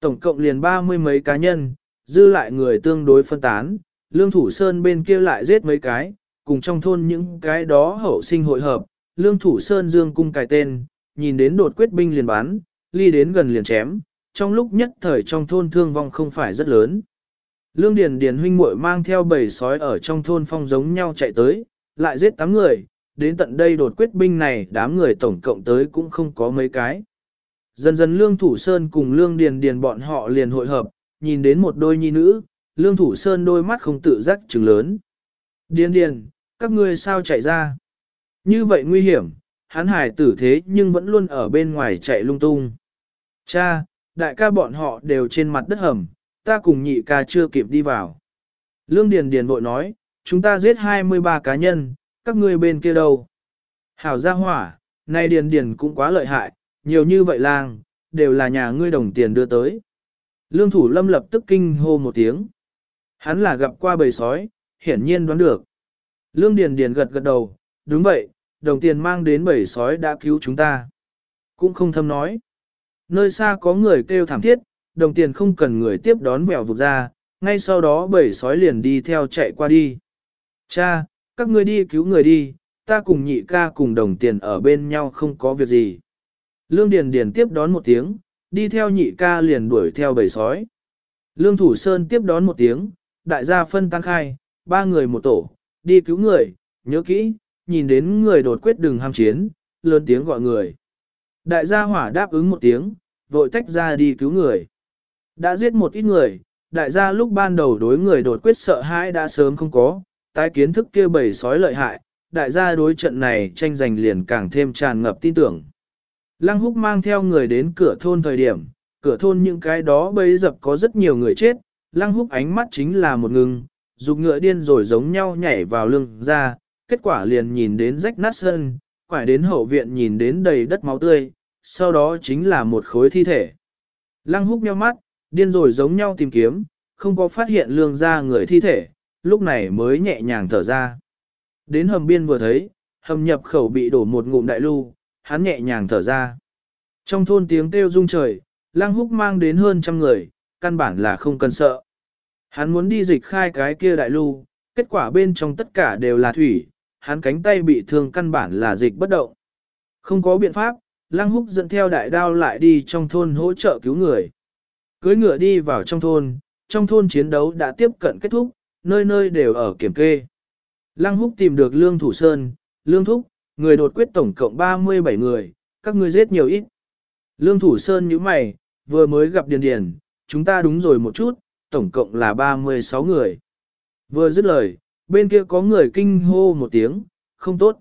Tổng cộng liền ba mươi mấy cá nhân, dư lại người tương đối phân tán, lương thủ sơn bên kia lại giết mấy cái, cùng trong thôn những cái đó hậu sinh hội hợp, lương thủ sơn dương cung cài tên, nhìn đến đột quyết binh liền bán, ly đến gần liền chém, trong lúc nhất thời trong thôn thương vong không phải rất lớn. Lương Điền Điền huynh muội mang theo bầy sói ở trong thôn phong giống nhau chạy tới, lại giết tám người, đến tận đây đột quyết binh này đám người tổng cộng tới cũng không có mấy cái. Dần dần Lương Thủ Sơn cùng Lương Điền Điền bọn họ liền hội hợp, nhìn đến một đôi nhi nữ, Lương Thủ Sơn đôi mắt không tự giác trừng lớn. Điền Điền, các ngươi sao chạy ra? Như vậy nguy hiểm, hắn hải tử thế nhưng vẫn luôn ở bên ngoài chạy lung tung. Cha, đại ca bọn họ đều trên mặt đất hầm, ta cùng nhị ca chưa kịp đi vào. Lương Điền Điền vội nói, chúng ta giết 23 cá nhân, các ngươi bên kia đâu? Hảo gia hỏa, nay Điền Điền cũng quá lợi hại, nhiều như vậy lang, đều là nhà ngươi đồng tiền đưa tới. Lương Thủ Lâm lập tức kinh hô một tiếng. Hắn là gặp qua bầy sói, hiển nhiên đoán được. Lương Điền Điền gật gật đầu, đúng vậy, đồng tiền mang đến bầy sói đã cứu chúng ta. Cũng không thâm nói. Nơi xa có người kêu thảm thiết, đồng tiền không cần người tiếp đón vèo vụt ra, ngay sau đó bầy sói liền đi theo chạy qua đi. Cha, các ngươi đi cứu người đi, ta cùng nhị ca cùng đồng tiền ở bên nhau không có việc gì. Lương Điền Điền tiếp đón một tiếng, đi theo nhị ca liền đuổi theo bầy sói. Lương Thủ Sơn tiếp đón một tiếng, đại gia phân tăng khai, ba người một tổ, đi cứu người, nhớ kỹ, nhìn đến người đột quyết đừng ham chiến, lớn tiếng gọi người. Đại gia hỏa đáp ứng một tiếng, vội tách ra đi cứu người. Đã giết một ít người, đại gia lúc ban đầu đối người đột quyết sợ hãi đã sớm không có, tái kiến thức kia bầy sói lợi hại, đại gia đối trận này tranh giành liền càng thêm tràn ngập tin tưởng. Lăng húc mang theo người đến cửa thôn thời điểm, cửa thôn những cái đó bấy dập có rất nhiều người chết, lăng húc ánh mắt chính là một ngừng, dục ngựa điên rồi giống nhau nhảy vào lưng ra, kết quả liền nhìn đến rách nát sân, quải đến hậu viện nhìn đến đầy đất máu tươi, sau đó chính là một khối thi thể. Lăng húc nheo mắt, điên rồi giống nhau tìm kiếm, không có phát hiện lương ra người thi thể, lúc này mới nhẹ nhàng thở ra. Đến hầm biên vừa thấy, hầm nhập khẩu bị đổ một ngụm đại lưu, hắn nhẹ nhàng thở ra. Trong thôn tiếng kêu rung trời, lang húc mang đến hơn trăm người, căn bản là không cần sợ. Hắn muốn đi dịch khai cái kia đại lưu, kết quả bên trong tất cả đều là thủy, hắn cánh tay bị thương căn bản là dịch bất động. Không có biện pháp, lang húc dẫn theo đại đao lại đi trong thôn hỗ trợ cứu người. Cưới ngựa đi vào trong thôn, trong thôn chiến đấu đã tiếp cận kết thúc, nơi nơi đều ở kiểm kê. Lăng húc tìm được Lương Thủ Sơn, Lương Thúc, người đột quyết tổng cộng 37 người, các ngươi giết nhiều ít. Lương Thủ Sơn như mày, vừa mới gặp Điền Điền, chúng ta đúng rồi một chút, tổng cộng là 36 người. Vừa dứt lời, bên kia có người kinh hô một tiếng, không tốt.